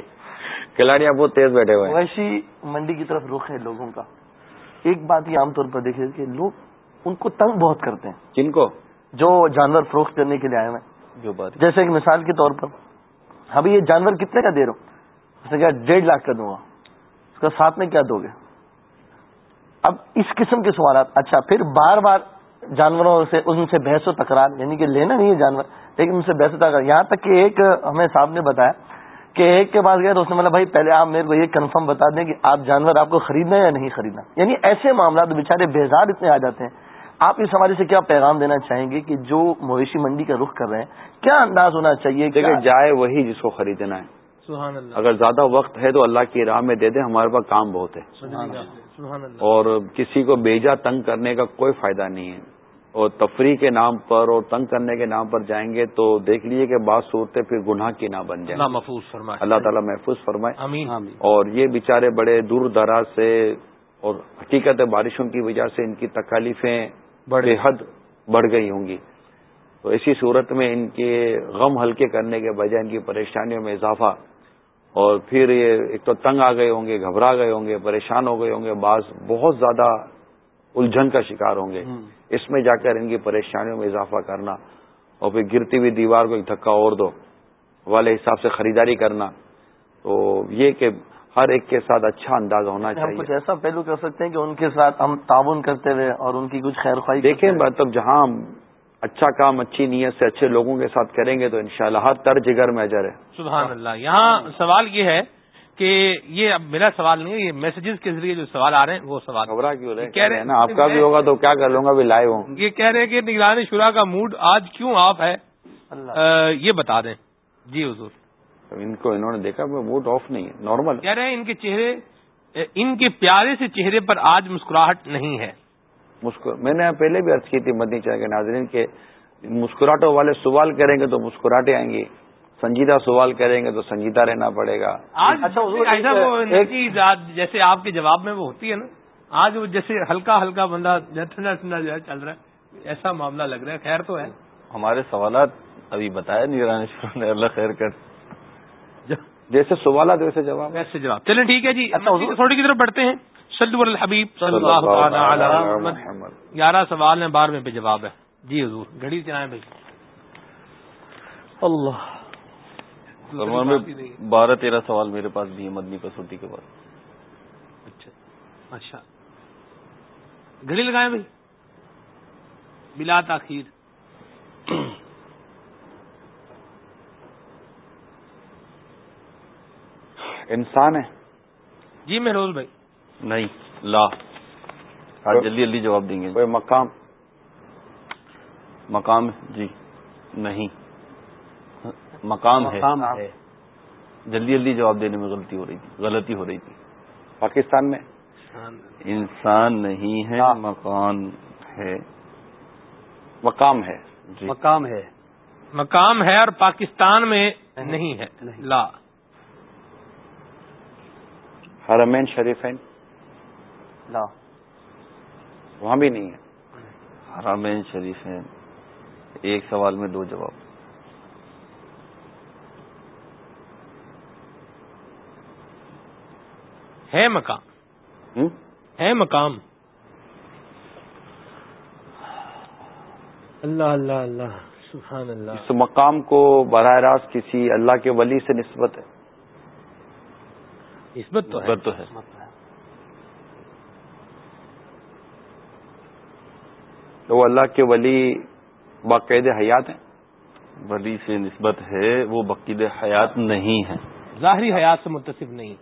کھلاڑیاں بہت تیز بیٹھے ہوئے ویسی منڈی کی طرف رخ ہے لوگوں کا۔ ایک بات یہ عام طور پر دیکھے کہ لوگ ان کو تنگ بہت کرتے ہیں۔ جن کو؟ جو جانور فروخت کرنے کے لیے آئے ہوئے جو بات جیسے کہ مثال کے طور پر ابھی یہ جانور کتنے کا دے رہا ہوں؟ اس نے کہا ڈیڑھ لاکھ کا دوں گا۔ اس کا ساتھ میں کیا دو گے؟ اب اس قسم کے سوالات اچھا پھر بار بار جانوروں سے ان سے بحث و تکرار یعنی کہ لینا نہیں ہے جانور لیکن ان سے بحث و تکرار۔ یہاں تک کہ ایک ہمیں صاحب نے بتایا کہ ایک کے پاس گیا تو اس نے بولا بھائی پہلے آپ میرے کو یہ کنفرم بتا دیں کہ آپ جانور آپ کو خریدنا ہے یا نہیں خریدنا۔ یعنی ایسے معاملات بےچارے بےزار اتنے آ جاتے ہیں۔ آپ اس حوالے سے کیا پیغام دینا چاہیں گے کہ جو مویشی منڈی کا رخ کر رہے ہیں کیا انداز ہونا چاہیے؟ کہ جائے وہی جس کو خریدنا ہے۔ سبحان اللہ. اگر زیادہ وقت ہے تو اللہ کی راہ میں دے دیں ہمارے پاس کام بہت ہے. سبحان اللہ. اور کسی کو بیجا تنگ کرنے کا کوئی فائدہ نہیں ہے. اور تفریح کے نام پر اور تنگ کرنے کے نام پر جائیں گے تو دیکھ لیجیے کہ بعض صورتیں پھر گناہ کی نہ بن جائیں. اللہ محفوظ فرمائے. اللہ تعالیٰ محفوظ فرمائے. آمین. اور یہ بیچارے بڑے دور دراز سے اور حقیقت بارشوں کی وجہ سے ان کی تکالیفیں بے حد بڑھ گئی ہوں گی. تو اسی صورت میں ان کے غم ہلکے کرنے کے بجائے ان کی پریشانیوں میں اضافہ اور پھر یہ ایک تو تنگ آ گئے ہوں گے گھبرا گئے ہوں گے پریشان ہو گئے ہوں گے بعض بہت زیادہ الجھن کا شکار ہوں گے۔ اس میں جا کر ان کی پریشانیوں میں اضافہ کرنا اور پھر گرتی ہوئی دیوار کو ایک دھکا اور دو والے حساب سے خریداری کرنا۔ تو یہ کہ ہر ایک کے ساتھ اچھا انداز ہونا ہم کچھ چاہیے ایسا پہلو کر سکتے ہیں کہ ان کے ساتھ ہم تعاون کرتے ہوئے اور ان کی کچھ خیر خواہی دیکھیں مطلب جہاں اچھا کام اچھی نیت سے اچھے لوگوں کے ساتھ کریں گے تو انشاءاللہ ہر تر جگر میں اجر ہے۔ سبحان اللہ۔ یہاں سوال یہ ہے کہ یہ اب میرا سوال نہیں ہے یہ میسجز کے ذریعے جو سوال آ رہے ہیں وہ سوال گھبرا کیوں رہے کہہ رہے ہیں؟ نا آپ کا بھی ہوگا تو کیا کر لوں گا؟ ابھی لائیو ہوں۔ یہ کہہ رہے ہیں کہ نگرانی شورا کا موڈ آج کیوں آف ہے؟ یہ بتا دیں۔ جی حضور۔ ان کو انہوں نے دیکھا موڈ آف نہیں ہے نارمل کہہ رہے ہیں ان کے چہرے ان کے پیارے سے چہرے پر آج مسکراہٹ نہیں ہے۔ مسکر میں نے پہلے بھی عرض کی تھی مدنی چاہ کے ناظرین کے مسکراہٹوں والے سوال کریں گے تو مسکراہٹیں آئیں گی سنجیدہ سوال کریں گے تو سنجیدہ رہنا پڑے گا۔ اچھا، جیسے آپ کے جواب میں وہ ہوتی ہے نا۔ آج وہ جیسے ہلکا ہلکا بندہ ٹھنڈا ٹھنڈا جو ہے چل رہا ہے ایسا معاملہ لگ رہا ہے۔ خیر تو ہے۔ ہمارے سوالات ابھی بتایا شروع نے اللہ خیر کر۔ جیسے سوالات ویسے جواب۔ ویسے جواب۔ چلیں ٹھیک ہے جی۔ اچھا، حضور- تھوڑی کی طرف بڑھتے ہیں۔ صلی الحبیب. صلی اللہ تعالی علی محمد. محمد. گیارہ سوال ہیں بارہویں پہ جواب ہے. جی حضور گھڑی چلائیں بھائی. اللہ. بارہ تیرہ سوال میرے پاس بھی ہیں مدنی کسوٹی کے بعد. اچھا. اچھا. گھڑی لگائیں بھائی. بلا تاخیر انسان ہے. جی مہروز بھائی. نہیں لا۔ آج جلدی جلدی جواب دیں گے۔ کوئی مقام۔ مقام جی نہیں۔ مقام ہے۔ جلدی جلدی جواب دینے میں غلطی ہو رہی تھی غلطی ہو رہی تھی۔ پاکستان میں؟ انسان نہیں۔ ہے ہاں۔ مکان ہے۔ مقام ہے۔ جی۔ مقام ہے۔ مقام ہے اور پاکستان میں نہیں ہے۔ لا۔ حرمین شریفین۔ لا وہاں بھی نہیں ہے۔ حرامین شریف ہیں۔ ایک سوال میں دو جواب۔ ہے مقام؟ ہے مقام۔ اللہ اللہ اللہ سبحان اللہ۔ اس مقام کو براہ راست کسی اللہ کے ولی سے نسبت ہے۔ نسبت تو ہے۔ تو وہ اللہ کے ولی باقاعد حیات ہیں؟ ولی سے نسبت ہے وہ بقید حیات نہیں ہے ظاہری حیات سے متصف نہیں۔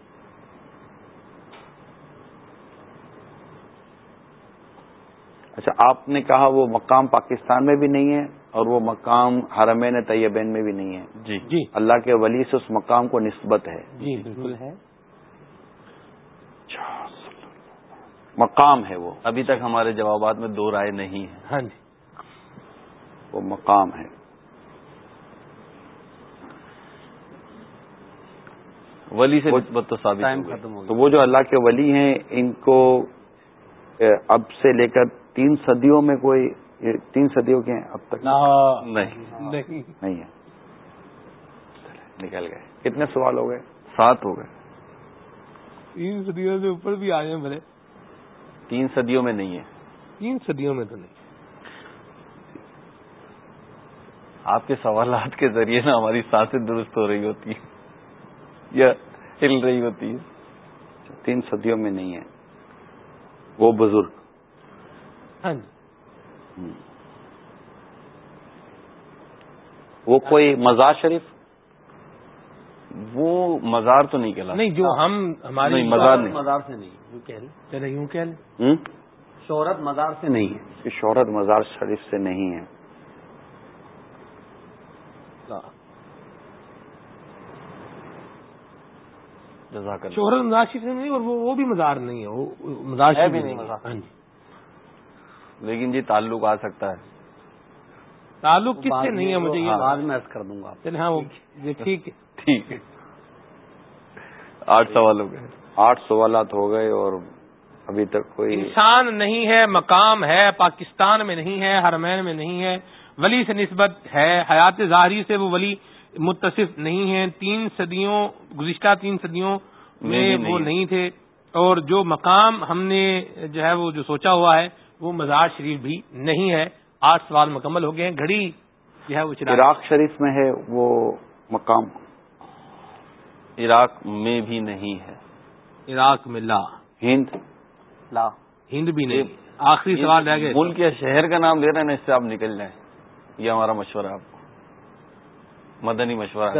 اچھا آپ نے کہا وہ مقام پاکستان میں بھی نہیں ہے اور وہ مقام حرمین طیبین میں بھی نہیں ہے۔ جی۔ جی۔ اللہ کے ولی سے اس مقام کو نسبت ہے۔ جی بالکل ہے۔ مقام ہے وہ۔ ابھی تک ہمارے جوابات میں دو رائے نہیں ہیں ہاں جی۔ وہ مقام ہے۔ ولی سے وہ نسبت تو ثابت ٹائم ہو گئی ختم ہو تو وہ جو اللہ کے ولی ہیں ان کو اب سے لے کر تین صدیوں میں کوئی تین صدیوں کے ہیں اب تک؟ نہیں۔ نہیں۔ نہیں ہے۔ نکل گئے۔ کتنے سوال ہو گئے؟ سات ہو گئے۔ تین صدیوں سے اوپر بھی آئے ہیں بھلے تین صدیوں میں نہیں ہے۔ تین صدیوں میں تو نہیں۔ آپ کے سوالات کے ذریعے نا ہماری سانسیں درست ہو رہی ہوتی ہیں یا ہل رہی ہوتی ہے تین صدیوں میں نہیں ہے۔ وہ بزرگ۔ ہاں جی۔ وہ کوئی مزار شریف؟ وہ مزار تو نہیں کہلا نہیں جو ہم ہماری نہیں، مزار سے نہیں۔ چلے یوں کہہ ہم؟ شہرت مزار سے نہیں ہے۔ شہرت مزار شریف سے نہیں ہے۔ شہرت مزار شریف سے نہیں اور وہ بھی مزار نہیں ہے۔ مزار شریف بھی نہیں۔ ہاں جی۔ لیکن جی تعلق آ سکتا ہے۔ تعلق کس سے نہیں ہے مجھے یہ بعد میں کر دوں گا۔ چلے ہاں وہ ٹھیک ہے۔ ٹھیک ہے۔ آٹھ سوال ہو گئے۔ آٹھ سوالات ہو گئے اور ابھی تک کوئی انسان نہیں ہے مقام ہے پاکستان میں نہیں ہے حرمین میں نہیں ہے ولی سے نسبت ہے حیات ظاہری سے وہ ولی متصف نہیں ہے تین صدیوں گزشتہ تین صدیوں میں وہ۔ نہیں۔ تھے۔ اور جو مقام ہم نے جو ہے وہ جو سوچا ہوا ہے وہ مزار شریف بھی نہیں ہے۔ آٹھ سوال مکمل ہو گئے ہیں۔ گھڑی جو ہے وہ عراق شریف میں ہے وہ مقام؟ عراق میں بھی نہیں ہے۔ عراق میں لا. ہند. لا. ہند بھی نہیں. آخری سوال رہ گئے. ملک یا شہر کا نام لے رہے ہیں نا اس سے آپ نکل جائیں. یہ ہمارا مشورہ آپ کو. مدنی مشورہ۔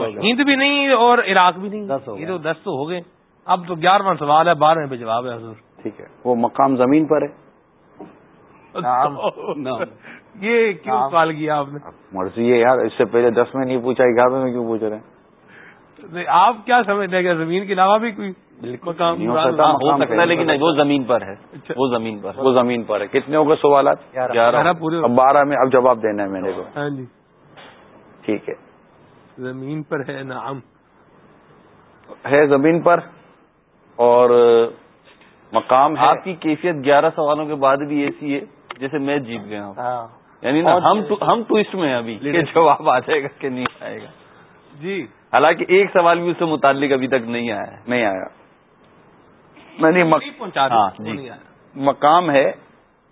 ہند بھی نہیں اور عراق بھی نہیں. دس ہو یہ۔ تو دس تو ہو گئے. اب تو گیارہواں سوال ہے بارہویں پہ جواب ہے حضور. ٹھیک ہے. وہ مقام زمین پر ہے. یہ کیوں سوال کیا آپ نے؟ مرضی ہے یار اس سے پہلے دس میں نہیں پوچھا گیارہویں میں کیوں پوچھ رہے ہیں؟ آپ کیا سمجھتے ہیں کہ زمین کے علاوہ بھی کوئی مقام ہو سکتا۔ ہے لیکن وہ زمین پر ہے۔ اچھا۔ وہ زمین پر وہ زمین پر ہے۔ کتنے ہو گئے سوالات؟ گیارہ۔ پورے بارہ میں اب جواب دینا ہے میرے کو۔ ہاں جی۔ ٹھیک ہے۔ زمین پر ہے نعم۔ ہے زمین پر اور مقام ہے۔ آپ کی کیفیت گیارہ سوالوں کے بعد بھی ایسی ہے جیسے میں جیت گیا ہوں۔ ہاں۔ یعنی ہم ہم ٹوسٹ میں ہیں ابھی۔ جواب آ جائے گا کہ نہیں آئے گا۔ جی۔ حالانکہ ایک سوال بھی اس سے متعلق ابھی تک نہیں آیا نہیں آیا۔ میں دیں، ہاں، جی۔ مقام ہے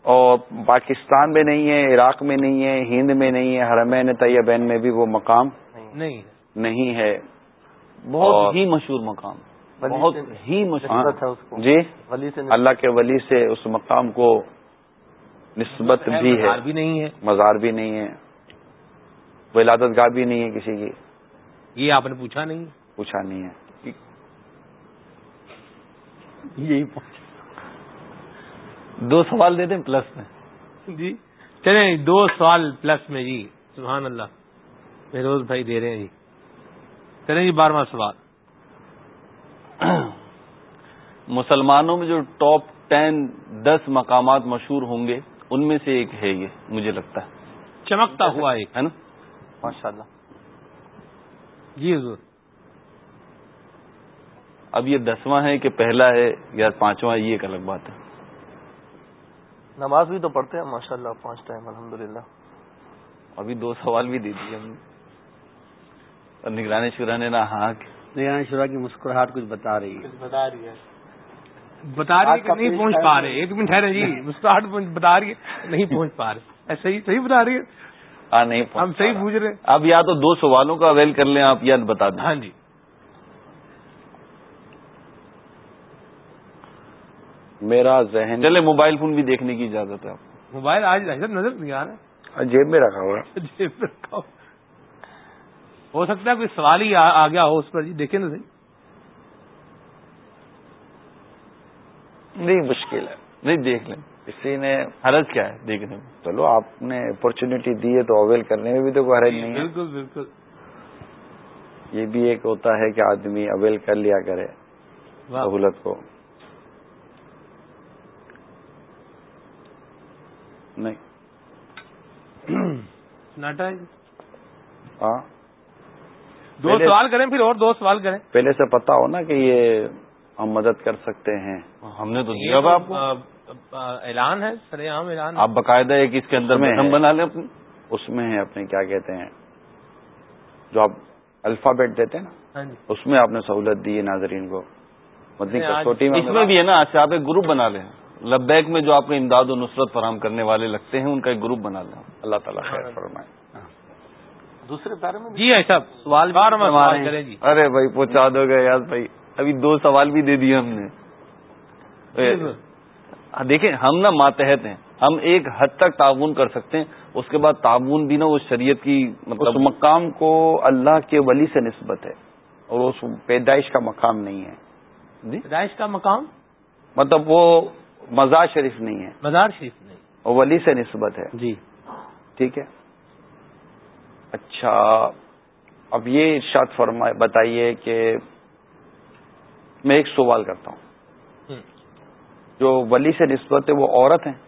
اور پاکستان میں نہیں ہے عراق میں نہیں ہے ہند میں نہیں ہے حرمین طیبین میں بھی وہ مقام نہیں نہیں ہے۔ بہت ہی مشہور مقام۔ بہت ہی مشہور۔ جی؟ ولی سے اللہ کے ولی سے اس مقام کو نسبت بھی ہے۔ مزار بھی نہیں ہے۔ مزار بھی نہیں ہے۔ ولادت گاہ بھی نہیں ہے کسی کی۔ یہ آپ نے پوچھا نہیں؟ پوچھا نہیں ہے۔ یہی دو سوال دے دیں پلس میں۔ جی۔ چلیں دو سوال پلس میں جی۔ سبحان اللہ۔ فیروز بھائی دے رہے ہیں جی۔ چلیں جی بارہواں سوال۔ مسلمانوں میں جو ٹاپ ٹین دس مقامات مشہور ہوں گے ان میں سے ایک ہے یہ مجھے لگتا ہے۔ چمکتا ہوا ایک۔ ہے نا؟ ماشاء اللہ جی حضور۔ اب یہ دسواں ہے کہ پہلا ہے یا پانچواں ہے یہ ایک الگ بات ہے۔ نماز بھی تو پڑھتے ہیں ماشاء اللہ پانچ ٹائم الحمد للہ ابھی دو سوال بھی دے دیے ہم۔ نے اور نگرانی شورا نے نا ہاں نگرانی شورا کی مسکراہٹ کچھ بتا رہی ہے۔ بتا رہی ہے۔ بتا رہی ہے کہ نہیں پہنچ پا رہے۔ ایک منٹ ٹھہرے جی مسکراہٹ بتا رہی ہے نہیں پہنچ پا رہے۔ صحیح صحیح بتا رہی ہے۔ ہاں نہیں ہم صحیح پوچھ رہے ہیں۔ اب یا تو دو سوالوں کا اویل کر لیں آپ یا بتا دیں۔ ہاں جی۔ میرا ذہن چلے موبائل فون بھی دیکھنے کی اجازت ہے آپ کو۔ موبائل آج حضرت نظر نہیں آ رہا جیب میں رکھا ہوا ہے۔ <laughs> جیب میں رکھا ہو ہو سکتا ہے کوئی سوال ہی آ آ گیا ہو اس پر۔ جی دیکھیں نا صحیح نہیں مشکل ہے۔ نہیں دیکھ لیں۔ کسی نے حرض کیا ہے دیکھنے میں۔ چلو آپ نے اپرچونٹی دی ہے تو اویل کرنے میں بھی تو کوئی حرج نہیں ہے۔ بالکل بالکل۔ یہ بھی ایک ہوتا ہے کہ آدمی اویل کر لیا کرے سہولت کو۔ نہیں۔ جی۔ ہاں۔ دو سوال کریں پھر اور دو سوال کریں۔ پہلے سے پتا ہو نا کہ یہ ہم مدد کر سکتے ہیں۔ ہم نے تو دیا آپ کو۔ اعلان ہے سر عام اعلان۔ آپ باقاعدہ ایک اس کے اندر میں ہے۔ بنا لیں اس میں ہے اپنے کیا کہتے ہیں؟ جو آپ الفابیٹ دیتے ہیں نا ہاں جی۔ اس میں آپ نے سہولت دی ہے ناظرین کو۔ مدنی میں اس میں بھی ہے نا سے آپ ایک گروپ بنا لیں۔ لبیک میں جو آپ کو امداد و نصرت فراہم کرنے والے لگتے ہیں ان کا ایک گروپ بنا لیں۔ اللہ تعالیٰ خیر فرمائے۔ دوسرے پیرے میں جی ہے صاحب سوال ہیں۔ کریں جی۔ ارے بھائی پہنچا دو گے یار بھائی۔ ابھی دو سوال بھی دے دیے ہم نے۔ جی، ہاں، دیکھیں ہم نا ماتحت ہیں ہم ایک حد تک تعاون کر سکتے ہیں اس کے بعد تعاون بھی نا وہ شریعت کی اس مطلب مقام کو اللہ کے ولی سے نسبت ہے اور اس پیدائش کا مقام نہیں ہے۔ جی؟ پیدائش کا مقام؟ مطلب وہ مزار شریف نہیں ہے۔ مزار شریف نہیں۔ وہ ولی سے نسبت ہے۔ جی۔ ٹھیک ہے۔ اچھا اب یہ ارشاد فرمائے بتائیے کہ میں ایک سوال کرتا ہوں۔ جو ولی سے نسبت ہے وہ عورت ہیں۔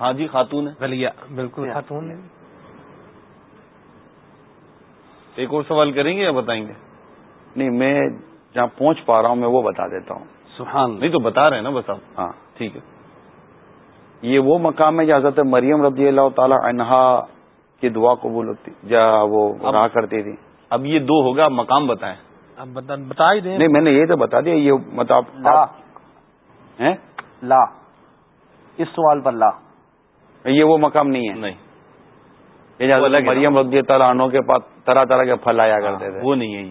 ہاں جی خاتون ہے ولیہ بالکل خاتون ہے ایک اور سوال کریں گے یا بتائیں گے؟ نہیں میں جہاں پہنچ پا رہا ہوں میں وہ بتا دیتا ہوں۔ سبحان نہیں تو بتا رہے ہیں نا بس آپ۔ ہاں۔ ٹھیک ہے۔ یہ وہ مقام ہے جہاں حضرت مریم رضی اللہ تعالی عنہا کی دعا قبول ہوتی جہاں وہ رہا کرتی تھی۔ اب یہ دو ہوگا آپ مقام بتائیں۔ بتا ہی دیں۔ نہیں میں نے یہ تو بتا دیا یہ مطلب لا۔ ہیں؟ لا۔ اس سوال پر لا۔ یہ وہ مقام نہیں ہے۔ نہیں۔ مریم رضی تعالیٰ عنہ کے پاس طرح طرح کے پھل آیا کرتے تھے۔ وہ نہیں ہے یہ۔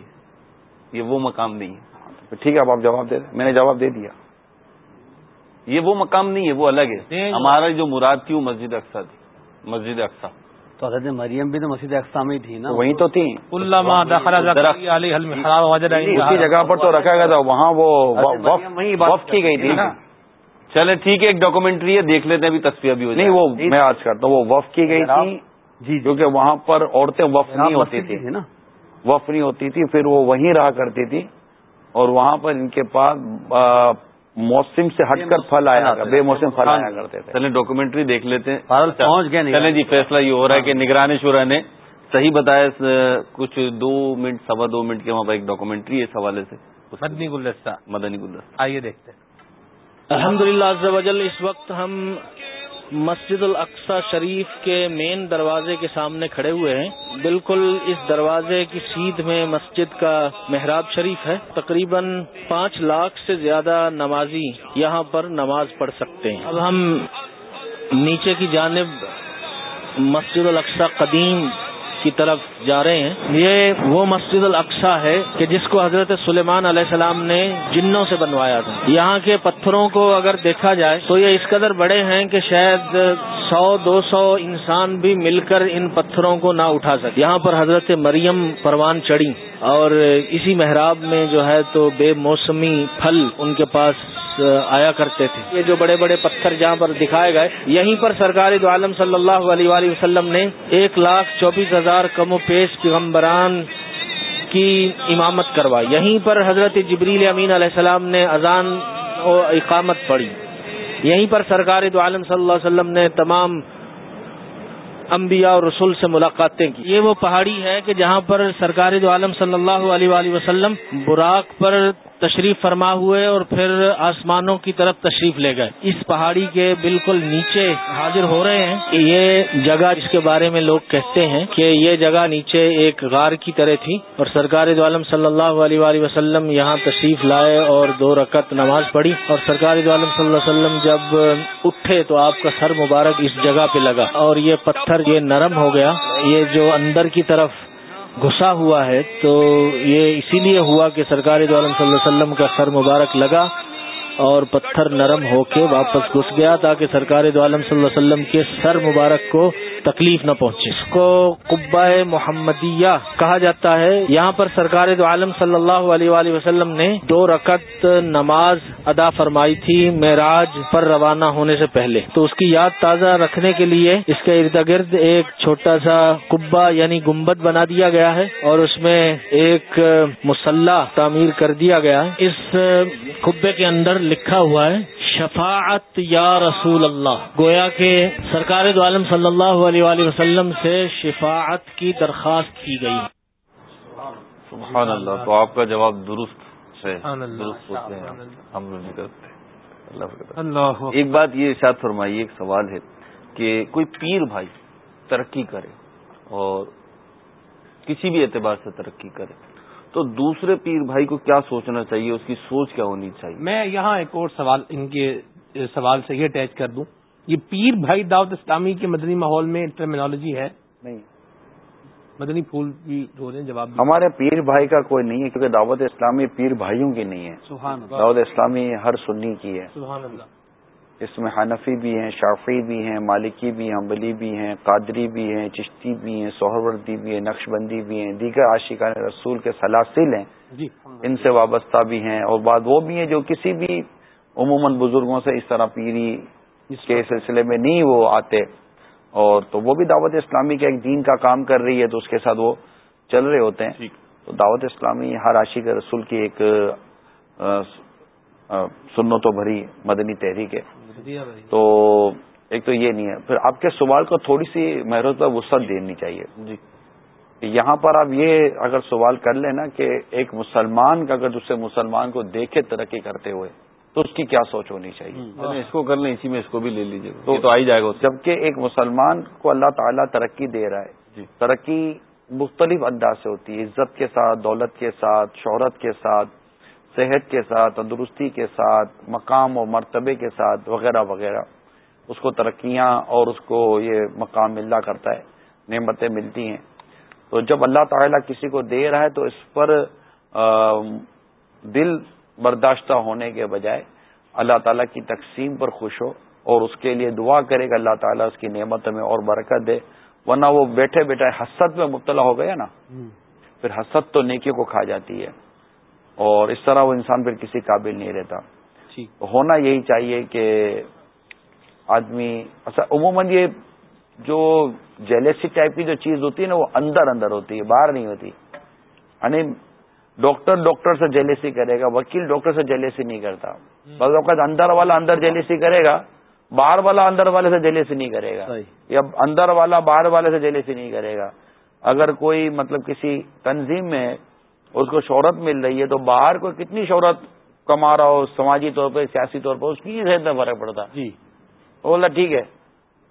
یہ وہ مقام نہیں ہے۔ ٹھیک ہے اب آپ جواب دے دیں۔ میں نے جواب دے دیا۔ یہ وہ مقام نہیں ہے وہ الگ ہے۔ ہمارا جو مراد تھی وہ مسجد اقسا تھی۔ مسجد اقسا تو حضرت مریم بھی تو مسجد اقسا میں تھی نا؟ وہیں تو تھی۔ اسی جگہ پر تو رکھا گیا تھا وہاں وہ وقف کی گئی تھی۔ نا۔ چلے ٹھیک ہے ایک ڈاکومنٹری ہے دیکھ لیتے ہیں ابھی تصویر بھی ہو نہیں وہ میں آج کرتا ہوں وہ وف کی گئی تھی۔ جی کیونکہ وہاں پر عورتیں وف نہیں ہوتی تھی۔ نا؟ وف نہیں ہوتی تھی پھر وہ وہیں رہا کرتی تھی۔ اور وہاں پر ان کے پاس موسم سے ہٹ کر پھل آیا بے موسم پھل آیا کرتے تھے۔ چلے ڈاکومنٹری دیکھ لیتے ہیں۔ پہنچ گئے چلے جی فیصلہ یہ ہو رہا ہے کہ نگرانی شورا نے صحیح بتایا کچھ دو منٹ سوا دو منٹ کے وہاں پر ایک ڈاکومنٹری اس حوالے سے۔ مدنی گلدستہ۔ مدنی گلدستہ۔ آئیے دیکھتے ہیں۔ الحمد للہ اس وقت ہم مسجد الاقصا شریف کے مین دروازے کے سامنے کھڑے ہوئے ہیں۔ بالکل اس دروازے کی سیدھ میں مسجد کا محراب شریف ہے۔ تقریباً پانچ لاکھ سے زیادہ نمازی یہاں پر نماز پڑھ سکتے ہیں۔ اب ہم نیچے کی جانب مسجد الاقصا قدیم کی طرف جا رہے ہیں۔ یہ وہ مسجد الاقصا ہے کہ جس کو حضرت سلیمان علیہ السلام نے جنوں سے بنوایا تھا۔ یہاں کے پتھروں کو اگر دیکھا جائے تو یہ اس قدر بڑے ہیں کہ شاید سو، دو سو انسان بھی مل کر ان پتھروں کو نہ اٹھا سکے۔ یہاں پر حضرت مریم پروان چڑھی اور اسی محراب میں جو ہے تو بے موسمی پھل ان کے پاس آیا کرتے تھے۔ یہ جو بڑے بڑے پتھر جہاں پر دکھائے گئے، یہیں پر سرکار دو عالم صلی اللہ علیہ وآلہ وسلم نے ایک لاکھ چوبیس ہزار کم و پیش پیغمبران کی امامت کروائی۔ یہیں پر حضرت جبریل امین علیہ السلام نے اذان و اقامت پڑھی۔ یہیں پر سرکار دو عالم صلی اللہ علیہ وسلم نے تمام انبیاء اور رسول سے ملاقاتیں کی۔ یہ وہ پہاڑی ہے کہ جہاں پر سرکار دو عالم صلی اللہ علیہ وآلہ وسلم براق پر تشریف فرما ہوئے اور پھر آسمانوں کی طرف تشریف لے گئے۔ اس پہاڑی کے بالکل نیچے حاضر ہو رہے ہیں۔ کہ یہ جگہ جس کے بارے میں لوگ کہتے ہیں کہ یہ جگہ نیچے ایک غار کی طرح تھی اور سرکار دو عالم صلی اللہ علیہ وآلہ وسلم یہاں تشریف لائے اور دو رکعت نماز پڑھی۔ اور سرکار دو عالم صلی اللہ علیہ وسلم جب اٹھے تو آپ کا سر مبارک اس جگہ پہ لگا اور یہ پتھر یہ نرم ہو گیا۔ یہ جو اندر کی طرف گھسا ہوا ہے تو یہ اسی لیے ہوا کہ سرکار دو عالم صلی اللہ علیہ وسلم کا سر مبارک لگا اور پتھر نرم ہو کے واپس گھس گیا تاکہ سرکار دو عالم صلی اللہ علیہ وسلم کے سر مبارک کو تکلیف نہ پہنچے۔ اس کو قبا محمدیہ کہا جاتا ہے۔ یہاں پر سرکار دو عالم صلی اللہ علیہ وآلہ وسلم نے دو رکعت نماز ادا فرمائی تھی معراج پر روانہ ہونے سے پہلے۔ تو اس کی یاد تازہ رکھنے کے لیے اس کے ارد گرد ایک چھوٹا سا قبا یعنی گمبد بنا دیا گیا ہے اور اس میں ایک مسلح تعمیر کر دیا گیا۔ ہے اس قبے کے اندر لکھا ہوا ہے شفاعت یا رسول اللہ۔ گویا کہ سرکار دو عالم صلی اللہ علیہ وآلہ وسلم سے شفاعت کی درخواست کی گئی۔ سبحان اللہ تو آپ کا جواب درست ہے۔ درست ہوتے ہیں۔ ہم لوگ نہیں کرتے۔ اللہ ایک بات یہ ارشاد فرمائیے ایک سوال ہے کہ کوئی پیر بھائی ترقی کرے اور کسی بھی اعتبار سے ترقی کرے تو دوسرے پیر بھائی کو کیا سوچنا چاہیے؟ اس کی سوچ کیا ہونی چاہیے؟ میں یہاں ایک اور سوال ان کے سوال سے یہ اٹیچ کر دوں۔ یہ پیر بھائی دعوت اسلامی کے مدنی ماحول میں ٹرمینالوجی ہے؟ نہیں۔ مدنی پھول بھی ہو رہے ہیں جواب ہمارے پیر بھائی کا کوئی نہیں ہے کیونکہ دعوت اسلامی پیر بھائیوں کی نہیں ہے۔ سبحان اللہ۔ دعوت اسلامی ہر سنی کی ہے۔ سبحان اللہ۔ اس میں حنفی بھی ہیں شافی بھی ہیں مالکی بھی ہیں امبلی بھی ہیں قادری بھی ہیں چشتی بھی ہیں سہروردی بھی ہیں نقش بندی بھی ہیں دیگر عاشقان رسول کے سلاسل ہیں۔ جی۔ ان سے وابستہ بھی ہیں اور بعد وہ بھی ہیں جو کسی بھی عموماً بزرگوں سے اس طرح پیری کے سلسلے میں نہیں وہ آتے۔ اور تو وہ بھی دعوت اسلامی کے ایک دین کا کام کر رہی ہے تو اس کے ساتھ وہ چل رہے ہوتے ہیں۔ تو دعوت اسلامی ہر عاشق رسول کی ایک سنو تو بھری مدنی تحریک ہے۔ تو ایک تو یہ نہیں ہے۔ پھر آپ کے سوال کو تھوڑی سی محروت پر وسعت دینی چاہیے۔ جی۔ یہاں پر آپ یہ اگر سوال کر لیں نا کہ ایک مسلمان کا اگر دوسرے مسلمان کو دیکھے ترقی کرتے ہوئے تو اس کی کیا سوچ ہونی چاہیے؟ اس کو کر لیں اسی میں اس کو بھی لے لیجیے تو آئی جائے گا جبکہ ایک مسلمان کو اللہ تعالیٰ ترقی دے رہا ہے جی۔ ترقی مختلف انداز سے ہوتی ہے عزت کے ساتھ دولت کے ساتھ شہرت کے ساتھ صحت کے ساتھ تندرستی کے ساتھ مقام و مرتبے کے ساتھ وغیرہ وغیرہ۔ اس کو ترقیاں اور اس کو یہ مقام ملنا کرتا ہے نعمتیں ملتی ہیں۔ تو جب اللہ تعالیٰ کسی کو دے رہا ہے تو اس پر دل برداشتہ ہونے کے بجائے اللہ تعالیٰ کی تقسیم پر خوش ہو اور اس کے لیے دعا کرے گا اللہ تعالیٰ اس کی نعمت میں اور برکت دے۔ ورنہ وہ بیٹھے بیٹھے حسد میں مبتلا ہو گیا نا۔ پھر حسد تو نیکی کو کھا جاتی ہے۔ اور اس طرح وہ انسان پھر کسی قابل نہیں رہتا۔ ہونا یہی چاہیے کہ آدمی اچھا عموماً یہ جو جیلیسی ٹائپ کی جو چیز ہوتی ہے نا وہ اندر اندر ہوتی ہے باہر نہیں ہوتی۔ یعنی ڈاکٹر ڈاکٹر سے جیلیسی کرے گا وکیل ڈاکٹر سے جیلیسی نہیں کرتا۔ بس اوقات اندر والا اندر جیلیسی کرے گا باہر والا اندر والے سے جیلیسی نہیں کرے گا۔ یا اندر والا باہر والے سے جیلیسی نہیں کرے گا۔ اگر کوئی مطلب کسی تنظیم میں اس کو شہرت مل رہی ہے تو باہر کو کتنی شہرت کما رہا ہو سماجی طور پہ سیاسی طور پر اس کی صحت میں فرق پڑتا جی۔ بولا ٹھیک ہے۔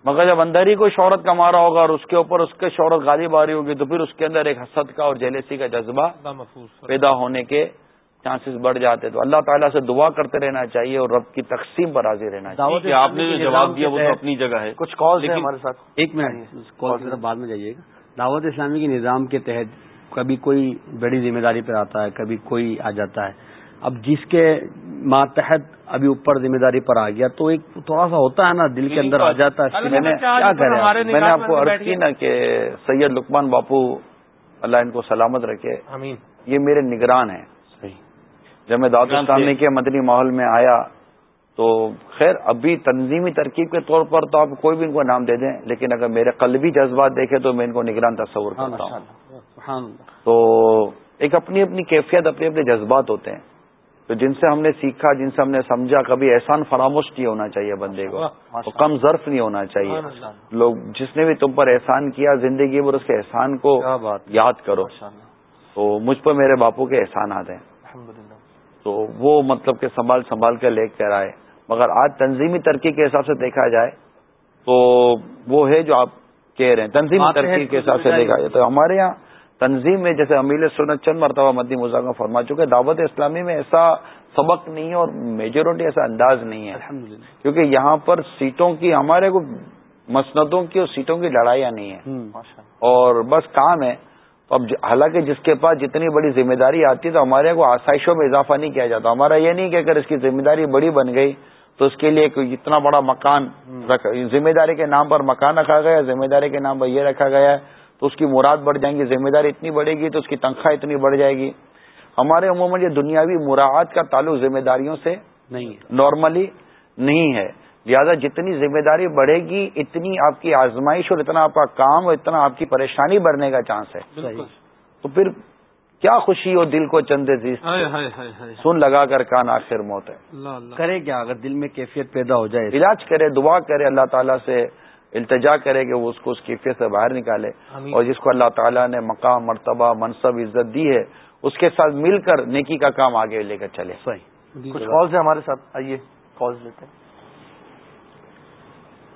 مگر جب اندر ہی کوئی شہرت کما رہا ہوگا اور اس کے اوپر اس کے شہرت غالب آ رہی ہوگی تو پھر اس کے اندر ایک حسد کا اور جیلیسی کا جذبہ پیدا ہونے کے چانسز بڑھ جاتے تو اللہ تعالیٰ سے دعا کرتے رہنا چاہیے اور رب کی تقسیم پر حاضر رہنا چاہیے۔ آپ نے جو جواب دیا وہ تو اپنی جگہ ہے۔ کچھ کال ہمارے ساتھ۔ ایک منٹ کال بعد میں جائیے گا۔ دعوت اسلامی کے نظام کے تحت کبھی کوئی بڑی ذمہ داری پر آتا ہے کبھی کوئی آ جاتا ہے۔ اب جس کے ماتحت ابھی اوپر ذمہ داری پر آ گیا تو ایک تھوڑا سا ہوتا ہے نا دل کے اندر آ جاتا ہے۔ میں نے کیا میں نے آپ کو عرض کی نا کہ سید لکمان باپو اللہ ان کو سلامت رکھے۔ یہ میرے نگران ہیں۔ جب میں دعوت اسلامی کے مدنی ماحول میں آیا تو خیر ابھی تنظیمی ترکیب کے طور پر تو آپ کوئی بھی ان کو نام دے دیں لیکن اگر میرے قلبی جذبات دیکھے تو میں ان کو نگران تصور کرتا ہوں۔ تو ایک اپنی اپنی کیفیت اپنے اپنے جذبات ہوتے ہیں۔ تو جن سے ہم نے سیکھا جن سے ہم نے سمجھا کبھی احسان فراموش نہیں ہونا چاہیے بندے کو۔ کم ظرف نہیں ہونا چاہیے۔ لوگ جس نے بھی تم پر احسان کیا زندگی پر اس کے احسان کو یاد کرو۔ تو مجھ پر میرے باپو کے احسانات ہیں۔ تو وہ مطلب کہ سنبھال سنبھال کر لے کر آئے۔ مگر آج تنظیمی ترقی کے حساب سے دیکھا جائے تو وہ ہے جو آپ کہہ رہے ہیں تنظیمی ترقی کے حساب سے دیکھا جائے۔ تو ہمارے یہاں تنظیم میں جیسے امیل سنت چند مرتبہ مدی مذاکر فرما چکے دعوت اسلامی میں ایسا سبق نہیں ہے اور میجورٹی ایسا انداز نہیں ہے۔ کیونکہ یہاں پر سیٹوں کی ہمارے کو مسندوں کی اور سیٹوں کی لڑائیاں نہیں ہیں۔ اور بس کام ہے۔ اب حالانکہ جس کے پاس جتنی بڑی ذمہ داری آتی ہے تو ہمارے کو آسائشوں میں اضافہ نہیں کیا جاتا۔ ہمارا یہ نہیں کہ اگر اس کی ذمہ داری بڑی بن گئی تو اس کے لیے اتنا بڑا مکان ذمہ داری کے نام پر مکان رکھا گیا ذمہ داری کے نام پر یہ رکھا گیا ہے۔ تو اس کی مراد بڑھ جائیں گی ذمہ داری اتنی بڑھے گی تو اس کی تنخواہ اتنی بڑھ جائے گی۔ ہمارے عموماً یہ دنیاوی مراعات کا تعلق ذمہ داریوں سے نہیں نارملی نہیں ہے۔ لہٰذا جتنی ذمہ داری بڑھے گی اتنی آپ کی آزمائش اور اتنا آپ کا کام اور اتنا آپ کی پریشانی بڑھنے کا چانس ہے۔ تو پھر کیا خوشی ہو دل کو چند سن لگا کر کان آخر موت ہے۔ کرے کیا؟ اگر دل میں کیفیت پیدا ہو جائے۔ علاج کرے دعا کرے اللہ تعالیٰ سے۔ التجا کرے کہ وہ اس کو اس کیفیت سے باہر نکالے اور جس کو اللہ تعالیٰ نے مقام مرتبہ منصب عزت دی ہے اس کے ساتھ مل کر نیکی کا کام آگے لے کر چلے۔ صحیح۔ کچھ کال سے ہمارے ساتھ؟ آئیے کال لیتے ہیں۔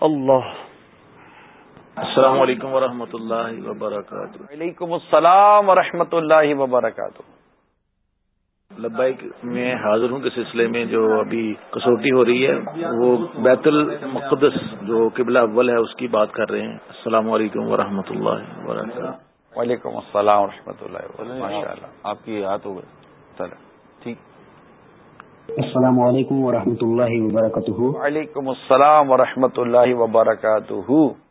اللہ۔ السلام علیکم ورحمۃ اللہ وبرکاتہ۔ وعلیکم السلام ورحمۃ اللہ وبرکاتہ۔ لبائک میں حاضر ہوں کے سلسلے میں جو ابھی کسوٹی ہو رہی ہے وہ بیت المقدس جو قبلہ اول ہے اس کی بات کر رہے ہیں۔ السلام علیکم ورحمۃ اللہ وبرکاتہ۔ وعلیکم السلام و اللہ آپ کی یاد ہو گئے ٹھیک۔ السلام علیکم ورحمۃ اللہ وبرکاتہ۔ وعلیکم السلام ورحمۃ اللہ وبرکاتہ۔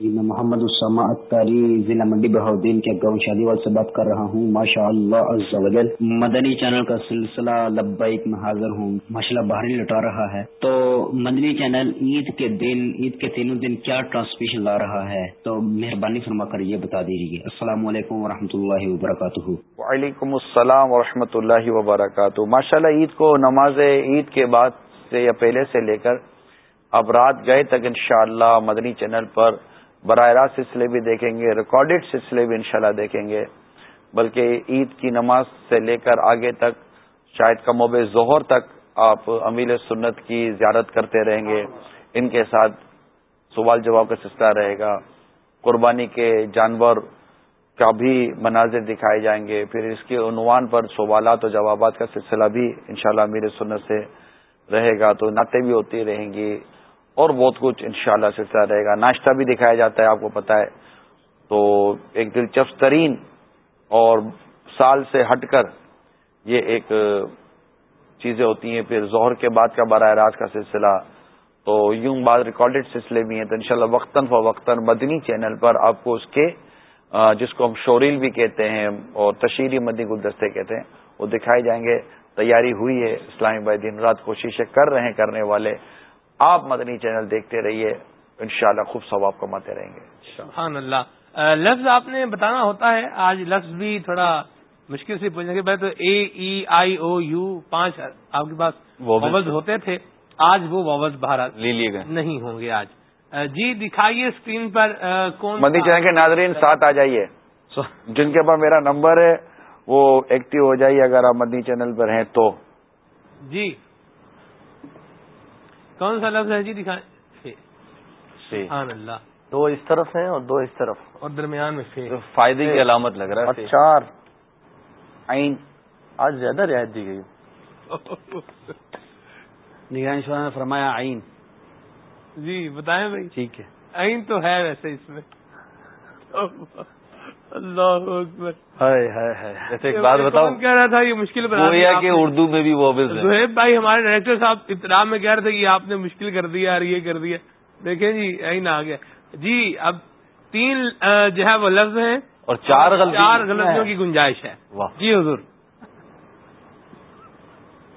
جی میں محمد السما اختاری ضلع منڈی بہاؤدین کے گاؤں شادی وال سے بات کر رہا ہوں۔ ماشاء اللہ عز و جل۔ مدنی چینل کا سلسلہ لبیک میں حاضر ہوں۔ ماشاء اللہ باہر لٹا رہا ہے۔ تو مدنی چینل عید کے دن، عید کے تینوں دن کیا ٹرانسمیشن لا رہا ہے؟ تو مہربانی فرما کر یہ بتا دیجیے السلام علیکم و اللہ وبرکاتہ۔ وعلیکم السلام و اللہ وبرکاتہ۔ ماشاء اللہ عید کو نماز عید کے بعد سے یا پہلے سے لے کر اب رات گئے تک انشاءاللہ مدنی چینل پر براہ راست سلسلے بھی دیکھیں گے ریکارڈڈ سلسلے بھی انشاءاللہ دیکھیں گے۔ بلکہ عید کی نماز سے لے کر آگے تک، شاید کموب ظہر تک آپ امیل سنت کی زیارت کرتے رہیں گے۔ ان کے ساتھ سوال جواب کا سلسلہ رہے گا۔ قربانی کے جانور کا بھی مناظر دکھائے جائیں گے۔ پھر اس کے عنوان پر سوالات و جوابات کا سلسلہ بھی انشاءاللہ امیر سنت سے رہے گا۔ تو نعتیں بھی ہوتی رہیں گی۔ اور بہت کچھ انشاءاللہ شاء سلسلہ رہے گا۔ ناشتہ بھی دکھایا جاتا ہے، آپ کو پتا ہے۔ تو ایک دلچسپ ترین اور سال سے ہٹ کر یہ ایک چیزیں ہوتی ہیں۔ پھر ظہر کے بعد کا براہ راست کا سلسلہ۔ تو یوں بعد ریکارڈڈ سلسلے بھی ہیں۔ تو انشاءاللہ وقتاً فوقتاً مدنی چینل پر آپ کو اس کے جس کو ہم شوریل بھی کہتے ہیں اور تشہیری مدنی گلدستے کہتے ہیں، وہ دکھائے جائیں گے۔ تیاری ہوئی ہے اسلامی بھائی دن رات کوششیں کر رہے ہیں کرنے والے۔ آپ مدنی چینل دیکھتے رہیے انشاءاللہ خوب ثواب کماتے رہیں گے۔ سبحان اللہ۔ لفظ آپ نے بتانا ہوتا ہے آج لفظ بھی تھوڑا مشکل سے پوچھنے کے بعد تو اے ای آئی او یو پانچ آپ کے پاس ووز ہوتے تھے آج وہ ووز باہر لے لیے گئے۔ نہیں ہوں گے آج۔ جی دکھائیے اسکرین پر کون مدنی چینل کے ناظرین ساتھ آ جائیے۔ جن کے پاس میرا نمبر ہے وہ ایکٹیو ہو جائیے اگر آپ مدنی چینل پر ہیں تو۔ جی۔ کون سا لفظ ہے جی؟ دکھائیں۔ سبحان اللہ۔ دو اس طرف ہیں اور دو اس طرف۔ اور درمیان میں فائدے کی علامت لگ رہا ہے چار۔ آئین۔ آج زیادہ رعایت دی گئی۔ نگرانی شورا نے فرمایا آئین۔ جی بتائیں بھائی۔ ٹھیک ہے۔ آئین تو ہے ویسے اس میں۔ اللہ جیسے ایک بات بتاؤ کہہ رہا تھا یہ مشکل بنا کہ اردو میں بھی وہ زہیب بھائی ہمارے ڈائریکٹر صاحب اطرام میں کہہ رہے تھے کہ آپ نے مشکل کر دیا اور یہ کر دیا۔ دیکھیں جی یہی آ گیا۔ جی اب تین جو ہے وہ لفظ ہیں۔ اور چار چار غلطیوں کی گنجائش ہے۔ جی حضور۔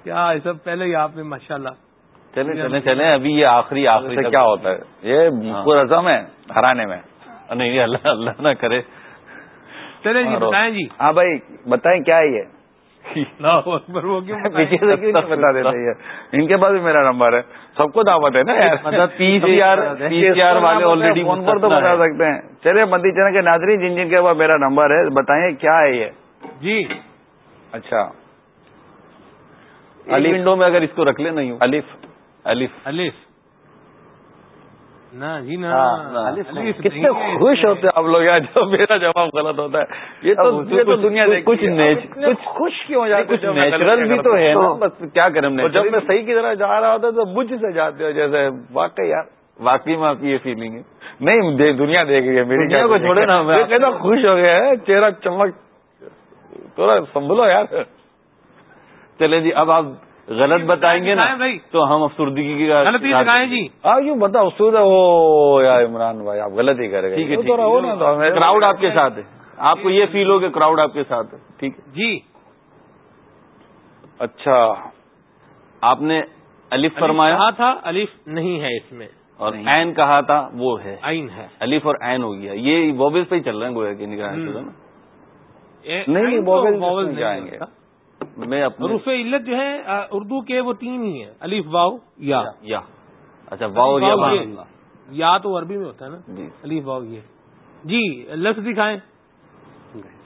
کیا یہ سب پہلے ہی آپ نے ماشاء اللہ چلے چلے چلے ابھی یہ آخری آخری کیا ہوتا ہے؟ یہ ہاں۔ رزم ہے ہرانے میں۔ نہیں اللہ اللہ نہ کرے۔ چلے جی بتائیں جی۔ ہاں بھائی بتائیں کیا ہے یہ؟ <laughs> بتا دیتے ان کے پاس بھی میرا نمبر ہے۔ سب کو دعوت ہے نا یار۔ <laughs> مطلب P C R P C R والے آلریڈی فون پر تو بتا سکتے ہیں۔ چلیے مدی چین کے ناظرین جن جن کے پاس میرا نمبر ہے بتائیں کیا ہے یہ؟ جی۔ اچھا۔ علی ونڈو میں اگر اس کو رکھ لیں نہیں الف۔ الف۔ الف۔ ہاں، کتنے خوش ہوتے آپ لوگ۔ یار جب میرا جواب غلط ہوتا ہے یہ تو دنیا کچھ کچھ خوش کیوں ہو جاتے کچھ نیچرل بھی تو ہے بس کیا کریں؟ جب میں صحیح کی طرح جا رہا ہوتا تو بجھ سے جاتے ہو جیسے واقعی یار۔ واقعی میں آپ کی یہ فیلنگ ہے۔ نہیں دنیا دیکھ گئی میری۔ دنیا کو چھوڑے نا کہتا خوش ہو گیا ہے۔ چہرہ چمک تھوڑا سنبھلو یار۔ چلے جی اب آپ غلط بتائیں گے نا تو ہم افسردگی کی غلطی بتائیں جی۔ آپ یوں بتاؤ افسود ہو یا عمران بھائی آپ غلط ہی کریں گے کراؤڈ آپ۔ کے ساتھ ہے۔ آپ کو یہ فیل ہو کہ کراؤڈ آپ کے ساتھ ہے۔ ٹھیک ہے۔ جی۔ اچھا آپ نے الف فرمایا؟ تھا الف نہیں ہے اس میں۔ اور این کہا تھا وہ ہے۔ عین ہے۔ الف اور این ہو گیا۔ یہ ووبل پہ ہی چل رہے ہیں گویا کہ نگرانی نہیں جائیں گے۔ میں حروف علت جو ہے اردو کے وہ تین ہی ہیں۔ الف واؤ یا۔ یا۔ اچھا واؤ یا یا تو عربی میں ہوتا ہے نا۔ جی۔ الف واؤ یہ۔ جی لفظ دکھائیں۔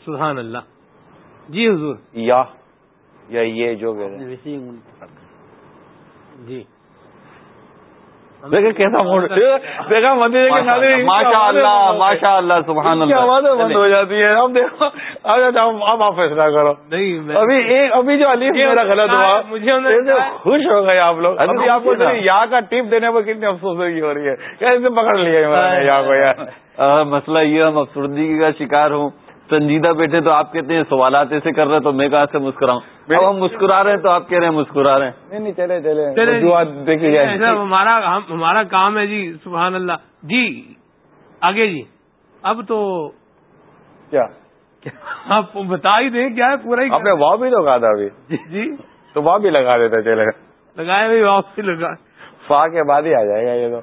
سبحان اللہ۔ جی حضور۔ یا یا یہ جو جی۔ دیکھیں کیسا موڈ دیکھا کے ناظرین ماشاء اللہ ماشاء اللہ سبحان اللہ۔ آوازیں بند ہو جاتی ہے اب دیکھو اب آپ فیصلہ کرو۔ نہیں ابھی ایک ابھی جو علی میرا غلط ہوا مجھے خوش ہو گئے آپ لوگ۔ ابھی آپ کو یا کا ٹپ دینے پر کتنی افسوس ہو رہی ہے۔ کیسے پکڑ لیا یا کو یار۔ مسئلہ یہ ہم افسردگی کا شکار ہوں۔ سنجیدہ بیٹھے تو آپ کہتے ہیں سوالات ایسے کر رہے تو میں کہاں سے مسکراؤں۔ اب ہم مسکرا رہے ہیں تو آپ کہہ رہے ہیں مسکرا رہے ہیں۔ نہیں چلے چلے۔ دیکھیے ہمارا ہمارا کام ہے جی سبحان اللہ۔ جی آگے جی۔ اب تو کیا؟ آپ بتا ہی دیں کیا ہے پورا ہی آپ نے واہ بھی لگا تھا ابھی۔ جی تو واہ بھی لگا دیتا چلے۔ لگائے بھی واپس لگا۔ فا کے بعد ہی آ جائے گا یہ تو۔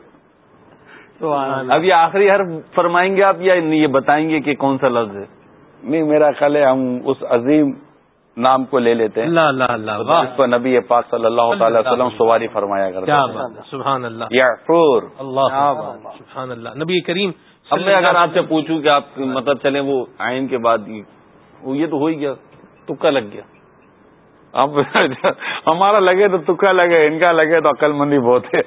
اب یہ آخری حرف فرمائیں گے آپ یا یہ بتائیں گے کہ کون سا لفظ ہے؟ نہیں میرا خیال ہے ہم اس عظیم نام کو لے لیتے ہیں. اس پر نبی پاک صلی اللہ تعالی وسلم سواری فرمایا کرتے ہیں. سبحان اللہ. یا فور اللہ سبحان اللہ. نبی کریم اب میں اگر آپ سے پوچھوں کہ آپ مطلب چلیں وہ آئین کے بعد یہ تو ہو ہی گیا. تکا لگ گیا. اب <laughs> ہمارا لگے تو تکا لگے. ان کا لگے تو عقل مندی بہت ہے.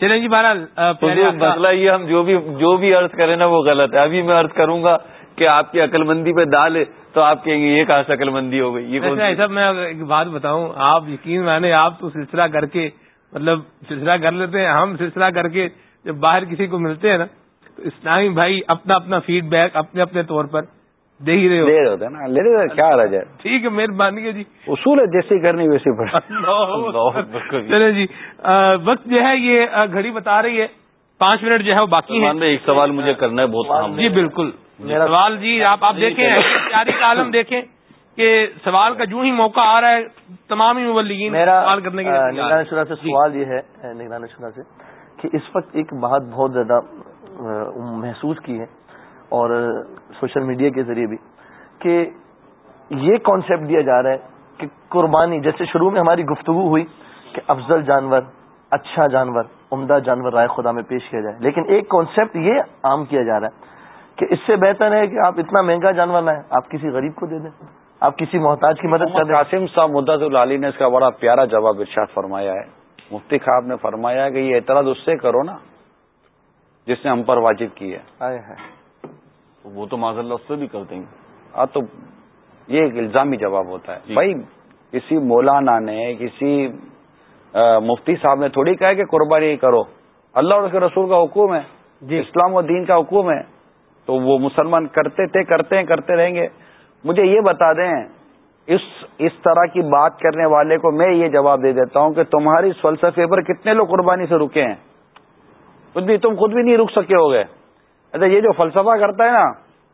چلیں جی بہرحال مسئلہ یہ ہم جو بھی جو بھی عرض کریں نا وہ غلط ہے. ابھی میں عرض کروں گا کہ آپ کی عقل مندی پہ ڈال ہے تو آپ کہیں گے یہ کہاں سے عقل مندی ہو گئی یہ ایسا میں ایک بات بتاؤں آپ یقین مانے آپ تو سلسلہ کر کے مطلب سلسلہ کر لیتے ہیں ہم سلسلہ کر کے جب باہر کسی کو ملتے ہیں نا تو اسلامی بھائی اپنا اپنا فیڈ بیک اپنے اپنے طور پر دے ہی رہے ہوتے نا لے رہے کیا رہ جائے ٹھیک ہے مہربانی ہے جی۔ اصول ہے جیسی کرنی ویسی پڑے چلے جی وقت جو ہے یہ گھڑی بتا رہی ہے پانچ منٹ جو ہے وہ باقی ہے ایک سوال مجھے کرنا ہے بہت جی بالکل۔ سوال جی آپ آپ دیکھیں تیاری کا عالم دیکھیں کہ سوال کا جو ہی موقع آ رہا ہے تمام ہی مبلغین سوال کرنے کے نگران شرح سے سوال یہ ہے نگران شرح سے کہ اس وقت ایک بات بہت زیادہ محسوس کی ہے اور سوشل میڈیا کے ذریعے بھی کہ یہ کانسیپٹ دیا جا رہا ہے کہ قربانی جیسے شروع میں ہماری گفتگو ہوئی کہ افضل جانور اچھا جانور عمدہ جانور رائے خدا میں پیش کیا جائے لیکن ایک کانسیپٹ یہ عام کیا جا رہا ہے کہ اس سے بہتر ہے کہ آپ اتنا مہنگا جانور لائیں آپ کسی غریب کو دے دیں آپ کسی محتاج کی مدد کر دیں۔ قاسم صاحب مدت العلی نے اس کا بڑا پیارا جواب ارشاد فرمایا ہے۔ مفتی خواب نے فرمایا کہ یہ اعتراض اس سے کرو نا جس نے ہم پر واجب کی ہے۔ وہ تو معذ اللہ اس سے بھی کرتے ہیں۔ ہاں تو یہ ایک الزامی جواب ہوتا ہے۔ جی۔ بھائی کسی مولانا نے کسی مفتی صاحب نے تھوڑی کہا کہ قربانی کرو۔ اللہ اور اس کے رسول کا حکم ہے جی۔ اسلام و دین کا حکم ہے۔ تو وہ مسلمان کرتے تھے، کرتے ہیں، کرتے رہیں گے۔ مجھے یہ بتا دیں، اس اس طرح کی بات کرنے والے کو میں یہ جواب دے دیتا ہوں کہ تمہاری فلسفے پر کتنے لوگ قربانی سے رکے ہیں۔ خود بھی تم خود بھی نہیں رک سکے ہو گئے اچھا یہ جو فلسفہ کرتا ہے نا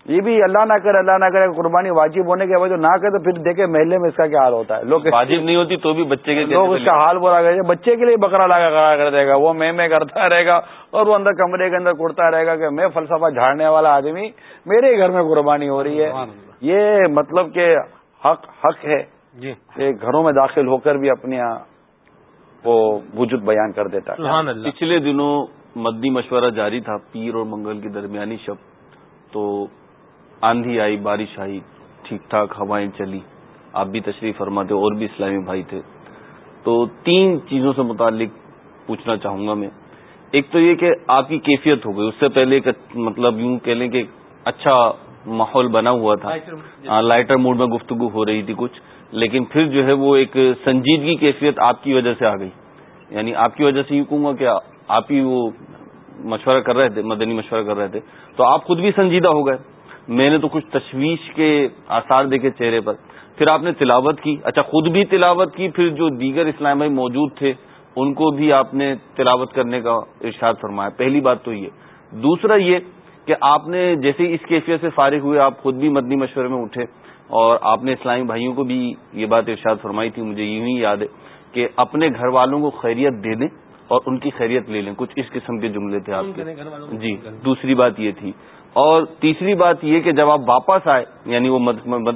یہ بھی اللہ نہ کرے اللہ نہ کرے قربانی واجب ہونے کے بعد جو نہ کرے تو پھر دیکھے محلے میں اس کا کیا حال ہوتا ہے۔ لوگ واجب نہیں ہوتی تو بھی بچے کے لوگ اس کا حال برا کر بچے کے لیے بکرا لگا کرا کر دے گا وہ میں میں کرتا رہے گا اور وہ اندر کمرے کے اندر کڑتا رہے گا کہ میں فلسفہ جھاڑنے والا آدمی میرے گھر میں قربانی ہو رہی ہے۔ یہ مطلب کہ حق حق ہے۔ جی۔ کہ گھروں میں داخل ہو کر بھی اپنے وہ وجود بیان کر دیتا ہے۔ پچھلے دنوں مدی مشورہ جاری تھا پیر اور منگل کی درمیانی شب تو آندھی آئی بارش آئی ٹھیک ٹھاک ہوائیں چلی۔ آپ بھی تشریف فرماتے اور بھی اسلامی بھائی تھے۔ تو تین چیزوں سے متعلق پوچھنا چاہوں گا میں۔ ایک تو یہ کہ آپ کی کیفیت ہو گئی۔ اس سے پہلے ایک مطلب یوں کہہ لیں کہ اچھا ماحول بنا ہوا تھا۔ لائٹر موڈ میں گفتگو ہو رہی تھی کچھ۔ لیکن پھر جو ہے وہ ایک سنجیدگی کیفیت آپ کی وجہ سے آ گئی۔ یعنی آپ کی وجہ سے یوں کہوں گا کہ آپ ہی وہ مشورہ کر رہے تھے مدنی مشورہ کر رہے تھے۔ تو آپ خود بھی سنجیدہ ہو گئے۔ میں نے تو کچھ تشویش کے آثار دیکھے چہرے پر۔ پھر آپ نے تلاوت کی۔ اچھا خود بھی تلاوت کی پھر جو دیگر اسلام بھائی موجود تھے ان کو بھی آپ نے تلاوت کرنے کا ارشاد فرمایا۔ پہلی بات تو یہ۔ دوسرا یہ کہ آپ نے جیسے اس کیفیت سے فارغ ہوئے آپ خود بھی مدنی مشورے میں اٹھے اور آپ نے اسلامی بھائیوں کو بھی یہ بات ارشاد فرمائی تھی مجھے یوں ہی یاد ہے کہ اپنے گھر والوں کو خیریت دے دیں اور ان کی خیریت لے لیں۔ کچھ اس قسم کے جملے تھے آپ کے۔ جی دوسری بات یہ تھی۔ اور تیسری بات یہ کہ جب آپ واپس آئے یعنی وہ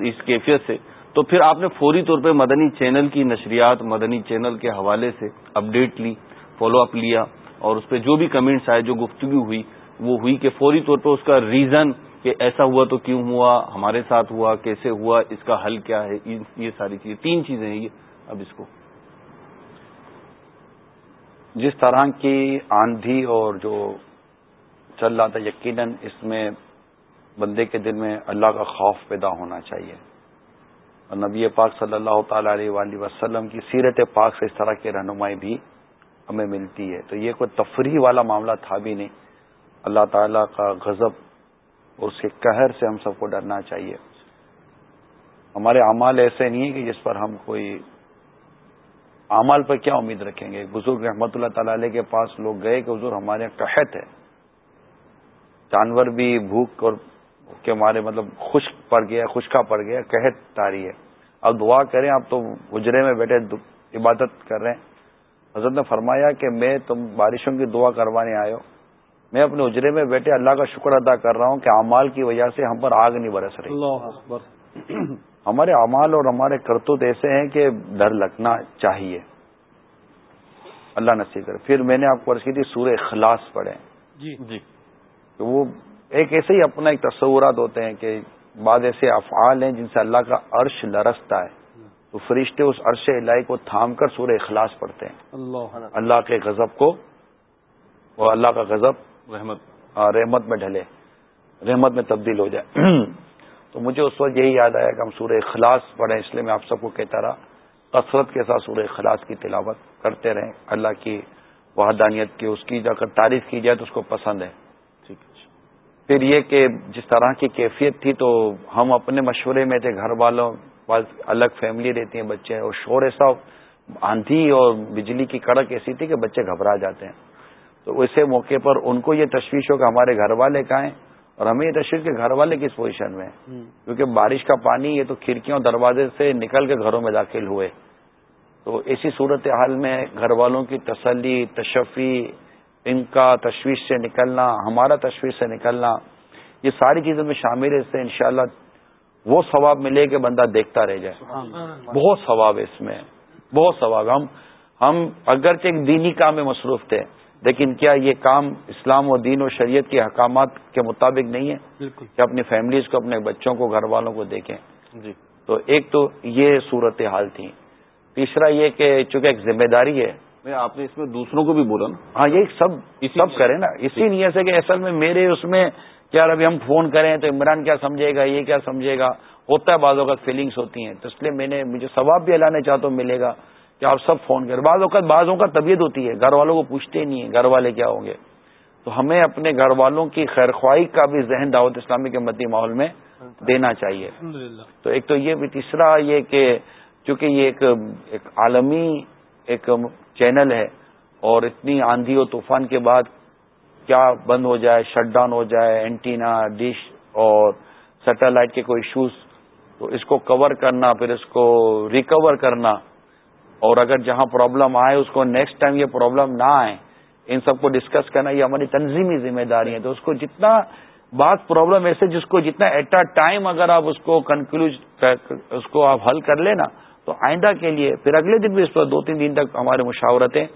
اس کیفیت سے، تو پھر آپ نے فوری طور پہ مدنی چینل کی نشریات، مدنی چینل کے حوالے سے اپڈیٹ لی فالو اپ لیا، اور اس پہ جو بھی کمنٹس آئے، جو گفتگو ہوئی، وہ ہوئی کہ فوری طور پہ اس کا ریزن کہ ایسا ہوا تو کیوں ہوا، ہمارے ساتھ ہوا، کیسے ہوا، اس کا حل کیا ہے یہ ساری چیزیں، تین چیزیں ہیں یہ اب اس کو۔ جس طرح کی آندھی اور جو چل رہا تھا، یقیناً اس میں بندے کے دل میں اللہ کا خوف پیدا ہونا چاہیے۔ اور نبی پاک صلی اللہ تعالی علیہ وآلہ وسلم کی سیرت پاک سے اس طرح کی رہنمائی بھی ہمیں ملتی ہے۔ تو یہ کوئی تفریح والا معاملہ تھا بھی نہیں۔ اللہ تعالی کا غضب اور اس کے قہر سے ہم سب کو ڈرنا چاہیے۔ ہمارے اعمال ایسے نہیں ہیں کہ جس پر ہم کوئی اعمال پر کیا امید رکھیں گے۔ بزرگ رحمۃ اللہ تعالی علیہ کے پاس لوگ گئے کہ حضور ہمارے قحط ہے۔ جانور بھی بھوک اور کے مارے مطلب خشک پڑ گیا خشکا پڑ گیا قحط تاری ہے۔ اب دعا کریں آپ تو اجرے میں بیٹھے عبادت کر رہے ہیں۔ حضرت نے فرمایا کہ میں تم بارشوں کی دعا کروانے آئے ہو میں اپنے اجرے میں بیٹھے اللہ کا شکر ادا کر رہا ہوں کہ اعمال کی وجہ سے ہم پر آگ نہیں برس رہی۔ اللہ <clears throat> ہمارے اعمال اور ہمارے کرتوت ایسے ہیں کہ ڈر لگنا چاہیے۔ اللہ نصیب کرے۔ پھر میں نے آپ کو عرض کی تھی سورہ اخلاص پڑھے جی۔ جی۔ تو وہ ایک ایسے ہی اپنا ایک تصورات ہوتے ہیں کہ بعض ایسے افعال ہیں جن سے اللہ کا عرش لرستا ہے۔ تو فرشتے اس عرش الہی کو تھام کر سورہ اخلاص پڑھتے ہیں۔ اللہ اللہ کے غضب کو وہ اللہ کا غضب رحمت۔ رحمت میں ڈھلے۔ رحمت میں تبدیل ہو جائے۔ <clears throat> تو مجھے اس وقت یہی یاد آیا کہ ہم سورہ اخلاص پڑھیں اس لیے میں آپ سب کو کہتا رہا کثرت کے ساتھ سورہ اخلاص کی تلاوت کرتے رہیں۔ اللہ کی وحدانیت کی اس کی اگر تعریف کی جائے تو اس کو پسند ہے۔ پھر یہ کہ جس طرح کی کیفیت تھی تو ہم اپنے مشورے میں تھے گھر والوں پاس الگ فیملی رہتی ہیں بچے اور شور ایسا آندھی اور بجلی کی کڑک ایسی تھی کہ بچے گھبرا جاتے ہیں۔ تو اسی موقع پر ان کو یہ تشویش ہو کہ ہمارے گھر والے کہاں ہیں اور ہمیں یہ تشویش کہ گھر والے کس پوزیشن میں ہیں۔ کیونکہ بارش کا پانی یہ تو کھڑکیوں دروازے سے نکل کے گھروں میں داخل ہوئے۔ تو ایسی صورت حال میں گھر والوں کی تسلی تشفی ان کا تشویش سے نکلنا ہمارا تشویش سے نکلنا یہ ساری چیزوں میں شامل ہے اس سے انشاءاللہ وہ ثواب ملے کہ بندہ دیکھتا رہ جائے۔ بہت ثواب ہے اس میں بہت ثواب۔ ہم ہم اگرچہ ایک دینی کام میں مصروف تھے لیکن کیا یہ کام اسلام و دین و شریعت کے احکامات کے مطابق نہیں ہے؟ کہ اپنی فیملیز کو اپنے بچوں کو گھر والوں کو دیکھیں۔ جی۔ تو ایک تو یہ صورت حال تھی۔ تیسرا یہ کہ چونکہ ایک ذمہ داری ہے آپ نے اس میں دوسروں کو بھی بولا نا۔ ہاں یہ سب سب کریں نا۔ اسی نیت سے کہ اصل میں میرے اس میں کیا ابھی ہم فون کریں تو عمران کیا سمجھے گا یہ کیا سمجھے گا۔ ہوتا ہے بعض اوقات فیلنگس ہوتی ہیں۔ تو اس لیے میں نے مجھے ثواب بھی اللہ نے چاہتا ہوں ملے گا کہ آپ سب فون کریں۔ بعض اوقات بعضوں کا طبیعت ہوتی ہے گھر والوں کو پوچھتے نہیں ہیں گھر والے کیا ہوں گے۔ تو ہمیں اپنے گھر والوں کی خیر خواہی کا بھی ذہن دعوت اسلامی کے مدی ماحول میں دینا چاہیے۔ تو ایک تو یہ بھی تیسرا یہ کہ چونکہ یہ ایک ایک عالمی ایک چینل ہے اور اتنی آندھی و طوفان کے بعد کیا بند ہو جائے، شٹ ڈاؤن ہو جائے، اینٹینا، ڈش اور سیٹلائٹ کے کوئی ایشوز تو اس کو کور کرنا، پھر اس کو ریکور کرنا۔ اور اگر جہاں پرابلم آئے، اس کو نیکسٹ ٹائم یہ پرابلم نہ آئے، ان سب کو ڈسکس کرنا، یہ ہماری تنظیمی ذمہ داری ہے تو اس کو جتنا بات پرابلم ایسے، جس کو جتنا ایٹ اے ٹائم اگر آپ اس کو کنکلوز اس کو آپ حل کر لینا تو آئندہ کے لیے، پھر اگلے دن بھی اس پر دو تین دن تک ہمارے مشاورتیں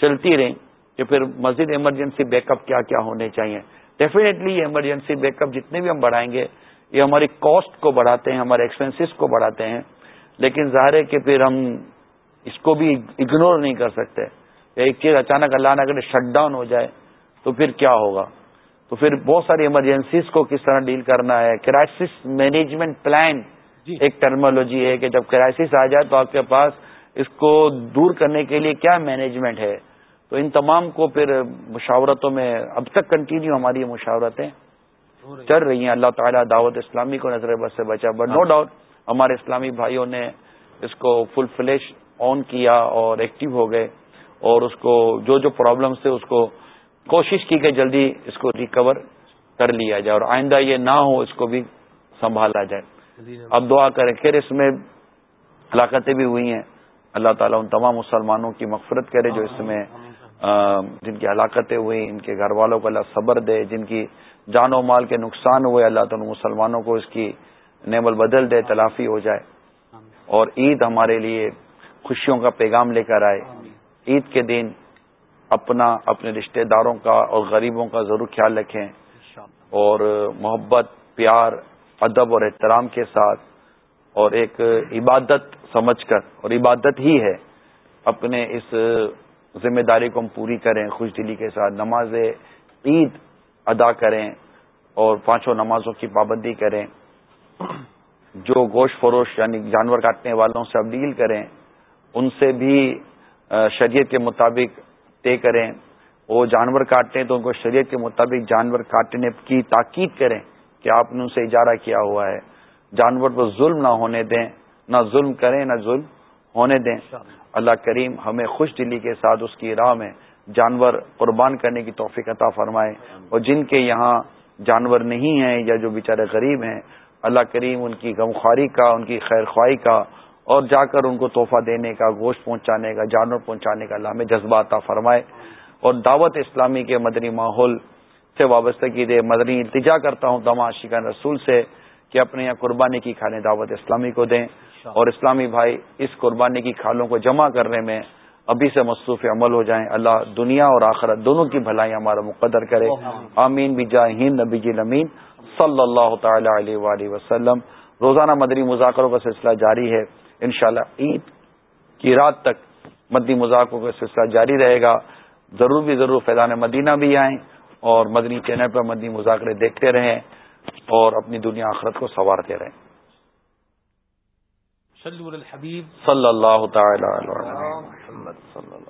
چلتی رہیں کہ پھر مسجد ایمرجنسی بیک اپ کیا کیا ہونے چاہیے۔ ڈیفینیٹلی یہ ایمرجنسی بیک اپ جتنے بھی ہم بڑھائیں گے، یہ ہماری کاسٹ کو بڑھاتے ہیں، ہمارے ایکسپینسز کو بڑھاتے ہیں۔ لیکن ظاہر ہے کہ پھر ہم اس کو بھی اگنور نہیں کر سکتے۔ ایک چیز اچانک اللہ نہ کرے شٹ ڈاؤن ہو جائے، تو پھر کیا ہوگا؟ تو پھر بہت ساری ایمرجنسیز کو کس طرح ڈیل کرنا ہے؟ کرائسس مینجمنٹ پلان ایک ٹرمالوجی ہے کہ جب کرائسس آ جائے تو آپ کے پاس اس کو دور کرنے کے لیے کیا مینجمنٹ ہے؟ تو ان تمام کو پھر مشاورتوں میں اب تک کنٹینیو ہماری یہ مشاورتیں چل رہی ہیں۔ اللہ تعالیٰ دعوت اسلامی کو نظر بس سے بچا۔ بٹ نو ڈاؤٹ ہمارے اسلامی بھائیوں نے اس کو فل فلیش آن کیا اور ایکٹیو ہو گئے اور اس کو جو جو پرابلمس تھے اس کو کوشش کی کہ جلدی اس کو ریکور کر لیا جائے اور آئندہ یہ نہ ہو اس کو بھی سنبھالا جائے۔ اب دعا کریں پھر اس میں ہلاکتیں بھی ہوئی ہیں۔ اللہ تعالیٰ ان تمام مسلمانوں کی مغفرت کرے جو اس میں جن کی ہلاکتیں ہوئی ان کے گھر والوں کو اللہ صبر دے، جن کی جان و مال کے نقصان ہوئے، اللہ تعالیٰ مسلمانوں کو اس کی نعمل بدل دے، تلافی ہو جائے۔ اور عید ہمارے لیے خوشیوں کا پیغام لے کر آئے۔ عید کے دن اپنا، اپنے رشتہ داروں کا اور غریبوں کا ضرور خیال رکھیں۔ اور محبت، پیار ادب اور احترام کے ساتھ اور ایک عبادت سمجھ کر اور عبادت ہی ہے، اپنے اس ذمہ داری کو ہم پوری کریں، خوش دلی کے ساتھ نماز عید ادا کریں اور پانچوں نمازوں کی پابندی کریں۔ جو گوشت فروش یعنی جانور کاٹنے والوں سے ابدیل کریں، ان سے بھی شریعت کے مطابق طے کریں۔ وہ جانور کاٹتے ہیں تو ان کو شریعت کے مطابق جانور کاٹنے کی تاکید کریں۔ کہ آپ نے ان سے اجارہ کیا ہوا ہے۔ جانور پر ظلم نہ ہونے دیں نہ ظلم کریں نہ ظلم ہونے دیں۔ اللہ کریم ہمیں خوش دلی کے ساتھ اس کی راہ میں جانور قربان کرنے کی توفیق عطا فرمائے۔ اور جن کے یہاں جانور نہیں ہیں یا جو بیچارے غریب ہیں اللہ کریم ان کی غمخواری کا ان کی خیر خواہی کا اور جا کر ان کو تحفہ دینے کا گوشت پہنچانے کا جانور پہنچانے کا اللہ میں جذبہ فرمائے۔ اور دعوت اسلامی کے مدنی ماحول سے وابستگی دے مدنی التجا کرتا ہوں تمام شکان رسول سے کہ اپنے یہاں قربانی کی کھانے دعوت اسلامی کو دیں اور اسلامی بھائی اس قربانی کی کھالوں کو جمع کرنے میں ابھی سے مصروف عمل ہو جائیں۔ اللہ دنیا اور آخرت دونوں کی بھلائی ہمارا مقدر کرے۔ آمین۔ بجا ہند نبی جی نمین۔ صلی اللہ تعالی علیہ وآلہ وسلم۔ روزانہ مدری مذاکروں کا سلسلہ جاری ہے۔ انشاءاللہ عید کی رات تک مدنی مذاکروں کا سلسلہ جاری رہے گا۔ ضرور بھی ضرور فیضان مدینہ بھی آئیں۔ اور مدنی چینل پر مدنی مذاکرے دیکھتے رہیں اور اپنی دنیا آخرت کو سنوارتے رہیں۔ صلی اللہ تعالی علیہ